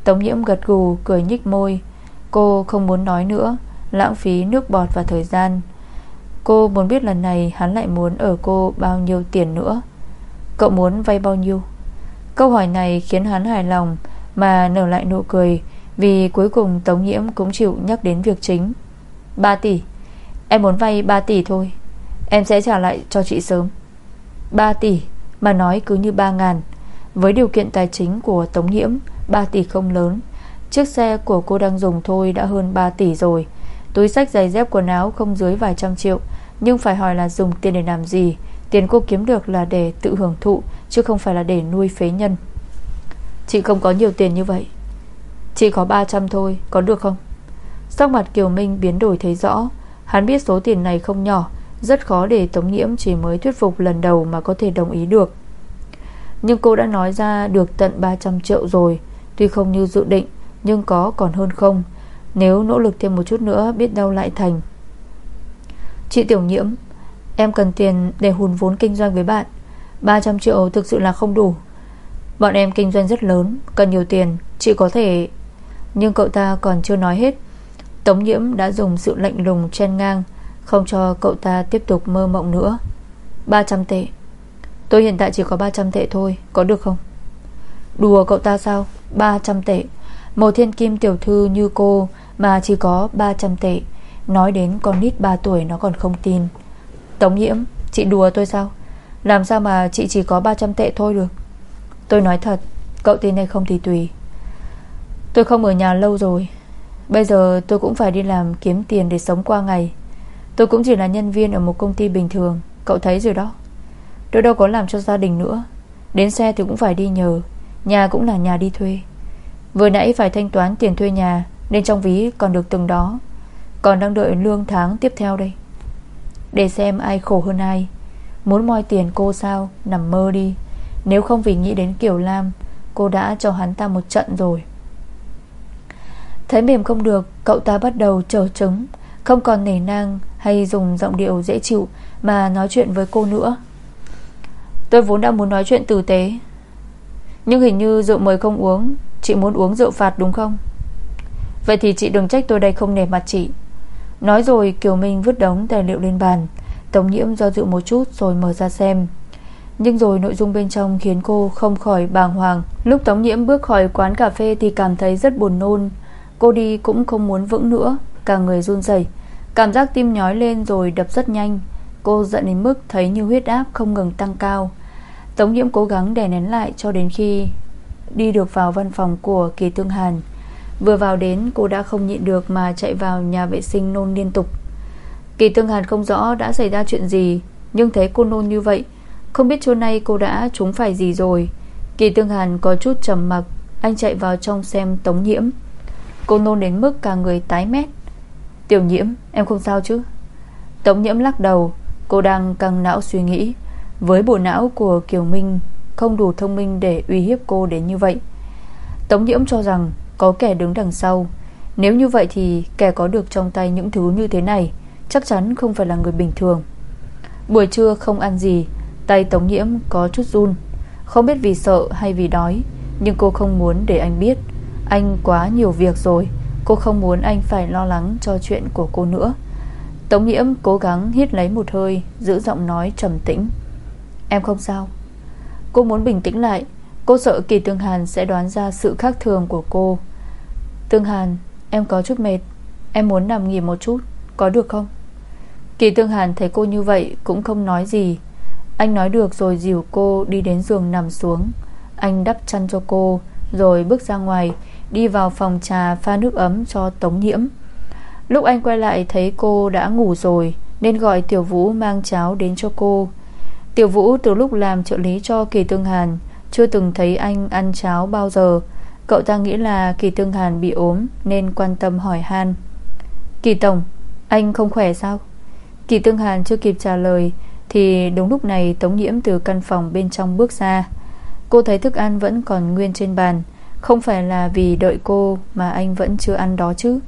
Tống nhiễm gật gù, cười nhích môi. Cô không muốn nói nữa, Lãng phí nước bọt và thời gian. Cô muốn biết lần này hắn lại muốn ở cô bao nhiêu tiền nữa. Cậu muốn vay bao nhiêu? Câu hỏi này khiến hắn hài lòng, Mà nở lại nụ cười, Vì cuối cùng Tống Nhiễm cũng chịu nhắc đến việc chính. 3 tỷ. Em muốn vay 3 tỷ thôi. Em sẽ trả lại cho chị sớm. 3 tỷ, Mà nói cứ như 3 ngàn. Với điều kiện tài chính của Tống Nhiễm 3 tỷ không lớn. Chiếc xe của cô đang dùng thôi đã hơn 3 tỷ rồi. Túi sách giày dép quần áo không dưới vài trăm triệu. Nhưng phải hỏi là dùng tiền để làm gì? Tiền cô kiếm được là để tự hưởng thụ, Chứ không phải là để nuôi phế nhân. Chị không có nhiều tiền như vậy. Chị có 300 thôi, Có được không? Sắc mặt Kiều Minh biến đổi thấy rõ. Hắn biết số tiền này không nhỏ rất khó để Tống Nhiễm chỉ mới thuyết phục lần đầu Mà có thể đồng ý được. Nhưng cô đã nói ra được tận 300 triệu rồi, Tuy không như dự định, nhưng có còn hơn không. Nếu nỗ lực thêm một chút nữa, Biết đâu lại thành. Chị Tiểu Nhiễm, Em cần tiền để hùn vốn kinh doanh với bạn. 300 triệu thực sự là không đủ. Bọn em kinh doanh rất lớn, Cần nhiều tiền, Chị có thể. Nhưng cậu ta còn chưa nói hết. Tống nhiễm đã dùng sự lạnh lùng chen ngang. Không cho cậu ta tiếp tục mơ mộng nữa. 300 tệ. Tôi hiện tại chỉ có 300 tệ thôi, Có được không? Đùa cậu ta sao? 300 tệ. Một thiên kim tiểu thư như cô Mà chỉ có 300 tệ. Nói đến con nít 3 tuổi nó còn không tin. Tống nhiễm, Chị đùa tôi sao? Làm sao mà chị chỉ có 300 tệ thôi được? Tôi nói thật, Cậu tin hay không thì tùy. Tôi không ở nhà lâu rồi. Bây giờ tôi cũng phải đi làm kiếm tiền để sống qua ngày. Tôi cũng chỉ là nhân viên ở một công ty bình thường. Cậu thấy rồi đó. Tôi đâu có làm cho gia đình nữa. Đến xe thì cũng phải đi nhờ. Nhà cũng là nhà đi thuê. Vừa nãy phải thanh toán tiền thuê nhà, Nên trong ví còn được từng đó. Còn đang đợi lương tháng tiếp theo đây. Để xem ai khổ hơn ai. Muốn moi tiền cô sao, Nằm mơ đi. Nếu không vì nghĩ đến Kiều Lam, Cô đã cho hắn ta một trận rồi. Thấy mềm không được, Cậu ta bắt đầu trở trứng. Không còn nể nang hay dùng giọng điệu dễ chịu Mà nói chuyện với cô nữa. Tôi vốn đã muốn nói chuyện tử tế, Nhưng hình như rượu mời không uống, Chị muốn uống rượu phạt đúng không? Vậy thì chị đừng trách tôi đây không nể mặt chị. Nói rồi Kiều Minh vứt đống tài liệu lên bàn, Tống nhiễm do dự một chút rồi mở ra xem. Nhưng rồi nội dung bên trong khiến cô không khỏi bàng hoàng. Lúc Tống nhiễm bước khỏi quán cà phê Thì cảm thấy rất buồn nôn. Cô đi cũng không muốn vững nữa, Cả người run rẩy. Cảm giác tim nhói lên rồi đập rất nhanh. Cô giận đến mức thấy như huyết áp không ngừng tăng cao. Tống nhiễm cố gắng đè nén lại cho đến khi Đi được vào văn phòng của Kỳ Tương Hàn. Vừa vào đến, cô đã không nhịn được Mà chạy vào nhà vệ sinh nôn liên tục. Kỳ Tương Hàn không rõ đã xảy ra chuyện gì, Nhưng thấy cô nôn như vậy, Không biết chỗ nay cô đã trúng phải gì rồi. Kỳ Tương Hàn có chút trầm mặc, Anh chạy vào trong xem Tống Nhiễm. Cô nôn đến mức cả người tái mét. Tiểu Nhiễm, em không sao chứ? Tống Nhiễm lắc đầu, Cô đang căng não suy nghĩ. Với bộ não của Kiều Minh, Không đủ thông minh để uy hiếp cô đến như vậy. Tống Nhiễm cho rằng Có kẻ đứng đằng sau. Nếu như vậy thì kẻ có được trong tay những thứ như thế này Chắc chắn không phải là người bình thường. Buổi trưa không ăn gì, Tay Tống Nhiễm có chút run. Không biết vì sợ hay vì đói, Nhưng cô không muốn để anh biết. Anh quá nhiều việc rồi Cô không muốn anh phải lo lắng cho chuyện của cô nữa. Tống Nhiễm cố gắng hít lấy một hơi, Giữ giọng nói trầm tĩnh. Em không sao. Cô muốn bình tĩnh lại. Cô sợ Kỳ Tương Hàn sẽ đoán ra sự khác thường của cô. Tương Hàn, Em có chút mệt. Em muốn nằm nghỉ một chút. Có được không? Kỳ Tương Hàn thấy cô như vậy Cũng không nói gì. Anh nói được rồi dìu cô đi đến giường nằm xuống. Anh đắp chăn cho cô, Rồi bước ra ngoài Đi vào phòng trà pha nước ấm cho Tống Nhiễm. Lúc anh quay lại thấy cô đã ngủ rồi, Nên gọi Tiểu Vũ mang cháo đến cho cô. Tiểu Vũ từ lúc làm trợ lý cho Kỳ Tương Hàn, Chưa từng thấy anh ăn cháo bao giờ. Cậu ta nghĩ là Kỳ Tương Hàn bị ốm, Nên quan tâm hỏi han. Kỳ Tổng, Anh không khỏe sao? Kỳ Tương Hàn chưa kịp trả lời, Thì đúng lúc này Tống Nhiễm từ căn phòng bên trong bước ra. Cô thấy thức ăn vẫn còn nguyên trên bàn không phải là vì đợi cô Mà anh vẫn chưa ăn đó chứ.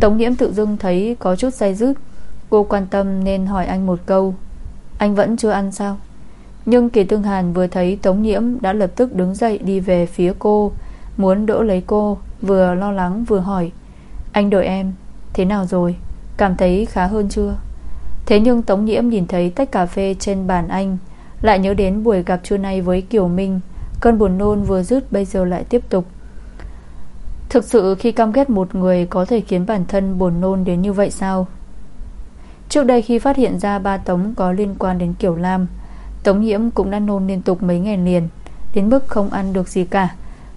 Tống Nhiễm tự dưng thấy có chút say dứt. Cô quan tâm nên hỏi anh một câu. Anh vẫn chưa ăn sao? Nhưng Kỳ Tương Hàn vừa thấy Tống Nhiễm Đã lập tức đứng dậy đi về phía cô, Muốn đỡ lấy cô, Vừa lo lắng vừa hỏi. Anh đợi em. Thế nào rồi? Cảm thấy khá hơn chưa? Thế nhưng Tống Nhiễm nhìn thấy tách cà phê trên bàn anh, Lại nhớ đến buổi gặp trưa nay với Kiều Minh. Cơn buồn nôn vừa dứt bây giờ lại tiếp tục. Thực sự khi căm ghét một người Có thể khiến bản thân buồn nôn đến như vậy sao? Trước đây khi phát hiện ra ba Tống có liên quan đến kiểu Lam, Tống nhiễm cũng đã nôn liên tục mấy ngày liền, Đến mức không ăn được gì cả,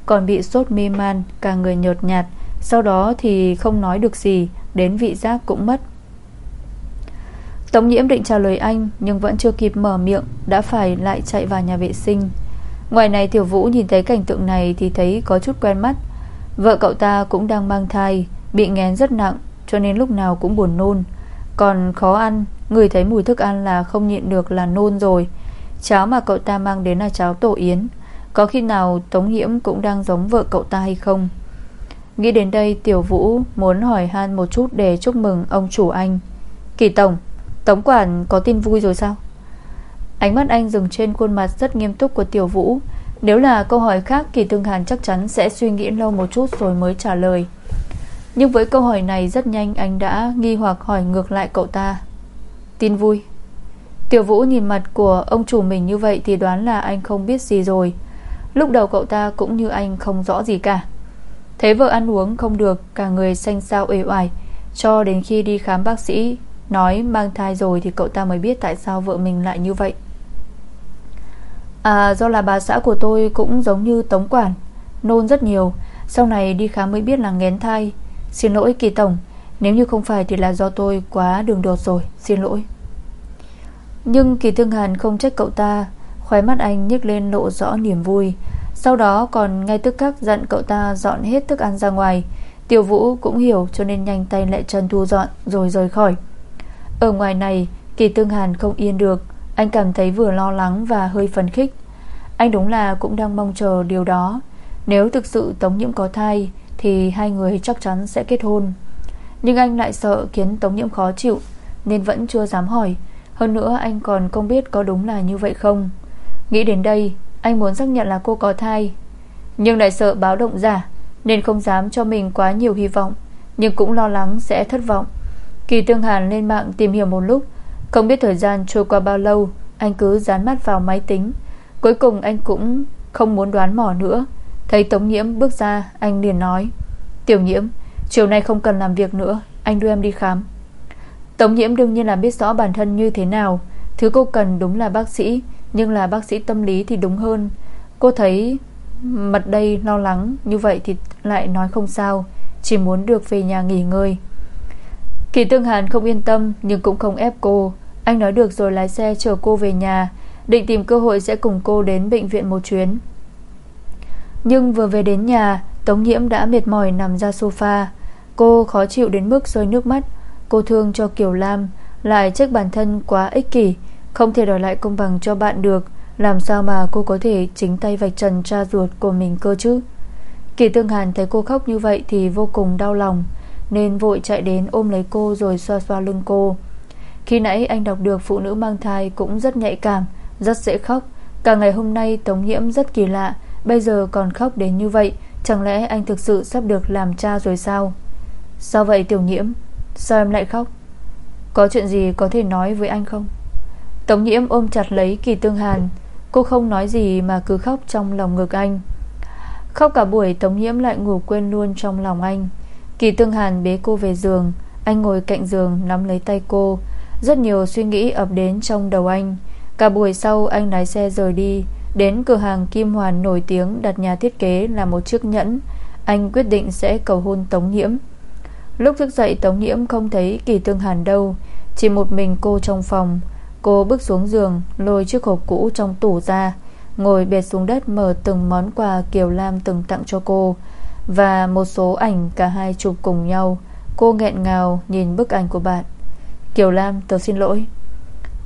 Còn bị sốt mê man, Cả người nhợt nhạt, Sau đó thì không nói được gì, Đến vị giác cũng mất. Tống nhiễm định trả lời anh, Nhưng vẫn chưa kịp mở miệng, Đã phải lại chạy vào nhà vệ sinh. Ngoài này Tiểu Vũ nhìn thấy cảnh tượng này Thì thấy có chút quen mắt. Vợ cậu ta cũng đang mang thai, Bị nghén rất nặng, Cho nên lúc nào cũng buồn nôn. Còn khó ăn, Người thấy mùi thức ăn là không nhịn được là nôn rồi. Cháo mà cậu ta mang đến là cháo tổ yến. Có khi nào Tống Nhiễm cũng đang giống vợ cậu ta hay không? Nghĩ đến đây, Tiểu Vũ muốn hỏi han một chút Để chúc mừng ông chủ anh. Kỳ Tổng Tống Quản có tin vui rồi sao? Ánh mắt anh dừng trên khuôn mặt rất nghiêm túc của Tiểu Vũ. Nếu là câu hỏi khác Kỳ Tương Hàn chắc chắn sẽ suy nghĩ lâu một chút rồi mới trả lời. Nhưng với câu hỏi này rất nhanh anh đã nghi hoặc hỏi ngược lại cậu ta. Tin vui. Tiểu Vũ nhìn mặt của ông chủ mình như vậy Thì đoán là anh không biết gì rồi. Lúc đầu cậu ta cũng như anh không rõ gì cả. Thế vợ ăn uống không được, Cả người xanh xao uể oải. Cho đến khi đi khám bác sĩ, Nói mang thai rồi thì cậu ta mới biết Tại sao vợ mình lại như vậy. À do là bà xã của tôi cũng giống như tống quản, Nôn rất nhiều. Sau này đi khám mới biết là nghén thai. Xin lỗi kỳ tổng, Nếu như không phải thì là do tôi quá đường đột rồi. Xin lỗi. Nhưng kỳ thương hàn không trách cậu ta. Khóe mắt anh nhức lên lộ rõ niềm vui. Sau đó còn ngay tức khắc dặn cậu ta dọn hết thức ăn ra ngoài. Tiểu vũ cũng hiểu cho nên nhanh tay lại chân thu dọn Rồi rời khỏi. Ở ngoài này, Kỳ tương hàn không yên được. Anh cảm thấy vừa lo lắng và hơi phấn khích. Anh đúng là cũng đang mong chờ điều đó. Nếu thực sự Tống Nhiễm có thai, Thì hai người chắc chắn sẽ kết hôn. Nhưng anh lại sợ khiến Tống Nhiễm khó chịu, Nên vẫn chưa dám hỏi. Hơn nữa, anh còn không biết có đúng là như vậy không. Nghĩ đến đây, Anh muốn xác nhận là cô có thai. Nhưng lại sợ báo động giả, Nên không dám cho mình quá nhiều hy vọng, Nhưng cũng lo lắng sẽ thất vọng. Kỳ Tương Hàn lên mạng tìm hiểu một lúc không biết thời gian trôi qua bao lâu, Anh cứ dán mắt vào máy tính. Cuối cùng anh cũng không muốn đoán mò nữa. Thấy Tống Nhiễm bước ra, Anh liền nói, Tiểu Nhiễm, Chiều nay không cần làm việc nữa, Anh đưa em đi khám. Tống Nhiễm đương nhiên là biết rõ bản thân như thế nào. Thứ cô cần đúng là bác sĩ, Nhưng là bác sĩ tâm lý thì đúng hơn. Cô thấy mặt đây lo lắng Như vậy thì lại nói không sao, Chỉ muốn được về nhà nghỉ ngơi. Kỳ Tương Hàn không yên tâm, Nhưng cũng không ép cô. Anh nói được rồi lái xe chở cô về nhà, Định tìm cơ hội sẽ cùng cô đến bệnh viện một chuyến. Nhưng vừa về đến nhà, Tống Nhiễm đã mệt mỏi nằm ra sofa. Cô khó chịu đến mức rơi nước mắt. Cô thương cho Kiều Lam, Lại trách bản thân quá ích kỷ, Không thể đòi lại công bằng cho bạn được. Làm sao mà cô có thể chính tay vạch trần cha ruột của mình cơ chứ? Kỳ Tương Hàn thấy cô khóc như vậy Thì vô cùng đau lòng. Nên vội chạy đến ôm lấy cô rồi xoa xoa lưng cô. Khi nãy anh đọc được phụ nữ mang thai Cũng rất nhạy cảm, Rất dễ khóc. Cả ngày hôm nay Tống Nhiễm rất kỳ lạ, Bây giờ còn khóc đến như vậy, Chẳng lẽ anh thực sự sắp được làm cha rồi sao? Sao vậy, Tiểu Nhiễm? Sao em lại khóc? Có chuyện gì có thể nói với anh không? Tống Nhiễm ôm chặt lấy Kỳ Tương Hàn. Cô không nói gì mà cứ khóc trong lòng ngực anh. Khóc cả buổi, Tống Nhiễm lại ngủ quên luôn trong lòng anh. Kỳ Tương Hàn bế cô về giường. Anh ngồi cạnh giường, nắm lấy tay cô. Rất nhiều suy nghĩ ập đến trong đầu anh. Cả buổi sau, anh lái xe rời đi. Đến cửa hàng Kim Hoàn nổi tiếng Đặt nhà thiết kế là một chiếc nhẫn. Anh quyết định sẽ cầu hôn Tống Nhiễm. Lúc thức dậy, Tống Nhiễm không thấy Kỳ Tương Hàn đâu. Chỉ một mình cô trong phòng. Cô bước xuống giường, Lôi chiếc hộp cũ trong tủ ra, Ngồi bệt xuống đất mở từng món quà Kiều Lam từng tặng cho cô. Và một số ảnh cả hai chụp cùng nhau. Cô nghẹn ngào nhìn bức ảnh của bạn. Kiều Lam, tớ xin lỗi.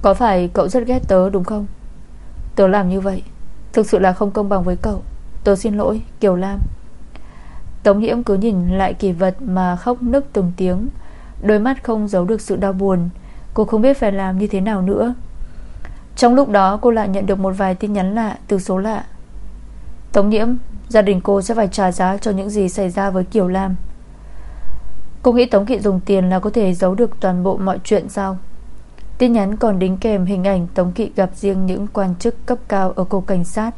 Có phải cậu rất ghét tớ đúng không? Tớ làm như vậy. Thực sự là không công bằng với cậu. Tớ xin lỗi, Kiều Lam. Tống nhiễm cứ nhìn lại kỳ vật Mà khóc nức từng tiếng. Đôi mắt không giấu được sự đau buồn. Cô không biết phải làm như thế nào nữa. Trong lúc đó, cô lại nhận được một vài tin nhắn lạ Từ số lạ. Tống nhiễm Gia đình cô sẽ phải trả giá cho những gì xảy ra với Kiều Lam. Cô nghĩ Tống Kỵ dùng tiền là có thể giấu được toàn bộ mọi chuyện sao? Tin nhắn còn đính kèm hình ảnh Tống Kỵ gặp riêng những quan chức cấp cao ở cục cảnh sát.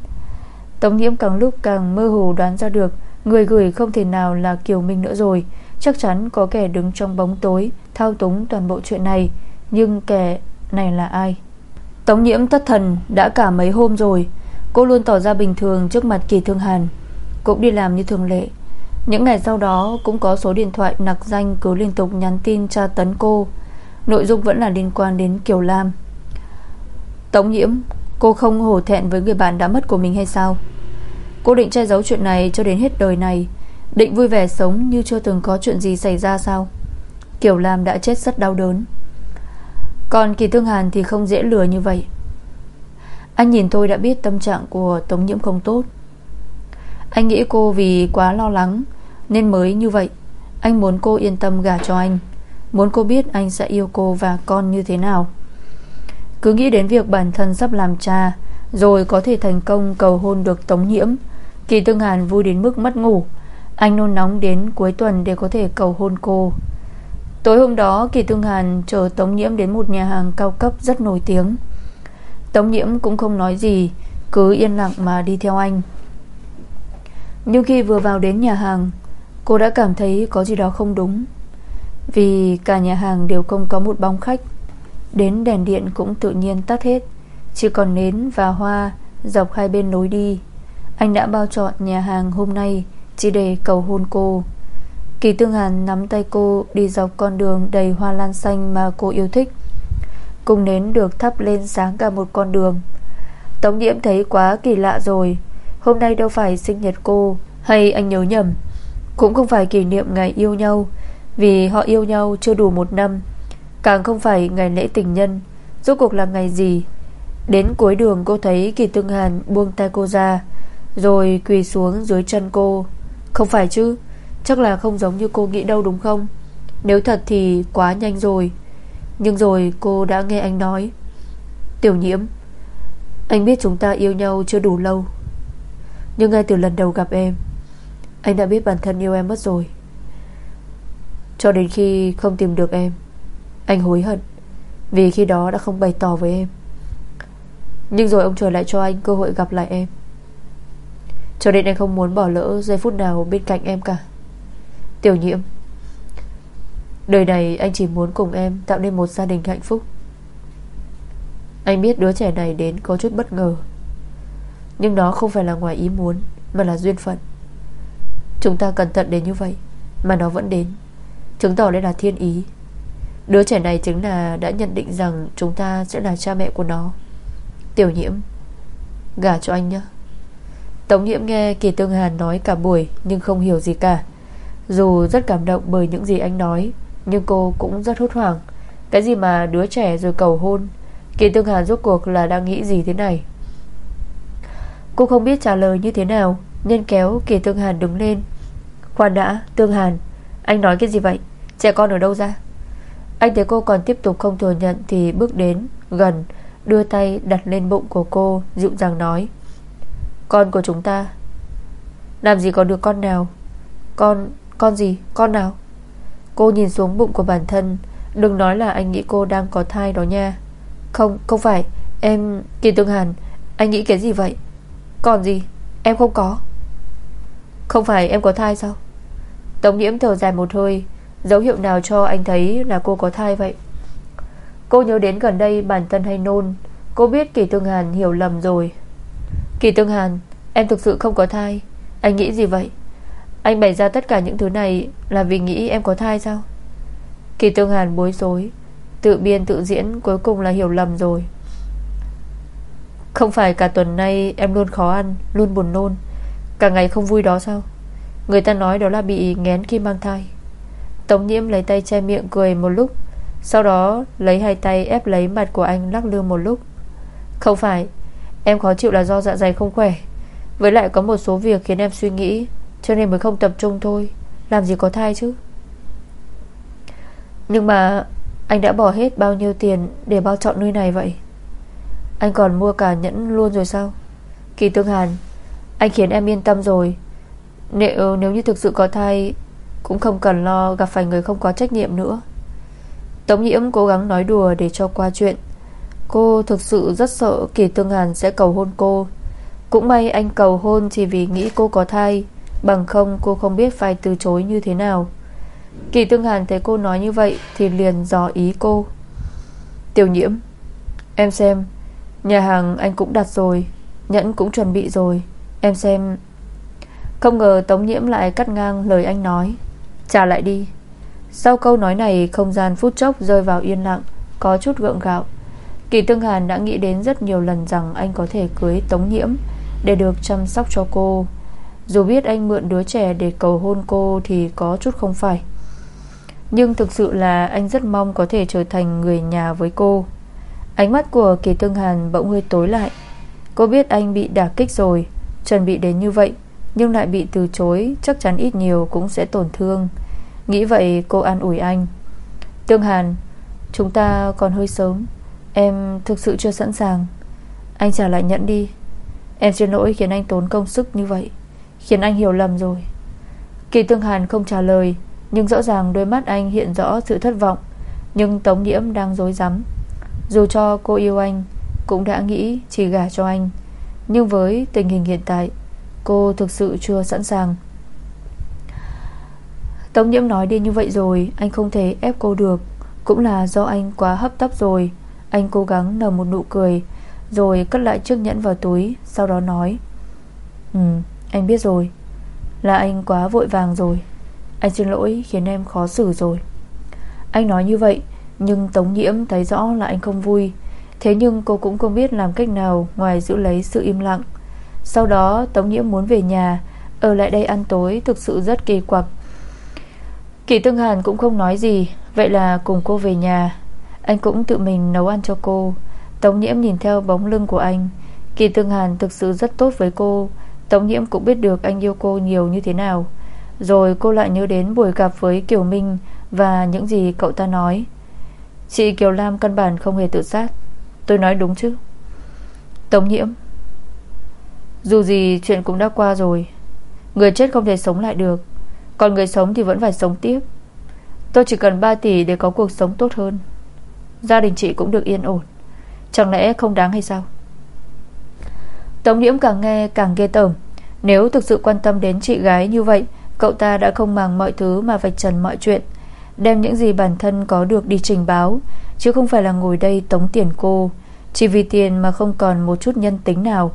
Tống nhiễm càng lúc càng mơ hồ đoán ra được Người gửi không thể nào là Kiều Minh nữa rồi. Chắc chắn có kẻ đứng trong bóng tối, Thao túng toàn bộ chuyện này. Nhưng kẻ này là ai? Tống nhiễm thất thần, đã cả mấy hôm rồi. Cô luôn tỏ ra bình thường trước mặt kỳ thương hàn. Cũng đi làm như thường lệ. Những ngày sau đó, cũng có số điện thoại nặc danh Cứ liên tục nhắn tin tra tấn cô. Nội dung vẫn là liên quan đến Kiều Lam. Tống nhiễm, Cô không hổ thẹn với người bạn đã mất của mình hay sao? Cô định che giấu chuyện này cho đến hết đời này, Định vui vẻ sống như chưa từng có chuyện gì xảy ra sao? Kiều Lam đã chết rất đau đớn. Còn Kỳ Thương Hàn thì không dễ lừa như vậy. Anh nhìn tôi đã biết tâm trạng của Tống Nhiễm không tốt. Anh nghĩ cô vì quá lo lắng, Nên mới như vậy. Anh muốn cô yên tâm gả cho anh. Muốn cô biết anh sẽ yêu cô và con như thế nào. Cứ nghĩ đến việc bản thân sắp làm cha, Rồi có thể thành công cầu hôn được Tống Nhiễm, Kỳ Tương Hàn vui đến mức mất ngủ. Anh nôn nóng đến cuối tuần để có thể cầu hôn cô. Tối hôm đó, Kỳ Tương Hàn chờ Tống Nhiễm đến một nhà hàng cao cấp rất nổi tiếng. Tống Nhiễm cũng không nói gì, Cứ yên lặng mà đi theo anh. Nhưng khi vừa vào đến nhà hàng, Cô đã cảm thấy có gì đó không đúng. Vì cả nhà hàng đều không có một bóng khách, Đến đèn điện cũng tự nhiên tắt hết. Chỉ còn nến và hoa Dọc hai bên lối đi. Anh đã bao chọn nhà hàng hôm nay Chỉ để cầu hôn cô. Kỳ Tương Hàn nắm tay cô Đi dọc con đường đầy hoa lan xanh Mà cô yêu thích. Cùng nến được thắp lên sáng cả một con đường. Tống Diễm thấy quá kỳ lạ rồi Hôm nay đâu phải sinh nhật cô, Hay anh nhớ nhầm. Cũng không phải kỷ niệm ngày yêu nhau, Vì họ yêu nhau chưa đủ một năm. Càng không phải ngày lễ tình nhân, Rốt cuộc là ngày gì? Đến cuối đường cô thấy Kỳ Tương Hàn buông tay cô ra, Rồi quỳ xuống dưới chân cô. Không phải chứ, Chắc là không giống như cô nghĩ đâu đúng không? Nếu thật thì quá nhanh rồi. Nhưng rồi cô đã nghe anh nói. Tiểu nhiễm, Anh biết chúng ta yêu nhau chưa đủ lâu. Nhưng ngay từ lần đầu gặp em, Anh đã biết bản thân yêu em mất rồi. Cho đến khi không tìm được em, Anh hối hận Vì khi đó đã không bày tỏ với em. Nhưng rồi ông trời lại cho anh cơ hội gặp lại em. Cho nên anh không muốn bỏ lỡ giây phút nào bên cạnh em cả. Tiểu nhiễm, Đời này anh chỉ muốn cùng em Tạo nên một gia đình hạnh phúc. Anh biết đứa trẻ này đến có chút bất ngờ. Nhưng đó không phải là ngoài ý muốn, Mà là duyên phận. Chúng ta cẩn thận đến như vậy, Mà nó vẫn đến. Chứng tỏ đây là thiên ý. Đứa trẻ này chính là đã nhận định rằng Chúng ta sẽ là cha mẹ của nó. Tiểu nhiễm, Gả cho anh nhé. Tống nhiễm nghe Kỳ Tương Hàn nói cả buổi Nhưng không hiểu gì cả. Dù rất cảm động bởi những gì anh nói, Nhưng cô cũng rất hốt hoảng. Cái gì mà đứa trẻ rồi cầu hôn? Kỳ Tương Hàn rốt cuộc là đang nghĩ gì thế này? Cô không biết trả lời như thế nào Nên kéo Kỳ Tương Hàn đứng lên. Khoan đã Tương Hàn Anh nói cái gì vậy? Trẻ con ở đâu ra? Anh thấy cô còn tiếp tục không thừa nhận Thì bước đến gần Đưa tay đặt lên bụng của cô Dịu dàng nói Con của chúng ta Làm gì có được con nào? Con, con gì, con nào? Cô nhìn xuống bụng của bản thân Đừng nói là anh nghĩ cô đang có thai đó nha. Không, không phải Em, Kỳ Tương Hàn Anh nghĩ cái gì vậy? Còn gì, em không có. Không phải em có thai sao? Tống nhiễm thở dài một hơi Dấu hiệu nào cho anh thấy là cô có thai vậy? Cô nhớ đến gần đây bản thân hay nôn Cô biết Kỳ Tương Hàn hiểu lầm rồi. Kỳ Tương Hàn Em thực sự không có thai. Anh nghĩ gì vậy? Anh bày ra tất cả những thứ này Là vì nghĩ em có thai sao? Kỳ Tương Hàn bối rối Tự biên tự diễn cuối cùng là hiểu lầm rồi. Không phải cả tuần nay Em luôn khó ăn, Luôn buồn nôn. Cả ngày không vui đó sao? Người ta nói đó là bị nghén khi mang thai. Tống nhiễm lấy tay che miệng cười một lúc, Sau đó lấy hai tay ép lấy mặt của anh lắc lư một lúc. Không phải, Em khó chịu là do dạ dày không khỏe. Với lại có một số việc khiến em suy nghĩ, Cho nên mới không tập trung thôi. Làm gì có thai chứ? Nhưng mà Anh đã bỏ hết bao nhiêu tiền Để bao chọn nơi này vậy? Anh còn mua cả nhẫn luôn rồi sao? Kỳ Tương Hàn Anh khiến em yên tâm rồi. Nếu, nếu như thực sự có thai Cũng không cần lo gặp phải người không có trách nhiệm nữa. Tống nhiễm cố gắng nói đùa để cho qua chuyện. Cô thực sự rất sợ Kỳ Tương Hàn sẽ cầu hôn cô. Cũng may anh cầu hôn chỉ vì nghĩ cô có thai Bằng không cô không biết phải từ chối như thế nào. Kỳ Tương Hàn thấy cô nói như vậy Thì liền dò ý cô. Tiểu nhiễm Em xem Nhà hàng anh cũng đặt rồi, Nhẫn cũng chuẩn bị rồi. Em xem. Không ngờ Tống Nhiễm lại cắt ngang lời anh nói. Trả lại đi. Sau câu nói này, không gian phút chốc rơi vào yên lặng, Có chút gượng gạo. Kỳ Tương Hàn đã nghĩ đến rất nhiều lần rằng Anh có thể cưới Tống Nhiễm Để được chăm sóc cho cô. Dù biết anh mượn đứa trẻ để cầu hôn cô Thì có chút không phải. Nhưng thực sự là anh rất mong Có thể trở thành người nhà với cô. Ánh mắt của Kỳ Tương Hàn bỗng hơi tối lại. Cô biết anh bị đả kích rồi, Chuẩn bị đến như vậy, Nhưng lại bị từ chối, Chắc chắn ít nhiều cũng sẽ tổn thương. Nghĩ vậy, cô an ủi anh. Tương Hàn, Chúng ta còn hơi sớm. Em thực sự chưa sẵn sàng. Anh trả lại nhẫn đi. Em xin lỗi khiến anh tốn công sức như vậy, Khiến anh hiểu lầm rồi. Kỳ Tương Hàn không trả lời, Nhưng rõ ràng đôi mắt anh hiện rõ sự thất vọng. Nhưng Tống Nhiễm đang dối rắm. Dù cho cô yêu anh, Cũng đã nghĩ chỉ gả cho anh. Nhưng với tình hình hiện tại, Cô thực sự chưa sẵn sàng. Tống Nhiễm nói đi như vậy rồi, Anh không thể ép cô được. Cũng là do anh quá hấp tấp rồi. Anh cố gắng nở một nụ cười, Rồi cất lại chiếc nhẫn vào túi, Sau đó nói Ừ anh biết rồi. Là anh quá vội vàng rồi. Anh xin lỗi, khiến em khó xử rồi. Anh nói như vậy nhưng Tống Nhiễm thấy rõ là anh không vui. Thế nhưng cô cũng không biết làm cách nào Ngoài giữ lấy sự im lặng. Sau đó, Tống Nhiễm muốn về nhà. Ở lại đây ăn tối thực sự rất kỳ quặc. Kỳ Tương Hàn cũng không nói gì. Vậy là cùng cô về nhà. Anh cũng tự mình nấu ăn cho cô. Tống Nhiễm nhìn theo bóng lưng của anh. Kỳ Tương Hàn thực sự rất tốt với cô. Tống Nhiễm cũng biết được anh yêu cô nhiều như thế nào. Rồi cô lại nhớ đến buổi gặp với Kiều Minh Và những gì cậu ta nói. Chị Kiều Lam căn bản không hề tự sát Tôi nói đúng chứ? Tống Nhiễm, Dù gì chuyện cũng đã qua rồi. Người chết không thể sống lại được. Còn người sống thì vẫn phải sống tiếp. Tôi chỉ cần 3 tỷ để có cuộc sống tốt hơn. Gia đình chị cũng được yên ổn. Chẳng lẽ không đáng hay sao? Tống Nhiễm càng nghe càng ghê tởm. Nếu thực sự quan tâm đến chị gái như vậy, Cậu ta đã không màng mọi thứ mà vạch trần mọi chuyện. Đem những gì bản thân có được đi trình báo, Chứ không phải là ngồi đây tống tiền cô, Chỉ vì tiền mà không còn một chút nhân tính nào.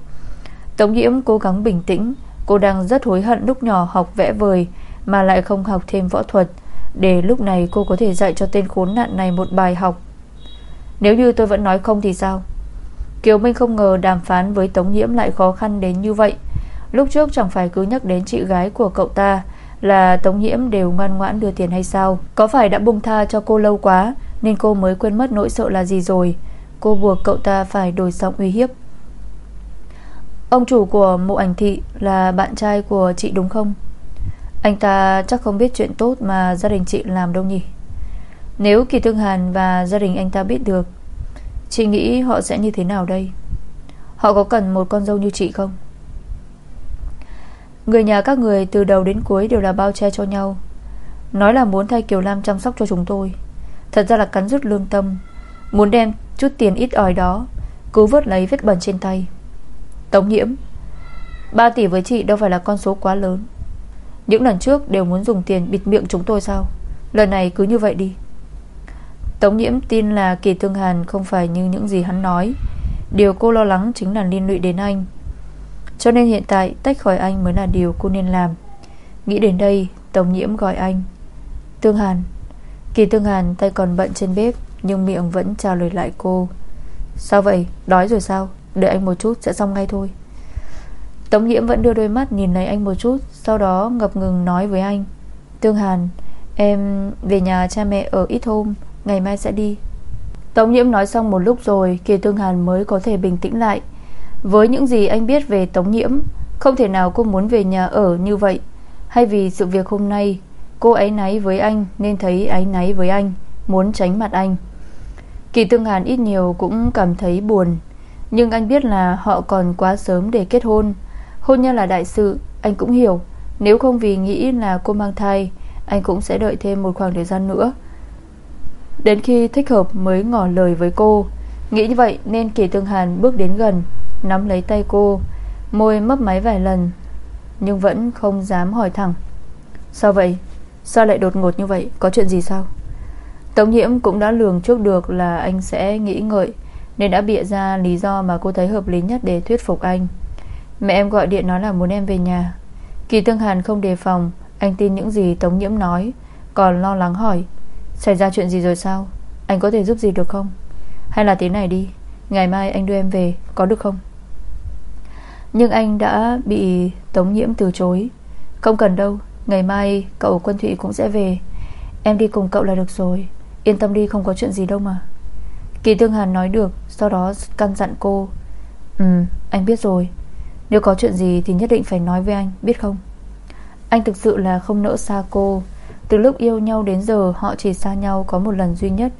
Tống Nhiễm cố gắng bình tĩnh, Cô đang rất hối hận lúc nhỏ học vẽ vời, Mà lại không học thêm võ thuật, Để lúc này cô có thể dạy cho tên khốn nạn này một bài học. Nếu như tôi vẫn nói không thì sao? Kiều Minh không ngờ đàm phán với Tống Nhiễm lại khó khăn đến như vậy. Lúc trước chẳng phải cứ nhắc đến chị gái của cậu ta là Tống Nhiễm đều ngoan ngoãn đưa tiền hay sao? Có phải đã bung tha cho cô lâu quá, Nên cô mới quên mất nỗi sợ là gì rồi? Cô buộc cậu ta phải đổi giọng uy hiếp. Ông chủ của mộ ảnh thị Là bạn trai của chị đúng không? Anh ta chắc không biết chuyện tốt Mà gia đình chị làm đâu nhỉ? Nếu Kỳ Thương Hàn và gia đình anh ta biết được, Chị nghĩ họ sẽ như thế nào đây? Họ có cần một con dâu như chị không? Người nhà các người từ đầu đến cuối Đều là bao che cho nhau. Nói là muốn thay Kiều Lam chăm sóc cho chúng tôi. Thật ra là cắn rứt lương tâm. Muốn đem chút tiền ít ỏi đó Cứu vớt lấy vết bẩn trên tay. Tống nhiễm 3 tỷ với chị đâu phải là con số quá lớn. Những lần trước đều muốn dùng tiền bịt miệng chúng tôi sao? Lần này cứ như vậy đi. Tống nhiễm tin là Kỳ Thương Hàn Không phải như những gì hắn nói. Điều cô lo lắng chính là liên lụy đến anh. Cho nên hiện tại, tách khỏi anh Mới là điều cô nên làm. Nghĩ đến đây, Tống nhiễm gọi anh. Tương Hàn. Kỳ Tương Hàn tay còn bận trên bếp, Nhưng miệng vẫn chào lời lại cô. Sao vậy? Đói rồi sao? Đợi anh một chút sẽ xong ngay thôi. Tống nhiễm vẫn đưa đôi mắt nhìn lấy anh một chút, Sau đó ngập ngừng nói với anh. Tương Hàn, Em về nhà cha mẹ ở ít hôm, Ngày mai sẽ đi. Tống nhiễm nói xong một lúc rồi, Kỳ Tương Hàn mới có thể bình tĩnh lại. Với những gì anh biết về Tống nhiễm, Không thể nào cô muốn về nhà ở như vậy. Hay vì sự việc hôm nay, Cô ấy náy với anh Nên thấy ấy náy với anh, Muốn tránh mặt anh. Kỳ Tương Hàn ít nhiều cũng cảm thấy buồn, Nhưng anh biết là họ còn quá sớm để kết hôn. Hôn nhân là đại sự, Anh cũng hiểu. Nếu không vì nghĩ là cô mang thai, Anh cũng sẽ đợi thêm một khoảng thời gian nữa. Đến khi thích hợp mới ngỏ lời với cô. Nghĩ như vậy nên Kỳ Tương Hàn bước đến gần. Nắm lấy tay cô. Môi mấp máy vài lần, Nhưng vẫn không dám hỏi thẳng. Sao vậy? Sao lại đột ngột như vậy? Có chuyện gì sao? Tống nhiễm cũng đã lường trước được là anh sẽ nghĩ ngợi, Nên đã bịa ra lý do mà cô thấy hợp lý nhất để thuyết phục anh. Mẹ em gọi điện nói là muốn em về nhà. Kỳ Tương Hàn không đề phòng, Anh tin những gì Tống nhiễm nói, Còn lo lắng hỏi, Xảy ra chuyện gì rồi sao? Anh có thể giúp gì được không? Hay là thế này đi, Ngày mai anh đưa em về, có được không? Nhưng anh đã bị Tống nhiễm từ chối. Không cần đâu, Ngày mai cậu Quân Thụy cũng sẽ về. Em đi cùng cậu là được rồi, Yên tâm đi, không có chuyện gì đâu mà. Kỳ Tương Hàn nói được, Sau đó căn dặn cô Ừ anh biết rồi. Nếu có chuyện gì thì nhất định phải nói với anh, Biết không? Anh thực sự là không nỡ xa cô. Từ lúc yêu nhau đến giờ, Họ chỉ xa nhau có một lần duy nhất,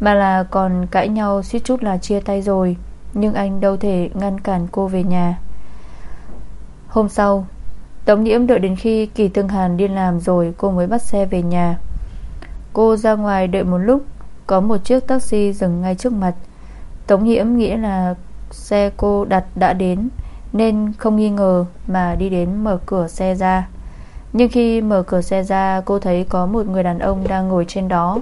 Mà là còn cãi nhau suýt chút là chia tay rồi. Nhưng anh đâu thể ngăn cản cô về nhà. Hôm sau, Tống Nhiễm đợi đến khi Kỳ Tương Hàn đi làm rồi Cô mới bắt xe về nhà. Cô ra ngoài đợi một lúc, Có một chiếc taxi dừng ngay trước mặt. Tống Nhiễm nghĩ là Xe cô đặt đã đến, Nên không nghi ngờ Mà đi đến mở cửa xe ra. Nhưng khi mở cửa xe ra, Cô thấy có một người đàn ông đang ngồi trên đó.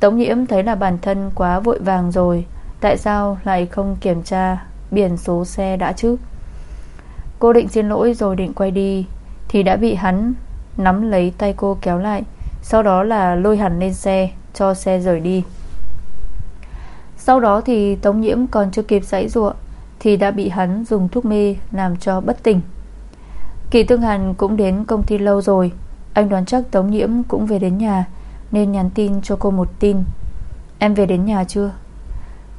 Tống Nhiễm thấy là bản thân quá vội vàng rồi, Tại sao lại không kiểm tra Biển số xe đã chứ? Cô định xin lỗi rồi định quay đi, Thì đã bị hắn Nắm lấy tay cô kéo lại, Sau đó là lôi hẳn lên xe, Cho xe rời đi. Sau đó thì Tống Nhiễm còn chưa kịp giãy ruộng, Thì đã bị hắn dùng thuốc mê Làm cho bất tỉnh. Kỳ Tương Hàn cũng đến công ty lâu rồi, Anh đoán chắc Tống Nhiễm cũng về đến nhà, Nên nhắn tin cho cô một tin. Em về đến nhà chưa?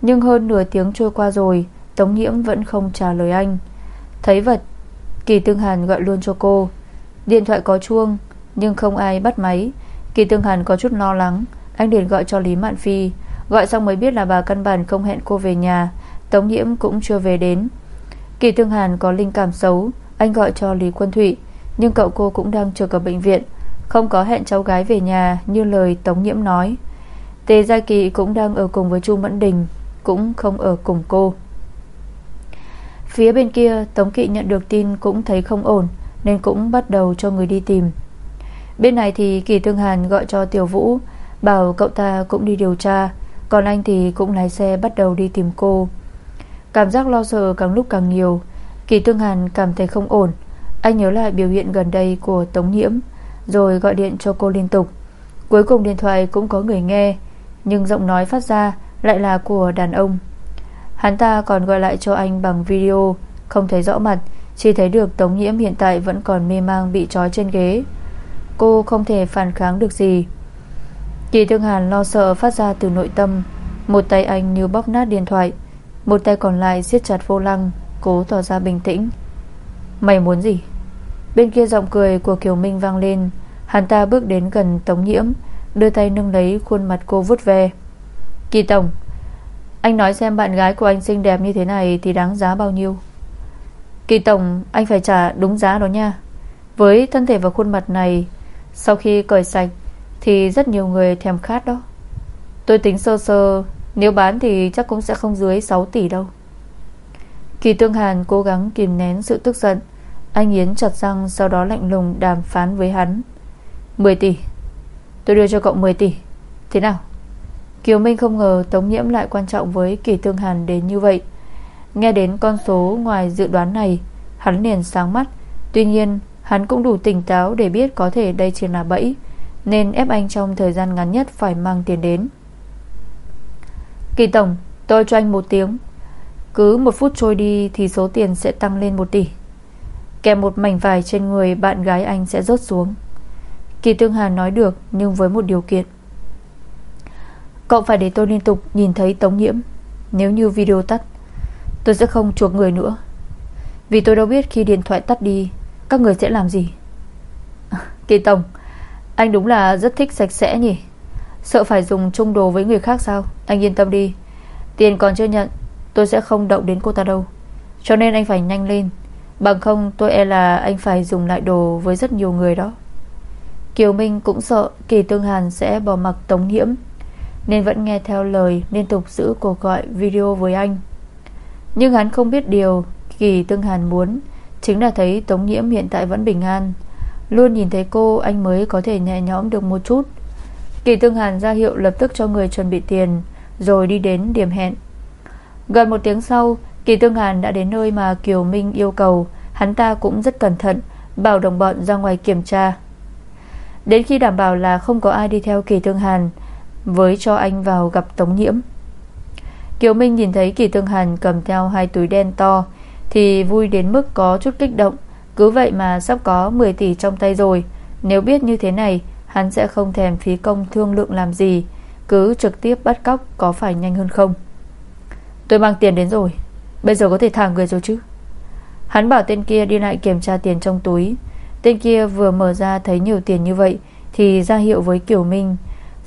Nhưng hơn nửa tiếng trôi qua rồi, Tống Nhiễm vẫn không trả lời anh. Thấy vật, Kỳ Tương Hàn gọi luôn cho cô. Điện thoại có chuông, Nhưng không ai bắt máy. Kỳ Tương Hàn có chút lo lắng. Anh liền gọi cho Lý Mạn Phi. Gọi xong mới biết là bà căn bản không hẹn cô về nhà. Tống Nhiễm cũng chưa về đến. Kỳ Tương Hàn có linh cảm xấu. Anh gọi cho Lý Quân Thụy. Nhưng cậu cô cũng đang trực ở bệnh viện. Không có hẹn cháu gái về nhà, Như lời Tống Nhiễm nói. Tề Gia Kỳ cũng đang ở cùng với Chu Mẫn Đình, Cũng không ở cùng cô. Phía bên kia, Tống Kỵ nhận được tin cũng thấy không ổn, Nên cũng bắt đầu cho người đi tìm. Bên này thì Kỳ Thương Hàn gọi cho Tiểu Vũ, Bảo cậu ta cũng đi điều tra, Còn anh thì cũng lái xe bắt đầu đi tìm cô. Cảm giác lo sợ càng lúc càng nhiều, Kỳ Thương Hàn cảm thấy không ổn. Anh nhớ lại biểu hiện gần đây của Tống Nhiễm, Rồi gọi điện cho cô liên tục. Cuối cùng điện thoại cũng có người nghe, Nhưng giọng nói phát ra Lại là của đàn ông. Hắn ta còn gọi lại cho anh bằng video. Không thấy rõ mặt, Chỉ thấy được Tống Nhiễm hiện tại vẫn còn mê mang Bị trói trên ghế. Cô không thể phản kháng được gì. Kỳ Thương Hàn lo sợ phát ra từ nội tâm. Một tay anh như bóp nát điện thoại, Một tay còn lại siết chặt vô lăng, Cố tỏ ra bình tĩnh. Mày muốn gì? Bên kia giọng cười của Kiều Minh vang lên. Hắn ta bước đến gần Tống Nhiễm, Đưa tay nâng lấy khuôn mặt cô vút về Kỳ Tổng anh nói xem bạn gái của anh xinh đẹp như thế này Thì đáng giá bao nhiêu? Kỳ tổng, anh phải trả đúng giá đó nha. Với thân thể và khuôn mặt này, Sau khi cởi sạch Thì rất nhiều người thèm khát đó. Tôi tính sơ sơ, Nếu bán thì chắc cũng sẽ không dưới 6 tỷ đâu. Kỳ Tương Hàn cố gắng kìm nén sự tức giận. Anh Yến chặt răng, Sau đó lạnh lùng đàm phán với hắn. 10 tỷ. Tôi đưa cho cậu 10 tỷ. Thế nào? Kiều Minh không ngờ Tống Nhiễm lại quan trọng với Kỳ Tương Hàn đến như vậy. Nghe đến con số ngoài dự đoán này, Hắn liền sáng mắt. Tuy nhiên, hắn cũng đủ tỉnh táo Để biết có thể đây chỉ là bẫy, Nên ép anh trong thời gian ngắn nhất Phải mang tiền đến. Kỳ Tổng, tôi cho anh một tiếng. Cứ một phút trôi đi Thì số tiền sẽ tăng lên một tỷ. Kèm một mảnh vải trên người bạn gái anh sẽ rớt xuống. Kỳ Tương Hàn nói được, Nhưng với một điều kiện. Cậu phải để tôi liên tục nhìn thấy Tống Nhiễm. Nếu như video tắt, Tôi sẽ không chuộc người nữa. Vì tôi đâu biết khi điện thoại tắt đi, Các người sẽ làm gì. *laughs* Kỳ Tổng, Anh đúng là rất thích sạch sẽ nhỉ? Sợ phải dùng chung đồ với người khác sao? Anh yên tâm đi. Tiền còn chưa nhận, Tôi sẽ không động đến cô ta đâu. Cho nên anh phải nhanh lên. Bằng không, tôi e là anh phải dùng lại đồ Với rất nhiều người đó. Kiều Minh cũng sợ Kỳ Tương Hàn sẽ bỏ mặc Tống Nhiễm nên vẫn nghe theo lời Liên tục giữ cuộc gọi video với anh. Nhưng hắn không biết điều Kỳ Tương Hàn muốn, Chính là thấy Tống Nhiễm hiện tại vẫn bình an. Luôn nhìn thấy cô, Anh mới có thể nhẹ nhõm được một chút. Kỳ Tương Hàn ra hiệu lập tức cho người chuẩn bị tiền, Rồi đi đến điểm hẹn. Gần một tiếng sau, Kỳ Tương Hàn đã đến nơi mà Kiều Minh yêu cầu. Hắn ta cũng rất cẩn thận, Bảo đồng bọn ra ngoài kiểm tra. Đến khi đảm bảo là không có ai đi theo Kỳ Tương Hàn với cho anh vào gặp Tống Nhiễm. Kiều Minh nhìn thấy Kỳ Tương Hàn cầm theo hai túi đen to, Thì vui đến mức có chút kích động. Cứ vậy mà sắp có 10 tỷ trong tay rồi. Nếu biết như thế này, Hắn sẽ không thèm phí công thương lượng làm gì. Cứ trực tiếp bắt cóc Có phải nhanh hơn không? Tôi mang tiền đến rồi. Bây giờ có thể thả người rồi chứ? Hắn bảo tên kia đi lại kiểm tra tiền trong túi. Tên kia vừa mở ra thấy nhiều tiền như vậy, Thì ra hiệu với Kiều Minh.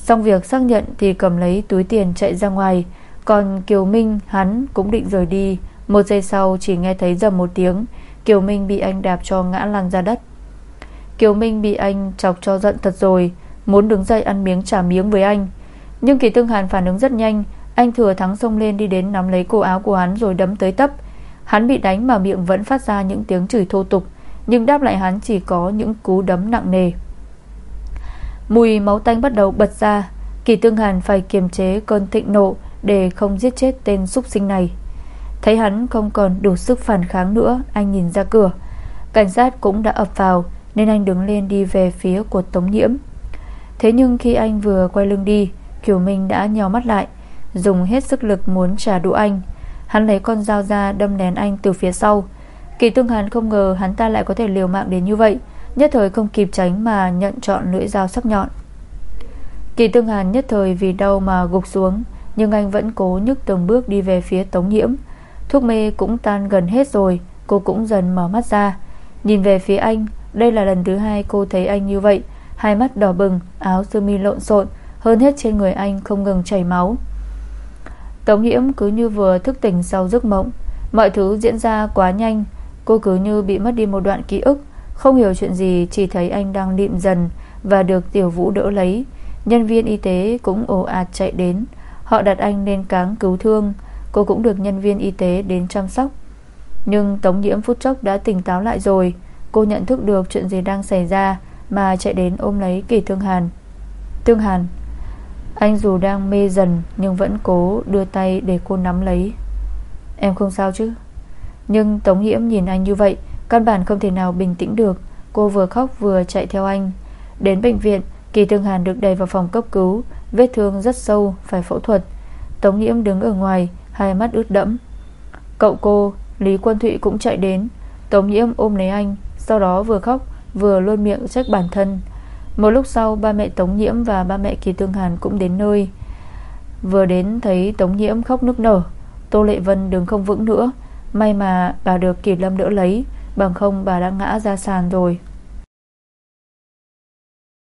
Xong việc xác nhận thì cầm lấy túi tiền chạy ra ngoài. Còn Kiều Minh, hắn cũng định rời đi. Một giây sau chỉ nghe thấy dầm một tiếng. Kiều Minh bị anh đạp cho ngã lăn ra đất. Kiều Minh bị anh chọc cho giận thật rồi, Muốn đứng dậy ăn miếng trả miếng với anh. Nhưng Kỳ Tương Hàn phản ứng rất nhanh. Anh thừa thắng xông lên đi đến nắm lấy cổ áo của hắn Rồi đấm tới tấp. Hắn bị đánh mà miệng vẫn phát ra những tiếng chửi thô tục. Nhưng đáp lại hắn chỉ có những cú đấm nặng nề. Mùi máu tanh bắt đầu bật ra. Kỳ Tương Hàn phải kiềm chế cơn thịnh nộ Để không giết chết tên súc sinh này. Thấy hắn không còn đủ sức phản kháng nữa, Anh nhìn ra cửa. Cảnh sát cũng đã ập vào, Nên anh đứng lên đi về phía của Tống Nhiễm. Thế nhưng khi anh vừa quay lưng đi, Kiều Minh đã nhò mắt lại, Dùng hết sức lực muốn trả đũa anh. Hắn lấy con dao ra đâm nén anh từ phía sau. Kỳ tương hàn không ngờ hắn ta lại có thể liều mạng đến như vậy. Nhất thời không kịp tránh mà nhận chọn lưỡi dao sắc nhọn. Kỳ tương hàn nhất thời vì đau mà gục xuống Nhưng anh vẫn cố nhức từng bước đi về phía tống nhiễm. Thuốc mê cũng tan gần hết rồi Cô cũng dần mở mắt ra. Nhìn về phía anh Đây là lần thứ hai cô thấy anh như vậy. Hai mắt đỏ bừng, áo sơ mi lộn xộn Hơn hết trên người anh không ngừng chảy máu. Tống nhiễm cứ như vừa thức tỉnh sau giấc mộng. Mọi thứ diễn ra quá nhanh Cô cứ như bị mất đi một đoạn ký ức. Không hiểu chuyện gì, Chỉ thấy anh đang lịm dần Và được tiểu vũ đỡ lấy. Nhân viên y tế cũng ồ ạt chạy đến. Họ đặt anh lên cáng cứu thương. Cô cũng được nhân viên y tế đến chăm sóc. Nhưng Tống Nhiễm phút chốc đã tỉnh táo lại rồi. Cô nhận thức được chuyện gì đang xảy ra Mà chạy đến ôm lấy Kỳ Thương Hàn. Thương Hàn, Anh dù đang mê dần Nhưng vẫn cố đưa tay để cô nắm lấy. Em không sao chứ? Nhưng Tống Nhiễm nhìn anh như vậy Căn bản không thể nào bình tĩnh được. Cô vừa khóc vừa chạy theo anh. Đến bệnh viện, Kỳ Thương Hàn được đẩy vào phòng cấp cứu. Vết thương rất sâu, phải phẫu thuật. Tống Nhiễm đứng ở ngoài, Hai mắt ướt đẫm. Cậu cô, Lý Quân Thụy cũng chạy đến. Tống Nhiễm ôm lấy anh, Sau đó vừa khóc, vừa luôn miệng trách bản thân. Một lúc sau, ba mẹ Tống Nhiễm Và ba mẹ Kỳ Tương Hàn cũng đến nơi. Vừa đến thấy Tống Nhiễm khóc nức nở. Tô Lệ Vân đứng không vững nữa. May mà bà được Kỳ Lâm đỡ lấy. Bằng không bà đã ngã ra sàn rồi.